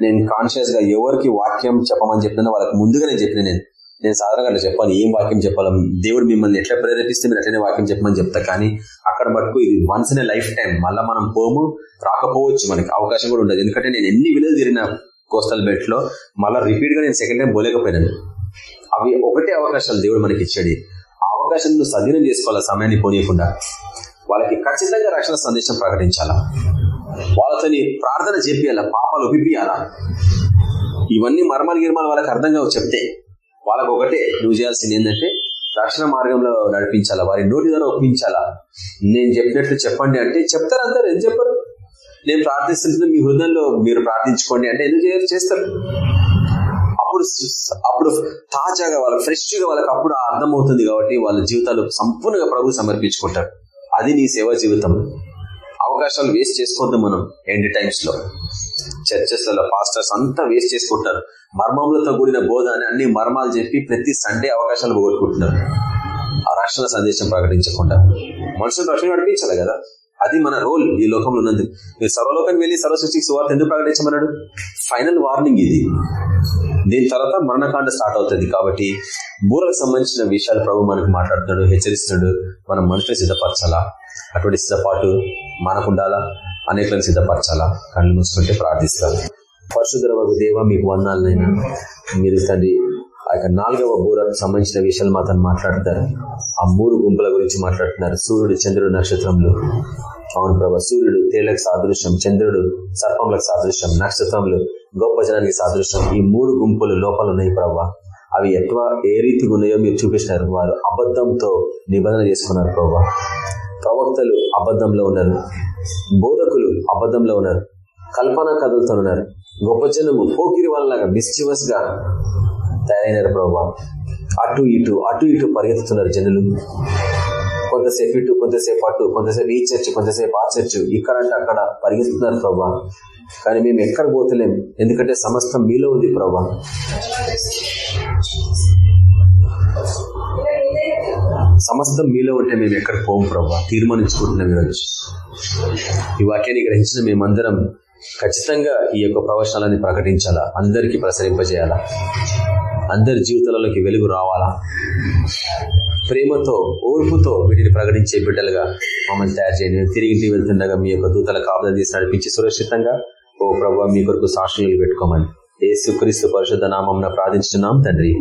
నేను కాన్షియస్గా ఎవరికి వాక్యం చెప్పమని చెప్పినా వాళ్ళకి ముందుగా నేను చెప్పిన నేను. నేను సాధారణంగా చెప్పాలి. ఏం వాక్యం చెప్పాలి. దేవుడు మిమ్మల్ని ఎట్లా ప్రేరేపిస్తే మీరు అట్లనే వాక్యం చెప్పమని చెప్తా. కానీ అక్కడ మటుకు ఇది వన్స్ ఇన్ లైఫ్ టైం మళ్ళీ మనం పోము రాకపోవచ్చు. మనకి అవకాశం కూడా ఉండదు. ఎందుకంటే నేను ఎన్ని విలువలు తిరిగిన కోస్టల్ బెల్ట్లో మళ్ళీ రిపీట్గా నేను సెకండ్ టైం పోలేకపోయినాను. అవి ఒకటే అవకాశాలు దేవుడు మనకి ఇచ్చాడు. ఆ అవకాశం నువ్వు సద్వినం చేసుకోవాలి? సమయాన్ని పోనీయకుండా. వాళ్ళకి ఖచ్చితంగా రక్షణ సందేశం ప్రకటించాలా? వాళ్ళతోని ప్రార్థన చేపియాలా? పాపాలు ఒప్పియాలా ఇవన్నీ మర్మాలు గిర్మాలు వాళ్ళకి అర్థంగా చెప్తే. వాళ్ళకు ఒకటే నువ్వు చేయాల్సింది ఏంటంటే రక్షణ మార్గంలో నడిపించాలా? వారి నోటి ద్వారా ఒప్పించాలా? నేను చెప్పినట్లు చెప్పండి అంటే చెప్తారు అందరు. ఎందుకు చెప్పరు? నేను ప్రార్థిస్తుంటే మీ హృదయంలో మీరు ప్రార్థించుకోండి అంటే ఎందుకు చేస్తారు? అప్పుడు అప్పుడు తాజాగా వాళ్ళ ఫ్రెష్గా వాళ్ళకి అప్పుడు అర్థమవుతుంది కాబట్టి వాళ్ళ జీవితాలు సంపూర్ణంగా ప్రభుత్వం సమర్పించుకుంటారు. అది నీ సేవా జీవితం. అవకాశాలు వేస్ట్ చేసుకోవద్దు మనం ఎండ్ టైమ్స్లో. చర్చస్లో పాస్టర్స్ అంతా వేస్ట్ చేసుకుంటారు. మర్మములతో కూడిన బోధ అని అన్ని మర్మాలు చెప్పి ప్రతి సండే అవకాశాలు పోగొట్టుకుంటున్నారు ఆ రక్షణ సందేశం ప్రకటించకుండా. మనుషులు రక్షణ నడిపించాలి కదా. అది మన రోల్ ఈ లోకంలో ఉన్నది మీరు సర్వలోకానికి వెళ్ళి సర్వసృష్టికి సువార్త ఎందుకు ప్రకటించమన్నాడు? ఫైనల్ వార్నింగ్ ఇది. దీని తర్వాత మరణకాండ స్టార్ట్ అవుతుంది. కాబట్టి బూరకు సంబంధించిన విషయాలు ప్రభు మనకు మాట్లాడుతున్నాడు హెచ్చరిస్తున్నాడు. మనం మనుషులు సిద్ధపరచాలా? అటువంటి సిద్ధపాటు మనకు ఉండాలా అనేకలను సిద్ధపరచాలా? కళ్ళు మూసుకుంటే ప్రార్థిస్తాను పరశుధర వరకు దేవ మీకు వందాలనైనా మీరు తండ్రి ఆ యొక్క నాలుగవ బూరకు సంబంధించిన విషయాలు మాత్రం మాట్లాడతారు ఆ మూడు గుంపుల గురించి మాట్లాడుతున్నారు. సూర్యుడు చంద్రుడు నక్షత్రములు అవును ప్రభా సూర్యుడు తేళ్ళకు సాదృశ్యం చంద్రుడు సర్పంలకు సాదృశ్యం నక్షత్రములు గొప్ప జనానికి సాదృశ్యం. ఈ మూడు గుంపులు లోపాలు ఉన్నాయి ప్రభా అవి ఎక్కువ ఏ రీతిగా ఉన్నాయో మీరు చూపించినారు వారు అబద్ధంతో నిబంధన చేసుకున్నారు ప్రభా ప్రవక్తలు అబద్ధంలో ఉన్నారు. బోధకులు అబద్ధంలో ఉన్నారు. కల్పన కథలతో ఉన్నారు. గొప్ప జనము పోకిరి వాళ్ళలాగా మిస్చివస్గా తయారైనారు ప్రభా అటు ఇటు అటు ఇటు పరిగెత్తుతున్నారు జనులు. కొంతసేపు ఇటు కొంతసేపు అటు కొంతసేపు ఈ చర్చ్ కొంతసేపు ఆ చర్చ్ ఇక్కడ అంటే అక్కడ పరిగెత్తుతున్నారు ప్రభా కానీ మేము ఎక్కడ పోతలేం. ఎందుకంటే సమస్తం మీలో ఉంది ప్రభా. సమస్తం మీలో ఉంటే మేము ఎక్కడ పోము ప్రభా. తీర్మానించుకుంటున్నాం ఈరోజు. ఈ వాక్యాన్ని గ్రహించిన మేమందరం ఖచ్చితంగా ఈ యొక్క ప్రవచనాలని ప్రకటించాలా? అందరికీ ప్రసరింపజేయాలా? అందరి జీవితాలలోకి వెలుగు రావాలా? ప్రేమతో ఓర్పుతో వీటిని ప్రకటించే బిడ్డలుగా మమ్మల్ని తయారు చేయండి. తిరిగి ఇంటికి వెళ్తుండగా మీ యొక్క దూతల కాపుదలు తీసి నడిపించి సురక్షితంగా ఓ ప్రభావ మీ కొరకు సాక్షులు పెట్టుకోమని ఏసు క్రీస్తు పరిశుద్ధ నామం ప్రార్థించున్నాం తండ్రి.